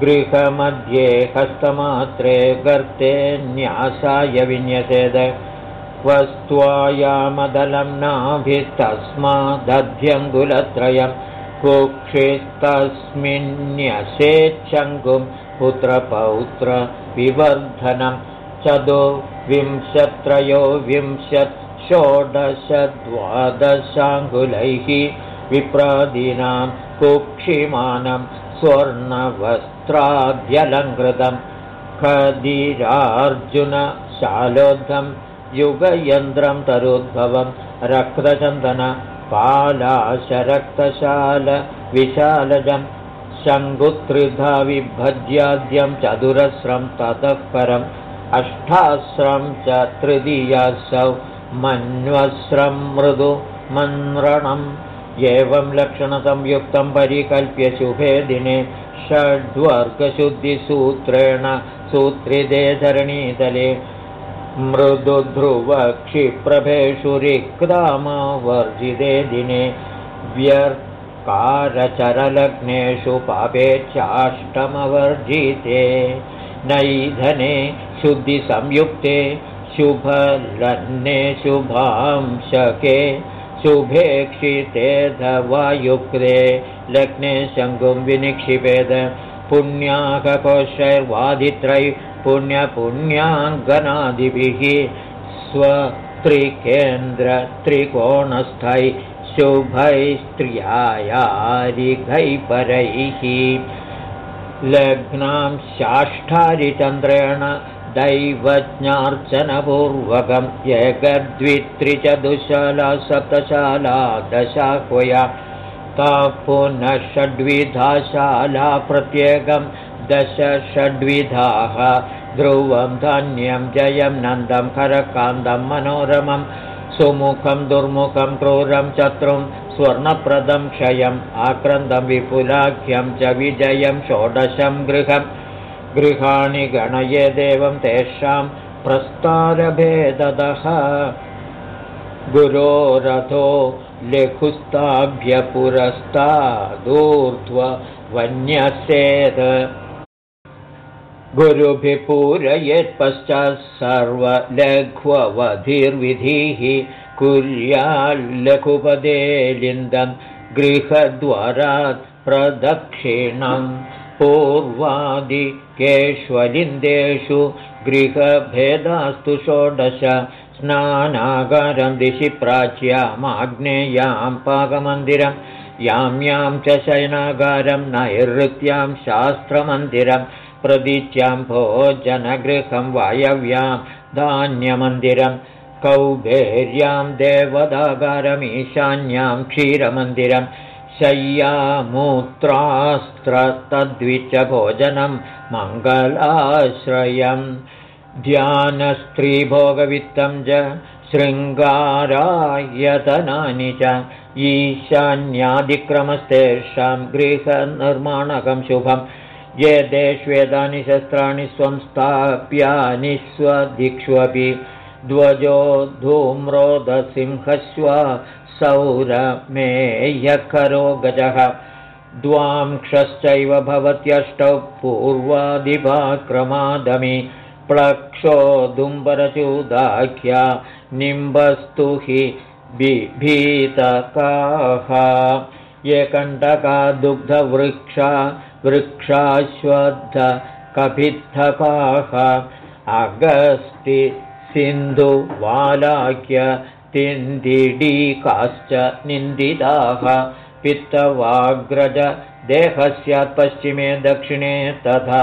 गृहमध्ये हस्तमात्रे गर्ते न्यासाय विन्यसेद वस्त्वायामदलं नाभिस्तस्मादध्यङ्गुलत्रयं कुक्षिस्तस्मिन्न्यसेच्छङ्गुं पुत्रपौत्रविवर्धनं चतुर्विंशत्रयोविंशत् षोडशद्वादशाङ्गुलैः विप्रादीनां कुक्षिमानं स्वर्णवस्त्राद्यलङ्कृतं खदिरार्जुनशालोद्धं युगयन्त्रं तरुद्भवं पालाशरक्तशालविशालजं शङ्गुत्रिधा विभज्याद्यं चतुरस्रं ततः परम् अष्टास्रं च तृतीयासौ मन्वस्रं मृदु मन्रणम् एवं लक्षणसंयुक्तं परिकल्प्य शुभे दिने षड्वर्गशुद्धिसूत्रेण सूत्रिदे धरणीतले मृदुध्रुवक्षिप्रभेषु रिक्तामवर्जिते दिने व्यर्कारचरलग्नेषु पापे चाष्टमवर्जिते। नैधने शुद्धिसंयुक्ते शुभलन्ने शुभांशके शुभेक्षिते धवायुक्ते लग्ने शङ्गुं विनिक्षिपेद पुण्याककोशैर्वादित्रैः पुण्यपुण्याङ्गनादिभिः त्रिकेन्द्रत्रिकोणस्थै शुभैस्त्रियायारिघैपरैः लग्नां शाष्ठारिचन्द्रेण दैवज्ञार्चनपूर्वकं एकद्वित्रिचतुशाला सप्तशाला दशाह्वया ता पुनः षड्विधाशाला प्रत्येकं दश षड्विधाः ध्रुवं धान्यं जयं नन्दं करकान्दं मनोरमं सुमुखं दुर्मुखं क्रूरं चत्रुं स्वर्णप्रदं क्षयम् आक्रन्दं विपुलाख्यं च विजयं षोडशं गृहं गृहाणि गणये देवं तेषां प्रस्तारभेदः गुरोरथो लघुस्ताभ्यपुरस्तादूर्ध्व वन्यसेत् गुरुभिः पूरयेत्पश्चात् सर्वलघ्ववधिर्विधिः कुर्याल्लघुपदे लिन्दं गृहद्वारात् प्रदक्षिणं पूर्वादिकेष्वलिन्देषु गृहभेदास्तु षोडश स्नानागारं दिशि प्राच्यामाग्नेयां पाकमन्दिरं यां यां च शयनागारं नैऋत्यां शास्त्रमन्दिरं प्रदिच्यां भोजनगृहं वायव्यां धान्यमन्दिरं कौबेर्यां देवदागारमीशान्यां क्षीरमन्दिरं शय्यामूत्रास्त्रतद्विचभोजनं मङ्गलाश्रयम् ध्यानस्त्रीभोगवित्तं च शृङ्गारायतनानि च ईशान्यादिक्रमस्तेषां गृहनिर्माणकं शुभं ये देष्वेदानि शस्त्राणि स्वं स्थाप्यानि स्वदिक्ष्वपि। ध्वजो धूम्रोदसिंहस्व सौरमेह्यकरो गजः। द्वांक्षश्चैव भवत्यष्टौ पूर्वादिभाक्रमादमि प्लक्षोदुम्बरचूदाख्या निम्बस्तु हि बिभीतकाः ये कण्टका दुग्धवृक्षा वृक्षाश्वद्धकपित्थकाः अगस्ति सिन्धुवालाख्य तिन्दिडीकाश्च निन्दिताः। पित्तवाग्रज देहस्यात् पश्चिमे दक्षिणे तथा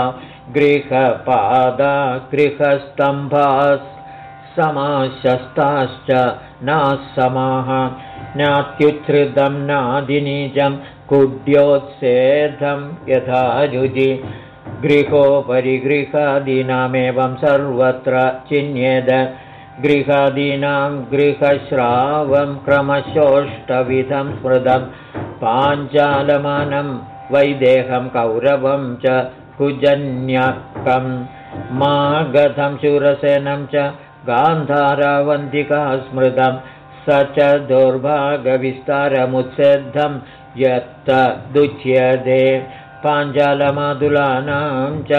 गृहपादा गृहस्तम्भास् समाशस्ताश्च नासमाः नात्युच्छ्रितं नादिनीजं कुड्योत्सेधं यथा युजि गृहोपरि गृहादीनामेवं सर्वत्र चिन्येद। गृहादीनां गृहश्रावं क्रमशोष्टविधं स्मृतं। पाञ्चालमानं वैदेहं कौरवं च कुजन्यकं मागधं शूरसेनं च गान्धारावन्तिका स्मृतं। स च दुर्भागविस्तारमुत्सेद्धं यत्तदुच्यते पाञ्जालमातुलानां च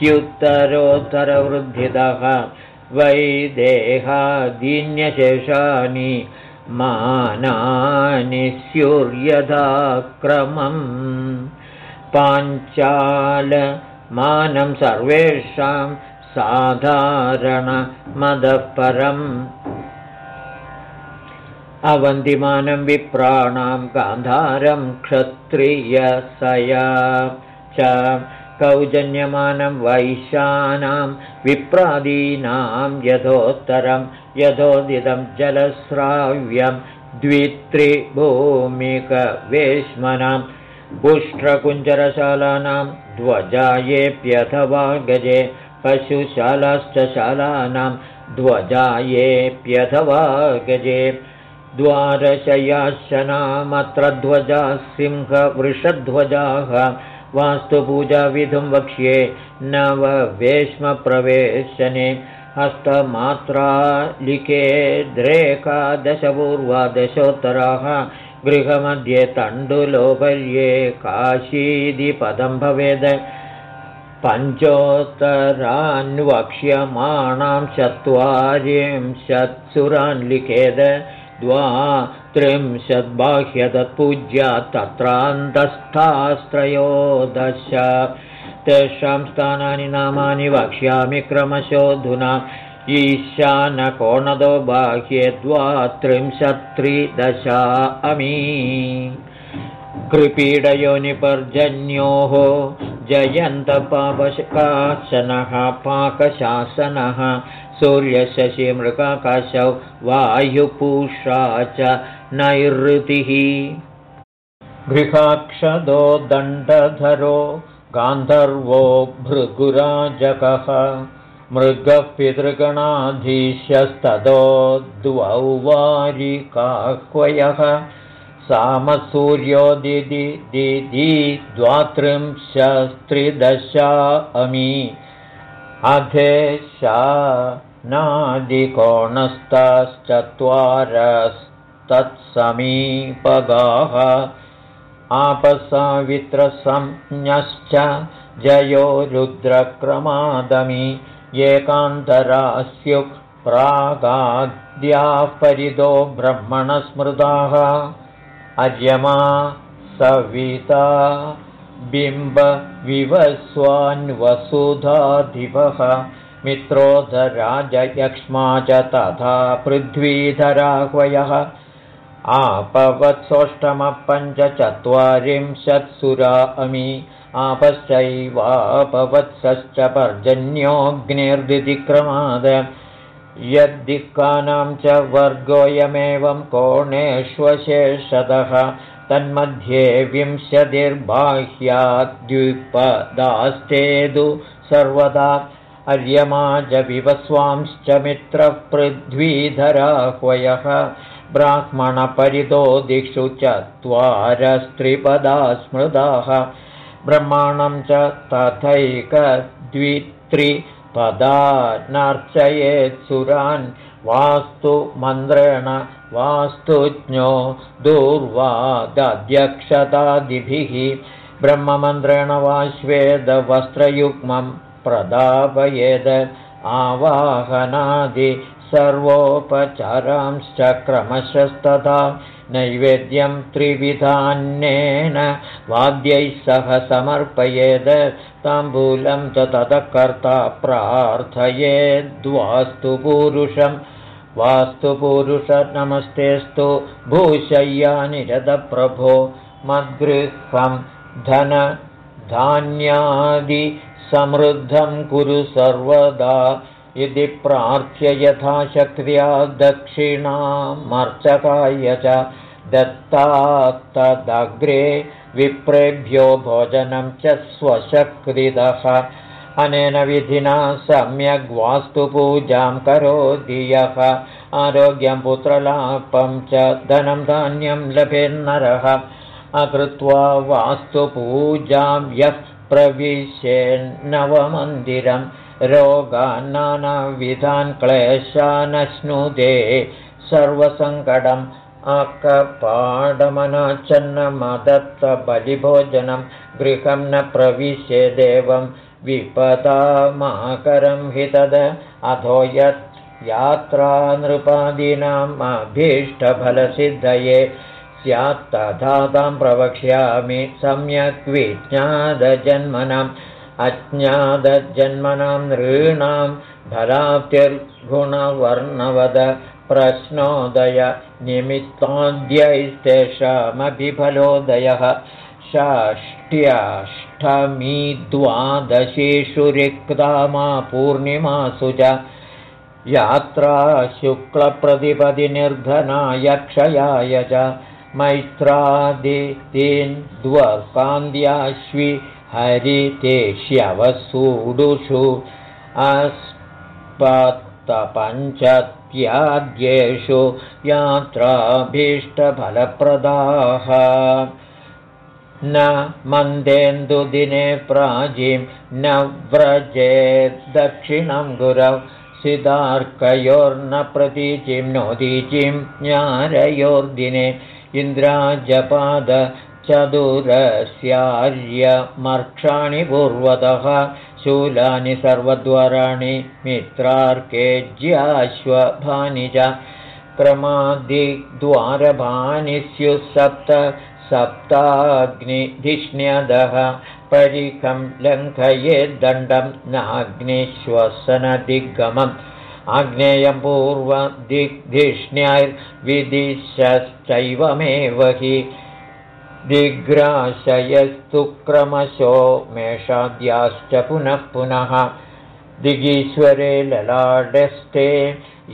ह्युत्तरोत्तरवृद्धितः वैदेहादीन्यशेषानि मानानि स्युर्यथाक्रमम् पाञ्चालमानं सर्वेषां साधारणमदपरम् अवन्तिमानं विप्राणां गान्धारं क्षत्रियसया च कौजन्यमानं वैशानां विप्रादीनां यथोत्तरं यथोदितं जलस्राव्यं द्वित्रिभूमिकवेश्मनाम् पुष्ट्रकुञ्जरशालानां ध्वजायेऽप्यथवा गजे पशुशालाश्च शालानां ध्वजायेऽप्यथवा गजे द्वारशयाशनामत्र ध्वजाः सिंहवृषध्वजाः वास्तुपूजाविधुं वक्ष्ये नववेश्मप्रवेशने हस्तमात्रालिके द्रेकादशपूर्वादशोत्तराः गृहमध्ये तण्डुलोपर्ये काशीदिपदं भवेद् पञ्चोत्तरान् वक्ष्यमाणां चत्वारिंशत्सुरान् लिखेद द्वा त्रिंशद्बाह्यतत्पूज्या तत्रान्तस्थास्त्रयोदश. तेषां स्थानानि नामानि वक्ष्यामि क्रमशोऽधुना. ईशानकोणदो बाह्ये द्वात्रिंशत्त्रिदशा अमी. कृपीडयोनिपर्जन्योः जयन्तपापकाशनः पाकशासनः सूर्यशशिमृगाकाशौ वायुपूषा च नैरृतिः गृहाक्षदो दण्डधरो गान्धर्वो भृगुराजकः मृगः पितृगणाधीश्यस्ततो द्वौ वारिकाह्वयः सामसूर्यो दिदि दिदि द्वात्रिंशस्त्रिदशा अमी अधेशा नादिकोणस्तश्चत्वारस्तत्समीपगाः आपसावित्रसंज्ञश्च जयो रुद्रक्रमादमि एकान्तरास्युः प्रागाद्याः परिदो ब्रह्मणस्मृताः अर्यमा सविता बिम्बविवस्वान्वसुधाधिपः मित्रोधराजयक्ष्मा च तथा पृथ्वीधराह्वयः। आपवत्सोष्टमपञ्चचत्वारिंशत्सुरा अमी आपश्चैवापवत्सश्च पर्जन्योऽग्निर्दितिक्रमाद। यद्दिक्कानां च वर्गोऽयमेवं कोणेष्वशेषतः तन्मध्ये विंशतिर्बाह्याद्विपदास्तेदु सर्वदा अर्यमा च विवस्वांश्च मित्रपृथ्वीधराह्वयः ब्राह्मणपरितो दिक्षु चत्वारस्त्रिपदा स्मृताः ब्रह्माणं च तथैकद्वित्रिपदा नर्चयेत्सुरान् वास्तु मन्त्रेण वास्तुज्ञो दूर्वादध्यक्षतादिभिः ब्रह्ममन्त्रेण वा श्वेदवस्त्रयुग्मं प्रदापयेद आवाहनादि सर्वोपचारांश्च क्रमशस्तथा नैवेद्यं त्रिविधान्येन वाद्यैः सह समर्पयेद ताम्बूलं च ततः कर्ता प्रार्थयेद्वास्तुपूरुषं वास्तुपूरुषनमस्तेस्तु भूशय्यानिरदप्रभो मद्गृहं धनधान्यादिसमृद्धं कुरु सर्वदा। इति प्रार्थ्य यथाशक्त्या दक्षिणामर्चकाय च दत्तात्तदग्रे विप्रेभ्यो भोजनं च स्वशक्तिदः अनेन विधिना सम्यग्वास्तुपूजां करोति यः। आरोग्यं पुत्रलापं च धनं धान्यं लभेन्नरः। अकृत्वा वास्तुपूजां यः प्रविशेन्नवमन्दिरम् रोगान्नानाविधान् क्लेशानश्नुते सर्वसङ्कटम् अकपाडमनाचन्नमदत्तबलिभोजनं गृहं न प्रविशेदेवं विपदामाकरं हि तद अधो यत् यात्रा नृपादीनाम् अभीष्टफलसिद्धये स्यात् तथा तां प्रवक्ष्यामि सम्यक् विज्ञातजन्मनम् अज्ञातजन्मनां नृणां फलाप्तिर्गुणवर्णवद प्रश्नोदय निमित्ताद्यैस्तेषामभिफलोदयः। षष्ट्यष्टमी द्वादशेषु रिक्ता मा पूर्णिमासु च यात्रा शुक्लप्रतिपदिनिर्धनाय क्षयाय च मैत्रादितीन् द्वर्कान्द्याश्वि हरितेष्यवसूडुषु अस्पत्तपञ्चत्याद्येषु यात्राभीष्टफलप्रदाः। न मन्देन्दुदिने प्राजीं न व्रजेद्दक्षिणं गुरौ सिदार्कयोर्न प्रतीचिं नोदीचिं ज्ञारयोर्दिने इन्द्राजपाद चतुरस्यार्यमर्क्षाणि पूर्वतः शूलानि सर्वद्वाराणि मित्रार्केज्याश्वभानि च क्रमादिद्वारभानि स्युः सप्त सप्ताग्निधिष्ण्यदः परिखं लङ्घयेद्दण्डं नाग्निश्वसनदिग्गमम् आग्नेयं पूर्वदिग्धिष्ण्यैर्विदिशश्चैवमेव हि दिग्राशयस्तु क्रमशो मेषाद्याश्च पुनः पुनः। दिगीश्वरे ललाडस्ते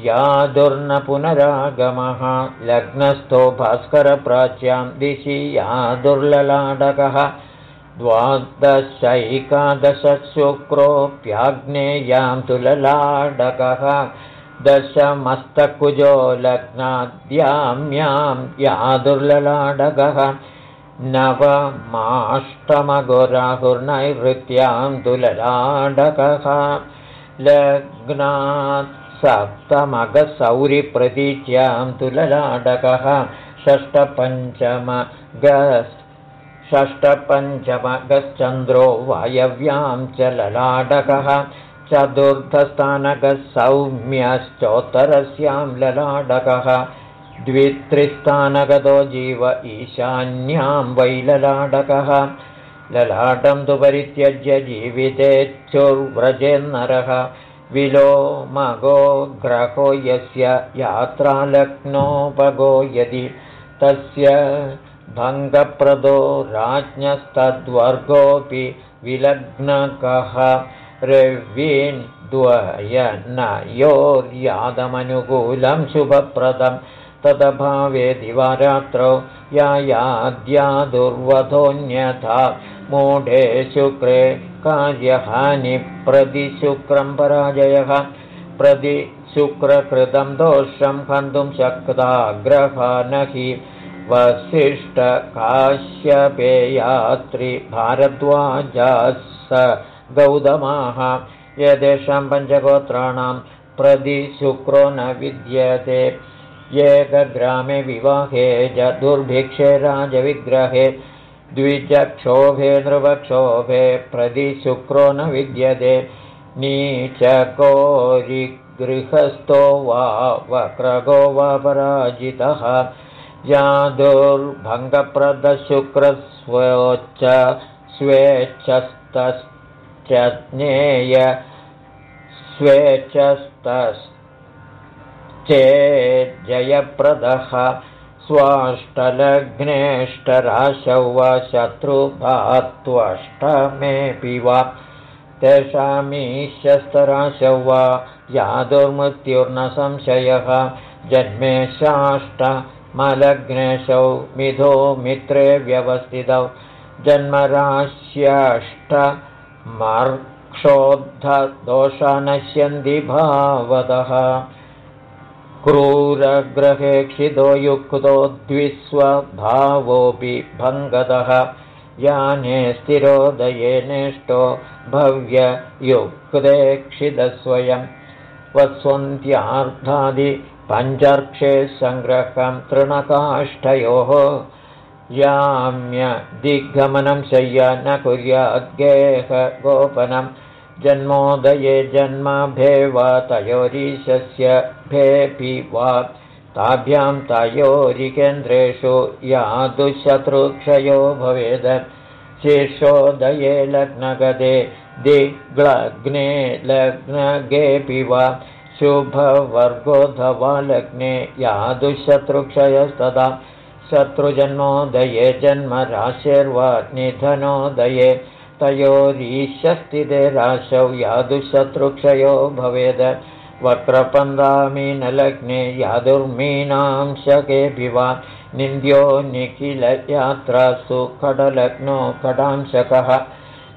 यादुर्न पुनरागमः लग्नस्थो भास्करप्राच्यां दिशि यादुर्ललाडकः द्वादशैकादशशुक्रोऽप्याग्नेयां तु ललाडकः दशमस्तकुजो लग्नाद्याम्यां यादुर्ललाडकः। नवमाष्टमगुराहुर्नैवृत्यां तु ललाडकः लग्नात् सप्तमगसौरिप्रतीच्यां तु ललाडकः षष्टपञ्चमगस् षष्टपञ्चमगश्चन्द्रो वायव्यां च ललाडकः चतुर्थस्थानकः सौम्यश्चोत्तरस्यां ललाडकः द्वित्रिस्थानगतो जीव ईशान्यां वै ललाडकः ललाटं तु परित्यज्य जीवितेच्छुर्व्रजेन्नरः विलो मगो ग्रहो यस्य यात्रालग्नोपगो यदि तस्य भङ्गप्रदो राज्ञस्तद्वर्गोऽपि विलग्नकः। रवीन्द्वयनयोर्यादमनुकूलं शुभप्रदं। तदभावे दिवारात्रौ याद्या दुर्वधोऽन्यथा मूढे शुक्रे कार्यहानिप्रतिशुक्रं पराजयः। प्रति शुक्रकृतं दोषं हन्तुं शक्ता ग्रहा हि वसिष्ठकाश्यपेयात्रिभारद्वाजाः स गौतमाः। यदेषां पञ्चगोत्राणां शुक्रो न विद्यते। एकग्रामे विवाहे च दुर्भिक्षे राजविग्रहे द्विजक्षोभे नृवक्षोभे शुक्रो न विद्यते। नीचकोरिगृहस्थो वा वक्रगो वा पराजितः यादुर्भङ्गप्रदशुक्रस्वोच्च स्वेच्छस्तश्च ज्ञेय स्वेच्छस्तश्चेज्जयप्रदः स्वाष्टलग्नेष्टराशौ वा शत्रुभात्वष्टमेऽपि वा तेषामीशस्तराशौ वा यादुर्मृत्युर्न संशयः जन्मेशाष्ट मलग्नेशौ मिथो मित्रे व्यवस्थितौ जन्मराश्यष्टमर्क्षोद्धदोषनश्यन्ति भावतः। क्रूरग्रहे क्षितो युक्तो द्विस्वभावोऽपि भङ्गतः। याने स्थिरोदये नेष्टो भव्ययुक्तेक्षितस्वयं वत्स्वन्त्यार्धादि पञ्चर्क्षे सङ्ग्रहं तृणकाष्ठयोः याम्य दिग्गमनं शय्य न कुर्याद्गेह गोपनं जन्मोदये जन्मभे वा तयोरीशस्य भेऽपि वा ताभ्यां तयोरिकेन्द्रेषु यादुशत्रुक्षयो भवेद शीर्षोदये लग्नगदे दिग्लग्ने लग्नगेऽपि वा शुभवर्गोऽधवालग्ने यादुशत्रुक्षयस्तदा शत्रुजन्मोदये जन्मराशेर्वा निधनोदये तयोरीशस्थिते राशौ यादुशत्रुक्षयो भवेद। वक्रपन्दामीनलग्ने यादुर्मीनां शकेऽपि वा निन्द्यो निखिलयात्रासु खडलग्नो खडांशकः।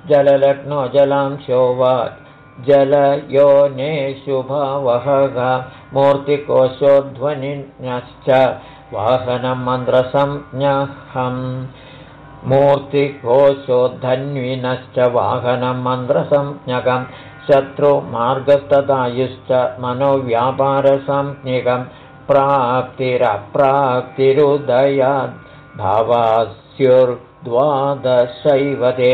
जललग्नो जलांशो वा जलयोनेशुभावहः मूर्तिकोशोध्वनिश्च वाहनं मन्त्रसंज्ञहम् मूर्तिकोशोद्धन्विनश्च वाहनं मन्त्रसंज्ञकं शत्रुमार्गस्तदायुश्च मनोव्यापारसंज्ञकं प्राप्तिरप्राप्तिरुदयाद् भावास्युर्द्वादशैव ते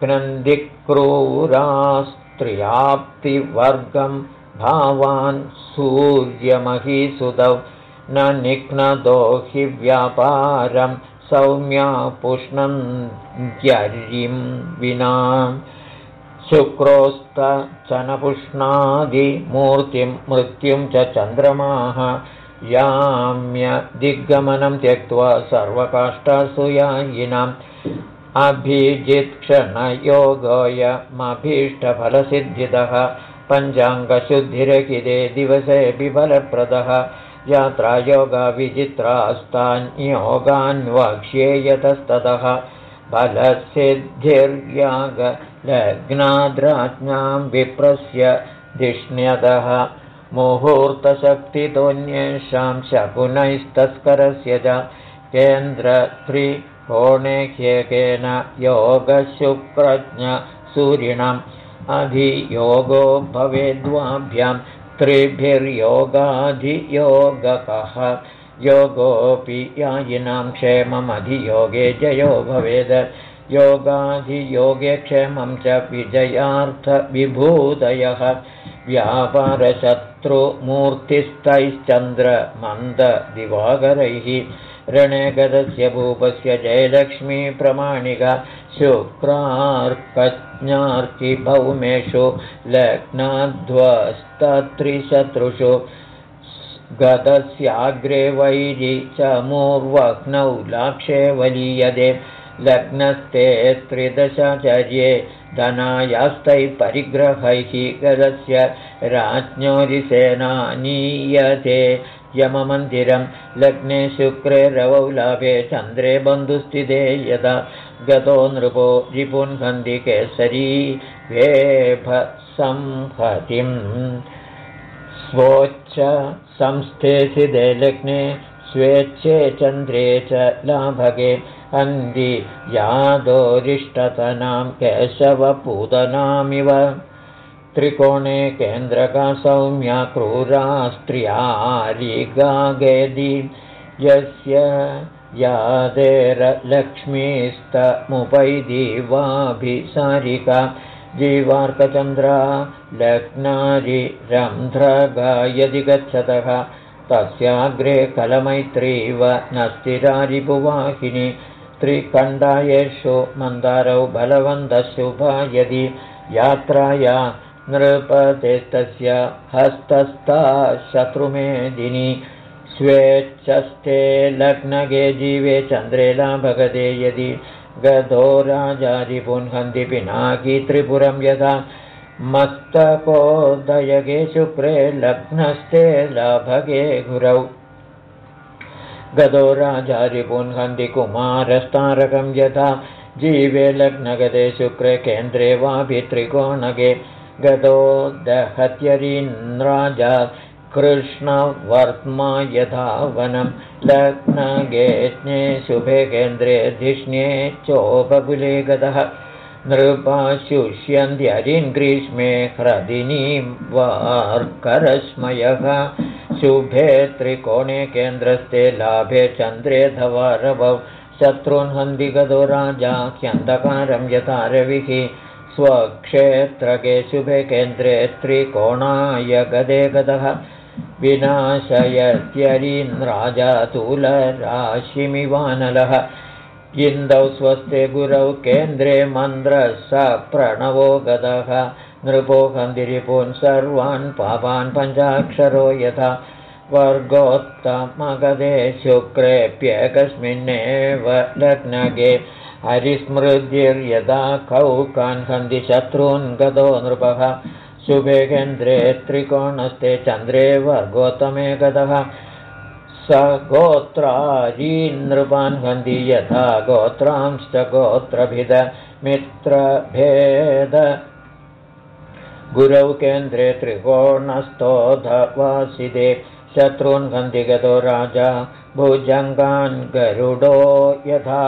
क्रन्दिक्रूरास् त्र्याप्तिवर्गं भावान् सूर्यमहीसुतौ न निघ्नदो हि व्यापारं सौम्या पुष्णन्त्यर्यं विना। शुक्रोस्त च न पुष्णादिमूर्तिं मृत्युं च चन्द्रमाः याम्यदिग्गमनं त्यक्त्वा सर्वकाष्ठासु यायिनाम् अभिजित्क्षणयोगोऽयमभीष्टफलसिद्धितः पञ्चाङ्गशुद्धिरकिरे फलप्रदः यात्रायोगविचित्रास्तान्योगान् वक्ष्ये यतस्ततः फलसिद्धिर्यागलग्नाद्राज्ञां विप्रस्य धिष्ण्यतः मुहूर्तशक्तितोऽन्येषां शकुनैस्तस्करस्य च केन्द्रत्रिकोणेह्यकेन योगशुक्रज्ञसूरिणम् अधियोगो भवेद्वाभ्यां त्रिभिर्योगाधियोगकः। योगोऽपि यायिनां क्षेममधियोगे जयो भवेद्। योगाधियोगे क्षेमं च विजयार्थविभूतयः। व्यापारशत्रुमूर्तिस्तैश्चन्द्रमन्ददिवाकरैः रणे गतस्य भूपस्य जयलक्ष्मीप्रमाणिका शुक्रार्कज्ञार्किभौमेषु लग्नाध्वस्तत्रिशत्रुषु गतस्याग्रे वैरि च मूर्वग्नौ लाक्षे वलीयदे लग्नस्ते त्रिदशाचर्ये धनायास्तैः परिग्रहैः गतस्य राज्ञोरिसेनानीयते यममन्दिरं लग्ने शुक्रे रवौ लाभे चन्द्रे बन्धुस्थिते यदा गतो नृपो रिपुन्हन्दिकेसरी वेभसंहतिम्। स्वोच्च संस्थेसिदे लग्ने स्वेच्छे चन्द्रे च लाभगे अन्धि यादोरिष्टतनां केशवपूतनामिव त्रिकोणे केन्द्रका सौम्या क्रूरा स्त्रियारिगागेदि यस्य यादेरलक्ष्मीस्तमुपैदिवाभिसारिका जीवार्कचन्द्रा लग्नारिरन्ध्रगायदि गच्छतः। तस्याग्रे कलमैत्रीव न स्थिरारिपुवाहिनि त्रिकण्डायेषु मन्दारौ बलवन्तशुभा यदि यात्राया नृपतेस्तस्य हस्तस्था शत्रुमेदिनी स्वेच्छस्ते लग्नगे जीवे चन्द्रे लाभगदे यदि गतो राजादिपुन्हन्ति पिनाकी त्रिपुरं यथा मस्तकोदयगे शुक्रे लग्नस्ते लाभगे गुरौ। गतो राजारिपुन्हन्ति कुमारस्तारकं यथा जीवे लग्नगदे शुक्रे केन्द्रे वापि त्रिकोणगे गतो दहत्यरीन्द्राजा कृष्णवर्त्मा यथा वनं लग्नगेज्ञे शुभे केन्द्रे धिष्ण्ये चोपकुले गतः नृपाशुष्यन्त्यरिन् ग्रीष्मे ह्रदिनीं वार्करश्मयः शुभे त्रिकोणे केन्द्रस्थे लाभे चन्द्रे धवारभौ शत्रून्हन्दिगतो राजा ह्यन्धकारं यथा रविः स्वक्षेत्रके शुभे केन्द्रे त्रिकोणाय गदे गतः विनाशयत्यरीन्द्राजातुलराशिमिवानलः इन्दौ स्वस्ते गुरौ केन्द्रे मन्द्रः स प्रणवो गतः नृपो हन्दिरिपून् सर्वान् पापान् पञ्चाक्षरो यथा। वर्गोत्तमगदे शुक्रेऽप्येकस्मिन्नेव लग्नगे हरिस्मृतिर्यदा कौकान् हन्ति शत्रून् गतो नृपः। शुभे केन्द्रे त्रिकोणस्ते चन्द्रे वर्गोत्तमे गतः स गोत्राजीनृपान् हन्ति यथा गोत्रांश्च गोत्रभिद मित्रभेद। गुरौ केन्द्रे त्रिकोणस्थोधवासिदे शत्रून् हन्ति गतो राजा। भुजङ्गान् गरुडो यथा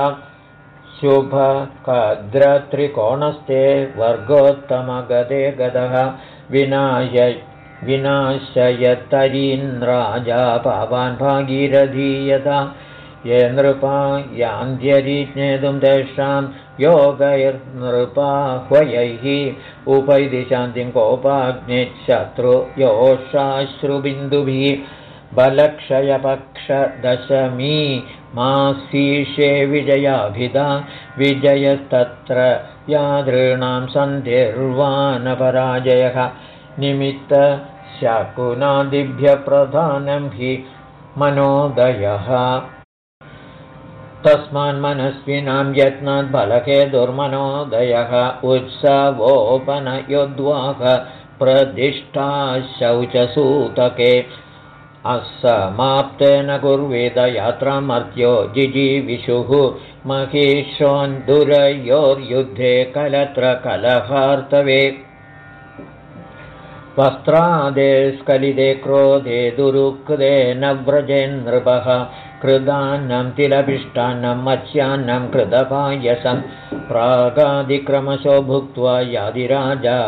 शुभकद्रत्रिकोणस्ते वर्गोत्तमगदे गदः विनाश विनाशयतरीन्द्राजा पावान् भागीरधीयता ये नृपा यान्ध्यरीज्ञेतुं तेषां योगैर्नृपाह्वयैः। उपैति शान्तिं कोपाग्निशत्रुयोषाश्रुबिन्दुभिः। बलक्षयपक्षदशमी मासीशे विजयाभिधा विजयस्तत्र यादॄणां सन्धिर्वानपराजयः। निमित्तशकुनादिभ्यप्रधानं हि मनोदयः। तस्मान्मनस्विनां यत्नाद्बलके दुर्मनोदयः। उत्सवोपनयोद्वाह प्रदिष्टा शौचसूतके असमाप्तेन कुर्वेद यात्रामर्त्यो जिजीविषुः महिषोन्दुरयोर्युद्धे कलत्र कलहार्तवे वस्त्रादे स्खलिते क्रोधे दुरुक्ते न व्रजेन्नृपः कृदान्नं तिलपिष्टान्नं मत्स्यान्नं कृतपायसं प्रागादिक्रमशो भुक्त्वा यादिराजा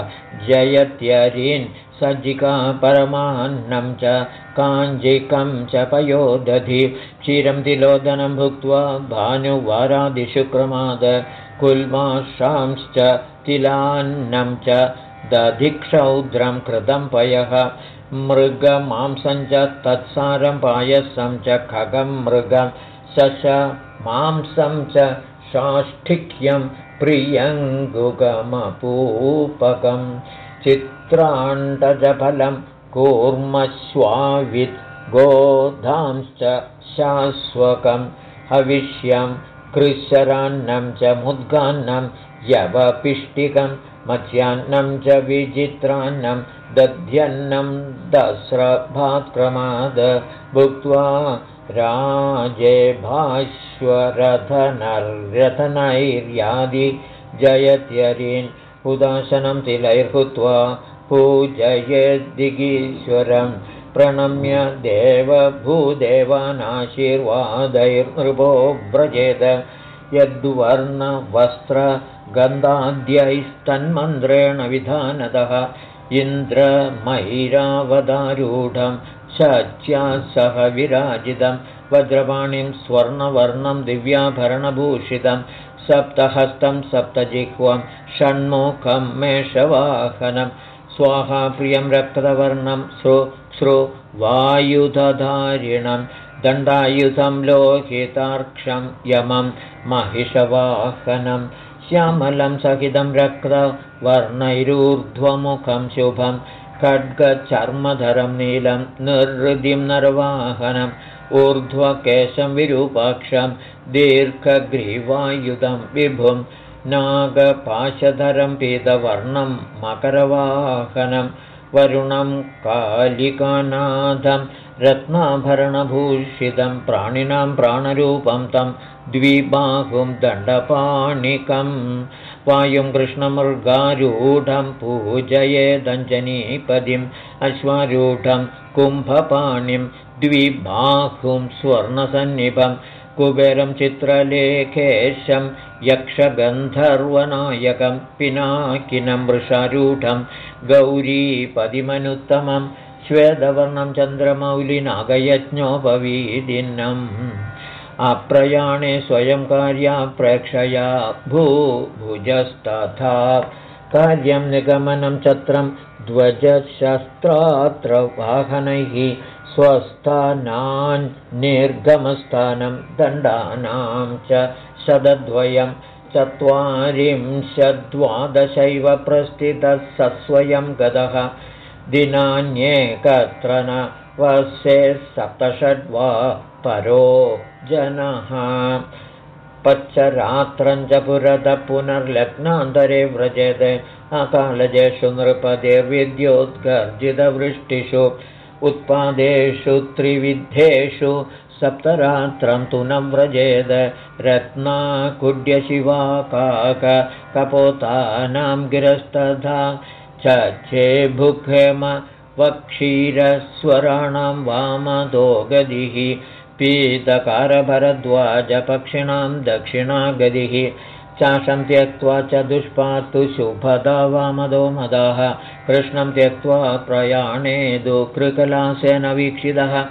जयत्यरीन् सज्जिका परमान्नं च काञ्जिकं च पयोदधि क्षीरं तिलोदनं भुक्त्वा भानुवारादिशुक्रमाद कुल्माशांश्च तिलान्नं च दधिक्षौद्रं कृतं पयः मृगमांसं च तत्सारं पायसं च खगं मृगं शश मांसं च साष्ठिक्यं प्रियङ्गुगमपूपकं चित्राण्डजफलं कूर्मश्वावित् गोधांश्च शाश्वकं हविष्यं कृशरान्नं च मुद्गान्नं यवपिष्टिकं मत्स्यान्नं च विचित्रान्नं दध्यन्नं दस्रभात्क्रमाद भुक्त्वा राजे भाष्वरथनर्यथनैर्यादि जयत्यरीन् उदासनं तिलैर्भूत्वा पूजयेद्दिगीश्वरं प्रणम्य देवभूदेवानाशीर्वादैर्नृपो व्रजेत यद्वर्णवस्त्रगन्धाद्यैस्तन्मन्त्रेण विधानतः इन्द्रमैरावदारूढं सह विराजितं वज्रपाणिं स्वर्णवर्णं दिव्याभरणभूषितं सप्तहस्तं सप्तजिह्वं षण्मुखं मेषवाहनं स्वाहाप्रियं रक्तवर्णं सृ वायुधधारिणं दण्डायुधं लोहितार्क्षं यमं महिषवाहनं श्यामलं सहितं रक्तवर्णैरूर्ध्वमुखं शुभं खड्गचर्मधरं नीलं निर्हृदिं नरवाहनम् ऊर्ध्वकेशं विरूपाक्षं दीर्घग्रीवायुधं विभुं नागपाशधरं पीतवर्णं मकरवाहनं वरुणं कालिकानाथं रत्नाभरणभूषितं प्राणिनां प्राणरूपं तं द्विबाहुं दण्डपाणिकं वायुं कृष्णमृगारूढं पूजयेदञ्जनीपदिम् अश्वारूढं कुम्भपाणिं द्विबाहुं स्वर्णसन्निभं कुबेरं चित्रलेखेशं यक्षगन्धर्वनायकं पिनाकिनं वृषारूढं गौरीपदिमनुत्तमं श्वेतवर्णं चन्द्रमौलिनागयज्ञोपवीदिनम् अप्रयाणे स्वयं कार्याप्रेक्षया भूभुजस्तथा कार्यं निगमनं चत्रं ध्वजशस्त्रात्र वाहनैः स्वस्थानान्निर्गमस्थानं दण्डानां च शतद्वयं चत्वारिंशद्वादशैव प्रस्थितः सस्वयं गतः दिनान्येकत्र न वसे सप्तषड्वा परो जनः। पच्चरात्रञ्च पुरतः पुनर्लग्नान्तरे व्रजेत्। अकालजेषु नृपतिर्विद्योद्गर्जितवृष्टिषु उत्पादेषु त्रिविद्धेषु सप्तरात्रं तु न व्रजेद रत्नाकुड्यशिवाकाकपोतानां गिरस्तथा। चेभुखेम वक्षीरस्वराणां वामदो गदिः पीतकारभरद्वाजपक्षिणां दक्षिणा गदिः चाषं त्यक्त्वा च दुष्पातु शुभदा वामदो मदाः कृष्णं त्यक्त्वा प्रयाणे दुकृकलासेन वीक्षितः।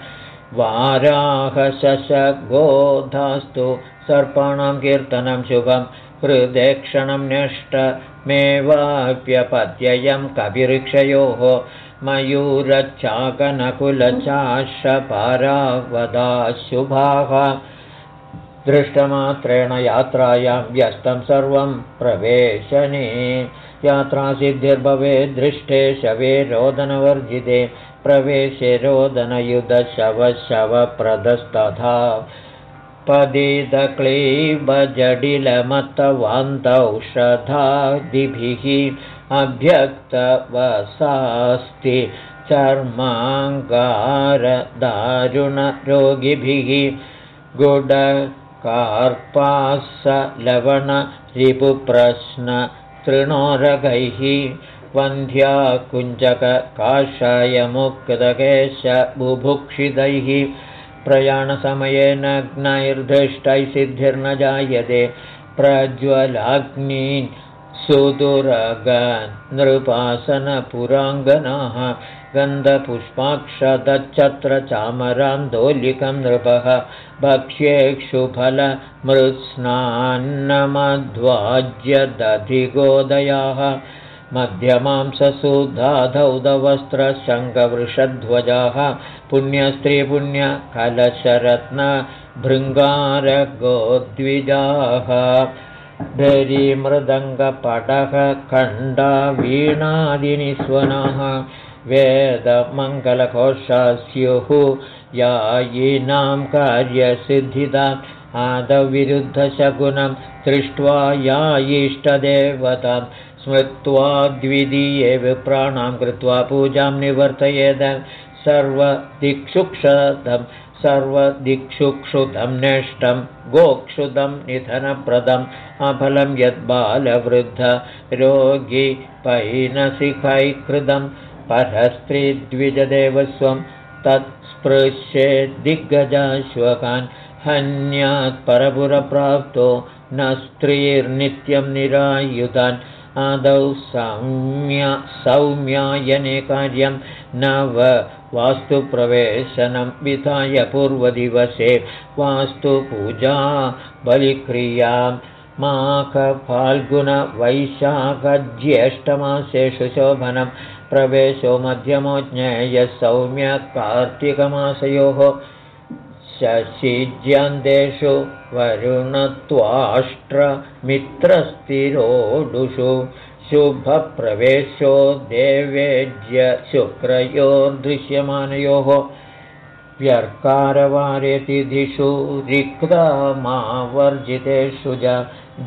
वाराहशशगोधास्तु सर्पाणां कीर्तनं शुभं। हृदेक्षणं न्यष्टमेवाप्यपत्ययं कविऋक्षयोः मयूरच्छाकनकुलचाशपारावदा शुभाः दृष्टमात्रेण यात्रायां व्यस्तं सर्वं प्रवेशने। यात्रासिद्धिर्भवे दृष्टे शवे रोदनवर्जिते। प्रवेशे रोदनयुधशवशवप्रदस्तथा। पदिदक्लीबजडिलमतवान्तौषधादिभिः अभ्यक्तवसास्ति चर्माङ्गारदारुणरोगिभिः गुडकार्पासलवणरिपुप्रश्न तृणोरगैः वन्ध्या कुञ्जककाषायमुक्तकेश बुभुक्षितैः प्रयाणसमये नग्नैर्धृष्टैः सिद्धिर्न जायते प्रज्वलाग्नि सुदुरगनृपासनपुराङ्गनाः गन्धपुष्पाक्षदच्छत्र चामरान्दोलिकं नृपः भक्ष्येक्षुफलमृत्स्नान्नमध्वाज्य दधिगोदयाः मध्यमांससुधाधौदवस्त्रशङ्कवृषध्वजाः पुण्यस्त्रीपुण्यकलशरत्नभृङ्गारगोद्विजाः वीणादिनिस्वनाः वेदमङ्गलकोशा स्युः यायीनां कार्यसिद्धिता आदविरुद्धशकुनं दृष्ट्वा यायिष्टदेवतां स्मृत्वा द्वितीये विप्राणां कृत्वा पूजां निवर्तयेद सर्वदिक्षुक्षतं सर्वदिक्षुक्षुतं नेष्टं गोक्षुतं निधनप्रदम् अफलं यद्बालवृद्ध रोगी पैनसिखैकृतं परस्त्रीद्विजदेवस्वं तत्स्पृश्ये दिग्गजाश्वकान् हन्यात् परपुरप्राप्तो न स्त्रीर्नित्यं निरायुधान् आदौ सौम्य सौम्यायने कार्यं नव वास्तुप्रवेशनं विधाय पूर्वदिवसे वास्तुपूजा बलिक्रियां माघफाल्गुणवैशाखज्येष्ठमासेषु शोभनं प्रवेशो मध्यमो ज्ञेयः सौम्यकार्तिकमासयोः शशिज्यन्तेषु वरुणत्वाष्ट्रमित्रस्तिरोडुषु शुभप्रवेशो देवेज्य शुक्रयोर्दृश्यमानयोः व्यर्कारवार्यतिथिषु रिक्तमावर्जितेषु च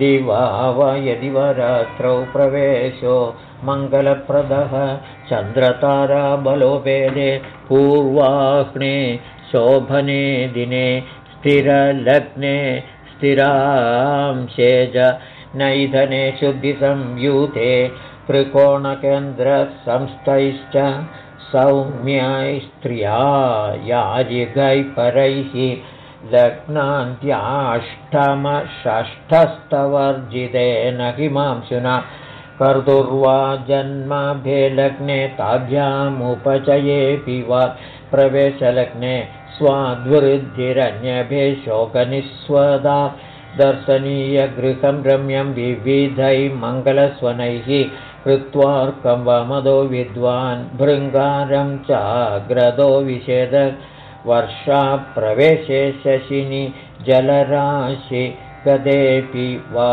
दिवा वा यदि वा रात्रौ प्रवेशो मङ्गलप्रदः चन्द्रताराबलोपेदे पूर्वाह्ने शोभने दिने स्थिरलग्ने स्थिरांशे च नैधने शुद्धिसंयूते त्रिकोणकेन्द्रसंस्थैश्च सौम्यैस्त्रिया याजिगैपरैः लग्नान्त्याष्टमषष्ठस्तवर्जितेन हिमांशुना कर्तुर्वा जन्माभे लग्ने ताभ्यामुपचयेऽपि वा प्रवेशलग्ने स्वाद्वृद्धिरन्यभे शोकनिस्वदा दर्शनीयगृहं रम्यं विविधैः मङ्गलस्वनैः कृत्वार्कं वमदो विद्वान् भृङ्गारं चाग्रदो विषेद वर्षाप्रवेशे शशिनि जलराशि गदेऽपि वा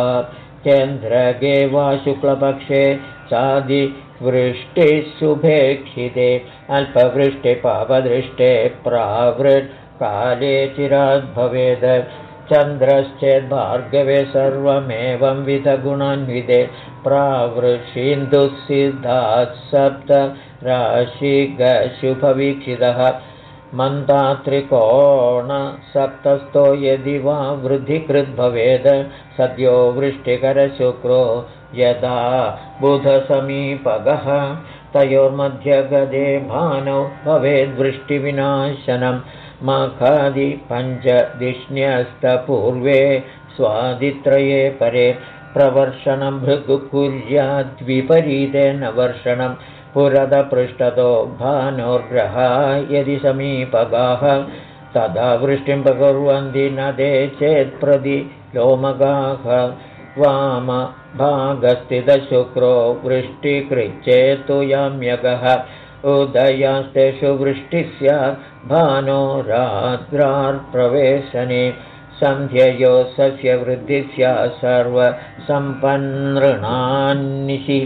केन्द्रगे वा शुक्लपक्षे चादिवृष्टिः शुभेक्षिते अल्पवृष्टे पापदृष्टे प्रावृत्काले चिराद्भवेद् चन्द्रश्चेद्भार्गवे सर्वमेवं विधगुणान्विते प्रावृषीन्दुसिद्धात् सप्त राशिगशुभवीक्षितः मन्दात्रिकोणसप्तस्थो यदि वा वृद्धिकृद्भवेद् सद्यो वृष्टिकरशुक्रो यदा बुधसमीपगः। तयोर्मध्यगदे भानौ भवेद्वृष्टिविनाशनम् मखादिपञ्चदिष्ण्यस्तपूर्वे स्वादित्रये परे प्रवर्षणं भृगुकुर्याद्विपरीतेन वर्षणं पुरदपृष्ठतो भानोर्ग्रह यदि समीपगाः तदा वृष्टिं प्रकुर्वन्ति नदे चेत्प्रति लोमगाः वामभागस्थितशुक्रो वृष्टिकृच्चेतु याम्यगः उदयास्तेषु वृष्टिः स्यात् भानो रात्रार्प्रवेशने सन्ध्ययो सस्यवृद्धिस्या सर्वसम्पन्नृणान्निशि।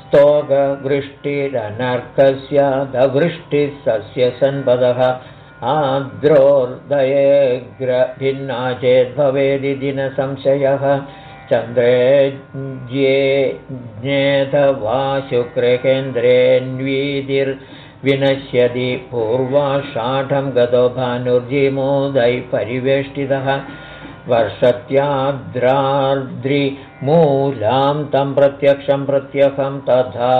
स्तोगवृष्टिरनर्कस्यादवृष्टिः सस्यसन्पदः आद्रोर्दयेऽग्रभिन्ना चेद्भवेदिति न संशयः चन्द्रे ज्ञेथ वा शुक्रेकेन्द्रेऽन्वीतिर्विनश्यति पूर्वाषाढं गतो भानुर्जिमोदै परिवेष्टितः वर्षत्याद्रार्द्रिमूलां तं प्रत्यक्षं प्रत्यहं तथा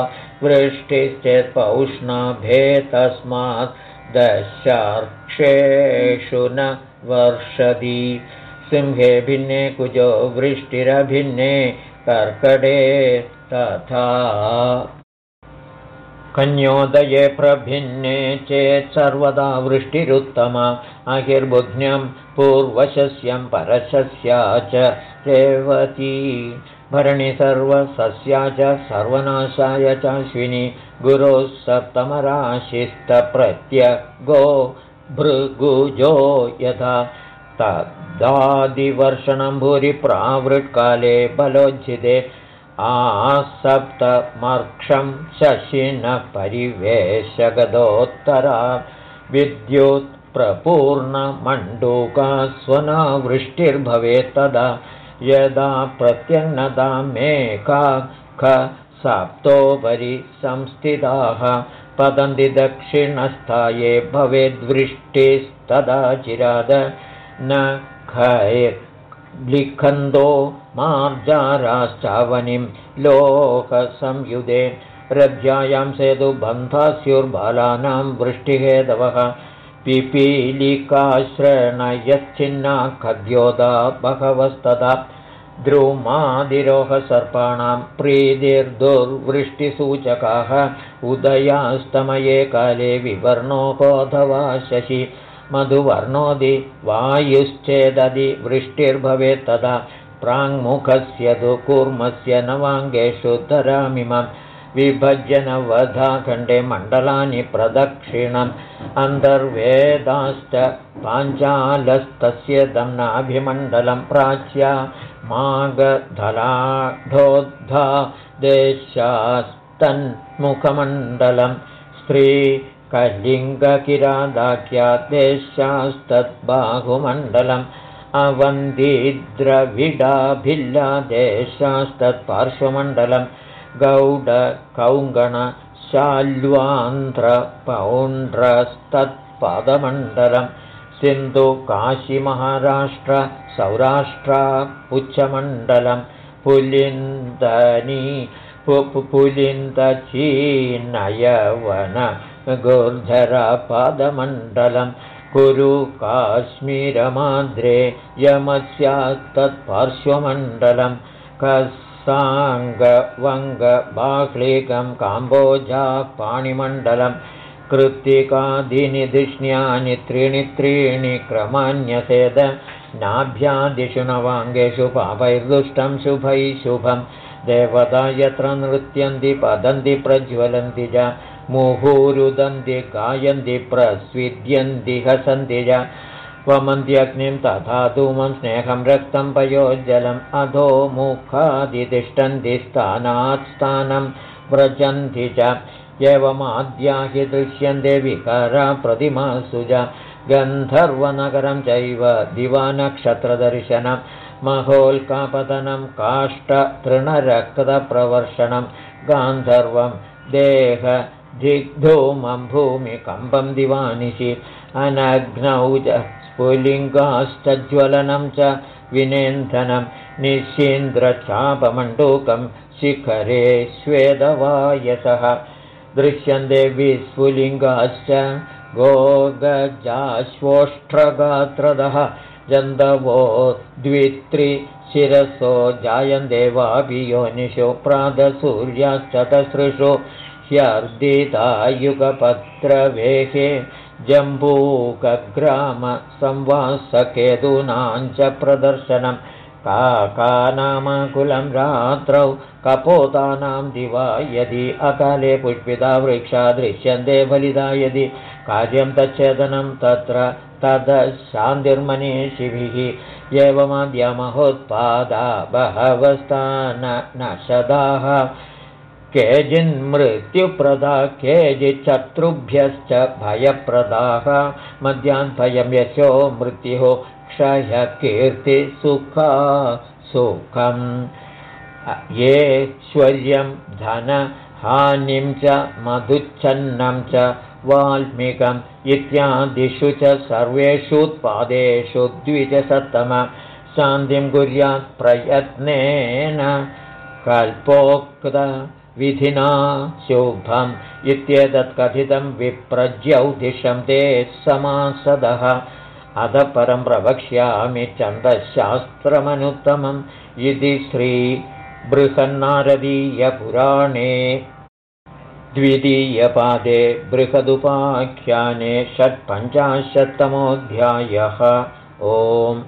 वृष्टिश्चेत् पौष्णाभे तस्मात् दशार्क्षेषु न वर्षति। सिंहे भिन्ने कुजो वृष्टिरभिन्ने कर्कटे तथा कन्योदये प्रभिन्ने चेत् सर्वदा वृष्टिरुत्तमा। अहिर्बुध्न्यं पूर्वशस्यं परशस्या च रेवती। भरणि सर्वसस्या च सर्वनाशाय चाश्विनि गुरोः सप्तमराशिस्तप्रत्यगो भृगुजो यथा। तदादिवर्षणं भूरि प्रावृत्काले बलोज्झिते आसप्तमर्क्षं शशिनः परिवेशगदोत्तरा विद्युत् प्रपूर्णमण्डूका स्वनावृष्टिर्भवेत् तदा यदा प्रत्यन्नदा मेका ख सप्तोपरि संस्थिताः पतन्ति दक्षिणस्थाये भवेद्वृष्टिस्तदा चिराद न खैर्लिखन्दो मार्जाराश्चावनिं लोकसंयुधे रज्जायां सेतुबन्धास्युर्बालानां वृष्टिहेतवः पिपीलिकाश्रणयच्छिन्ना खद्योदा बहवस्तदा द्रुमादिरोहसर्पाणां प्रीतिर्दुर्वृष्टिसूचकाः उदयास्तमये काले विवर्णोकोऽथवा शशि मधुवर्णोदि वायुश्चेदधि वृष्टिर्भवेत् तदा प्राङ्मुखस्य तु कूर्मस्य नवाङ्गेषु धरामिमम् विभजनवधाखण्डे मण्डलानि प्रदक्षिणम्। अन्तर्वेदाश्च पाञ्चालस्तस्य दम्नाभिमण्डलं प्राच्या मागधलाढोद्धा देशास्तन्मुखमण्डलं स्त्रीकलिङ्गकिरादाख्यादेशास्तद्बाहुमण्डलम् अवन्दिद्रविडाभिल्लादेशास्तत्पार्श्वमण्डलम् गौडकौङ्गणशाल्वान्ध्रपौण्ड्रस्तत्पादमण्डलं सिन्धुकाशीमहाराष्ट्र उच्चमण्डलं पुलिन्दनी पुलिन्दचीनयवन गुर्धरपादमण्डलं कुरु काश्मीरमाद्रे यमस्यात्तत्पार्श्वमण्डलं कस् साङ्गवङ्गबाह्लीकं काम्बोजा पाणिमण्डलं कृत्तिकादिनिधिष्ण्यानि त्रीणि त्रीणि क्रमान्यसेद नाभ्यादिषु नवाङ्गेषु पापैर्दुष्टं शुभैः शुभं देवता यत्र नृत्यन्ति पतन्ति प्रज्वलन्ति च मुहुरुदन्ति गायन्ति प्रस्विद्यन्ति हसन्ति च। वमन्त्यग्निं तथा धूमं स्नेहं रक्तं पयोज्जलम् अधो मुखादितिष्ठन्ति स्थानात् स्थानं व्रजन्ति च। एवमाद्या हि दृश्यन्ते विकारा प्रतिमासु च। गन्धर्वनगरं चैव दिवानक्षत्रदर्शनं। महोल्कापतनं काष्ठतृणरक्तप्रवर्षणं। गान्धर्वं देह दिग्धूमं भूमिकम्बं दिवानिशि अनग्नौ च स्फुलिङ्गाश्चज्वलनं च विनेन्दनं निशीन्द्रचापमण्डूकं शिखरे स्वेदवायसः दृश्यन्ते विस्फुलिङ्गाश्च गोगजाश्वोष्ट्रगात्रदः जन्तवो द्वित्रिशिरसो जायन्ते वाभियोनिषो प्रातसूर्याश्चतसृषु ह्यर्दितायुगपत्रवेहे जम्बूकग्रामसंवासकेतूनां च प्रदर्शनं। काकानामकुलं रात्रौ कपोतानां दिवा यदि अकाले पुष्पिता वृक्षा दृश्यन्ते फलिता यदि कार्यं तच्छेदनं तत्र तद शान्तिर्मनीषिभिः एवमाद्यमहोत्पादा बहवस्तान नशदाः केचिन्मृत्युप्रदा केचिच्छत्रुभ्यश्च भयप्रदाः। मध्यान्भयं यशो मृत्युः क्षयकीर्तिसुखा सुखम्। येश्वर्यं धनहानिं च मधुच्छन्नं च वाल्मीकम् इत्यादिषु च सर्वेषुत्पादेषु द्विजसत्तम शान्तिं कुर्यात् प्रयत्नेन कल्पोक्तविधिना शुभम् इत्येतत् कथितं विप्रज्यौदिशं ते समासदः। अध परं प्रवक्ष्यामि छन्दशास्त्रमनुत्तमम् इति श्रीबृहन्नारदीयपुराणे। द्वितीयपादे बृहदुपाख्याने षट्पञ्चाशत्तमोऽध्यायः। ओम्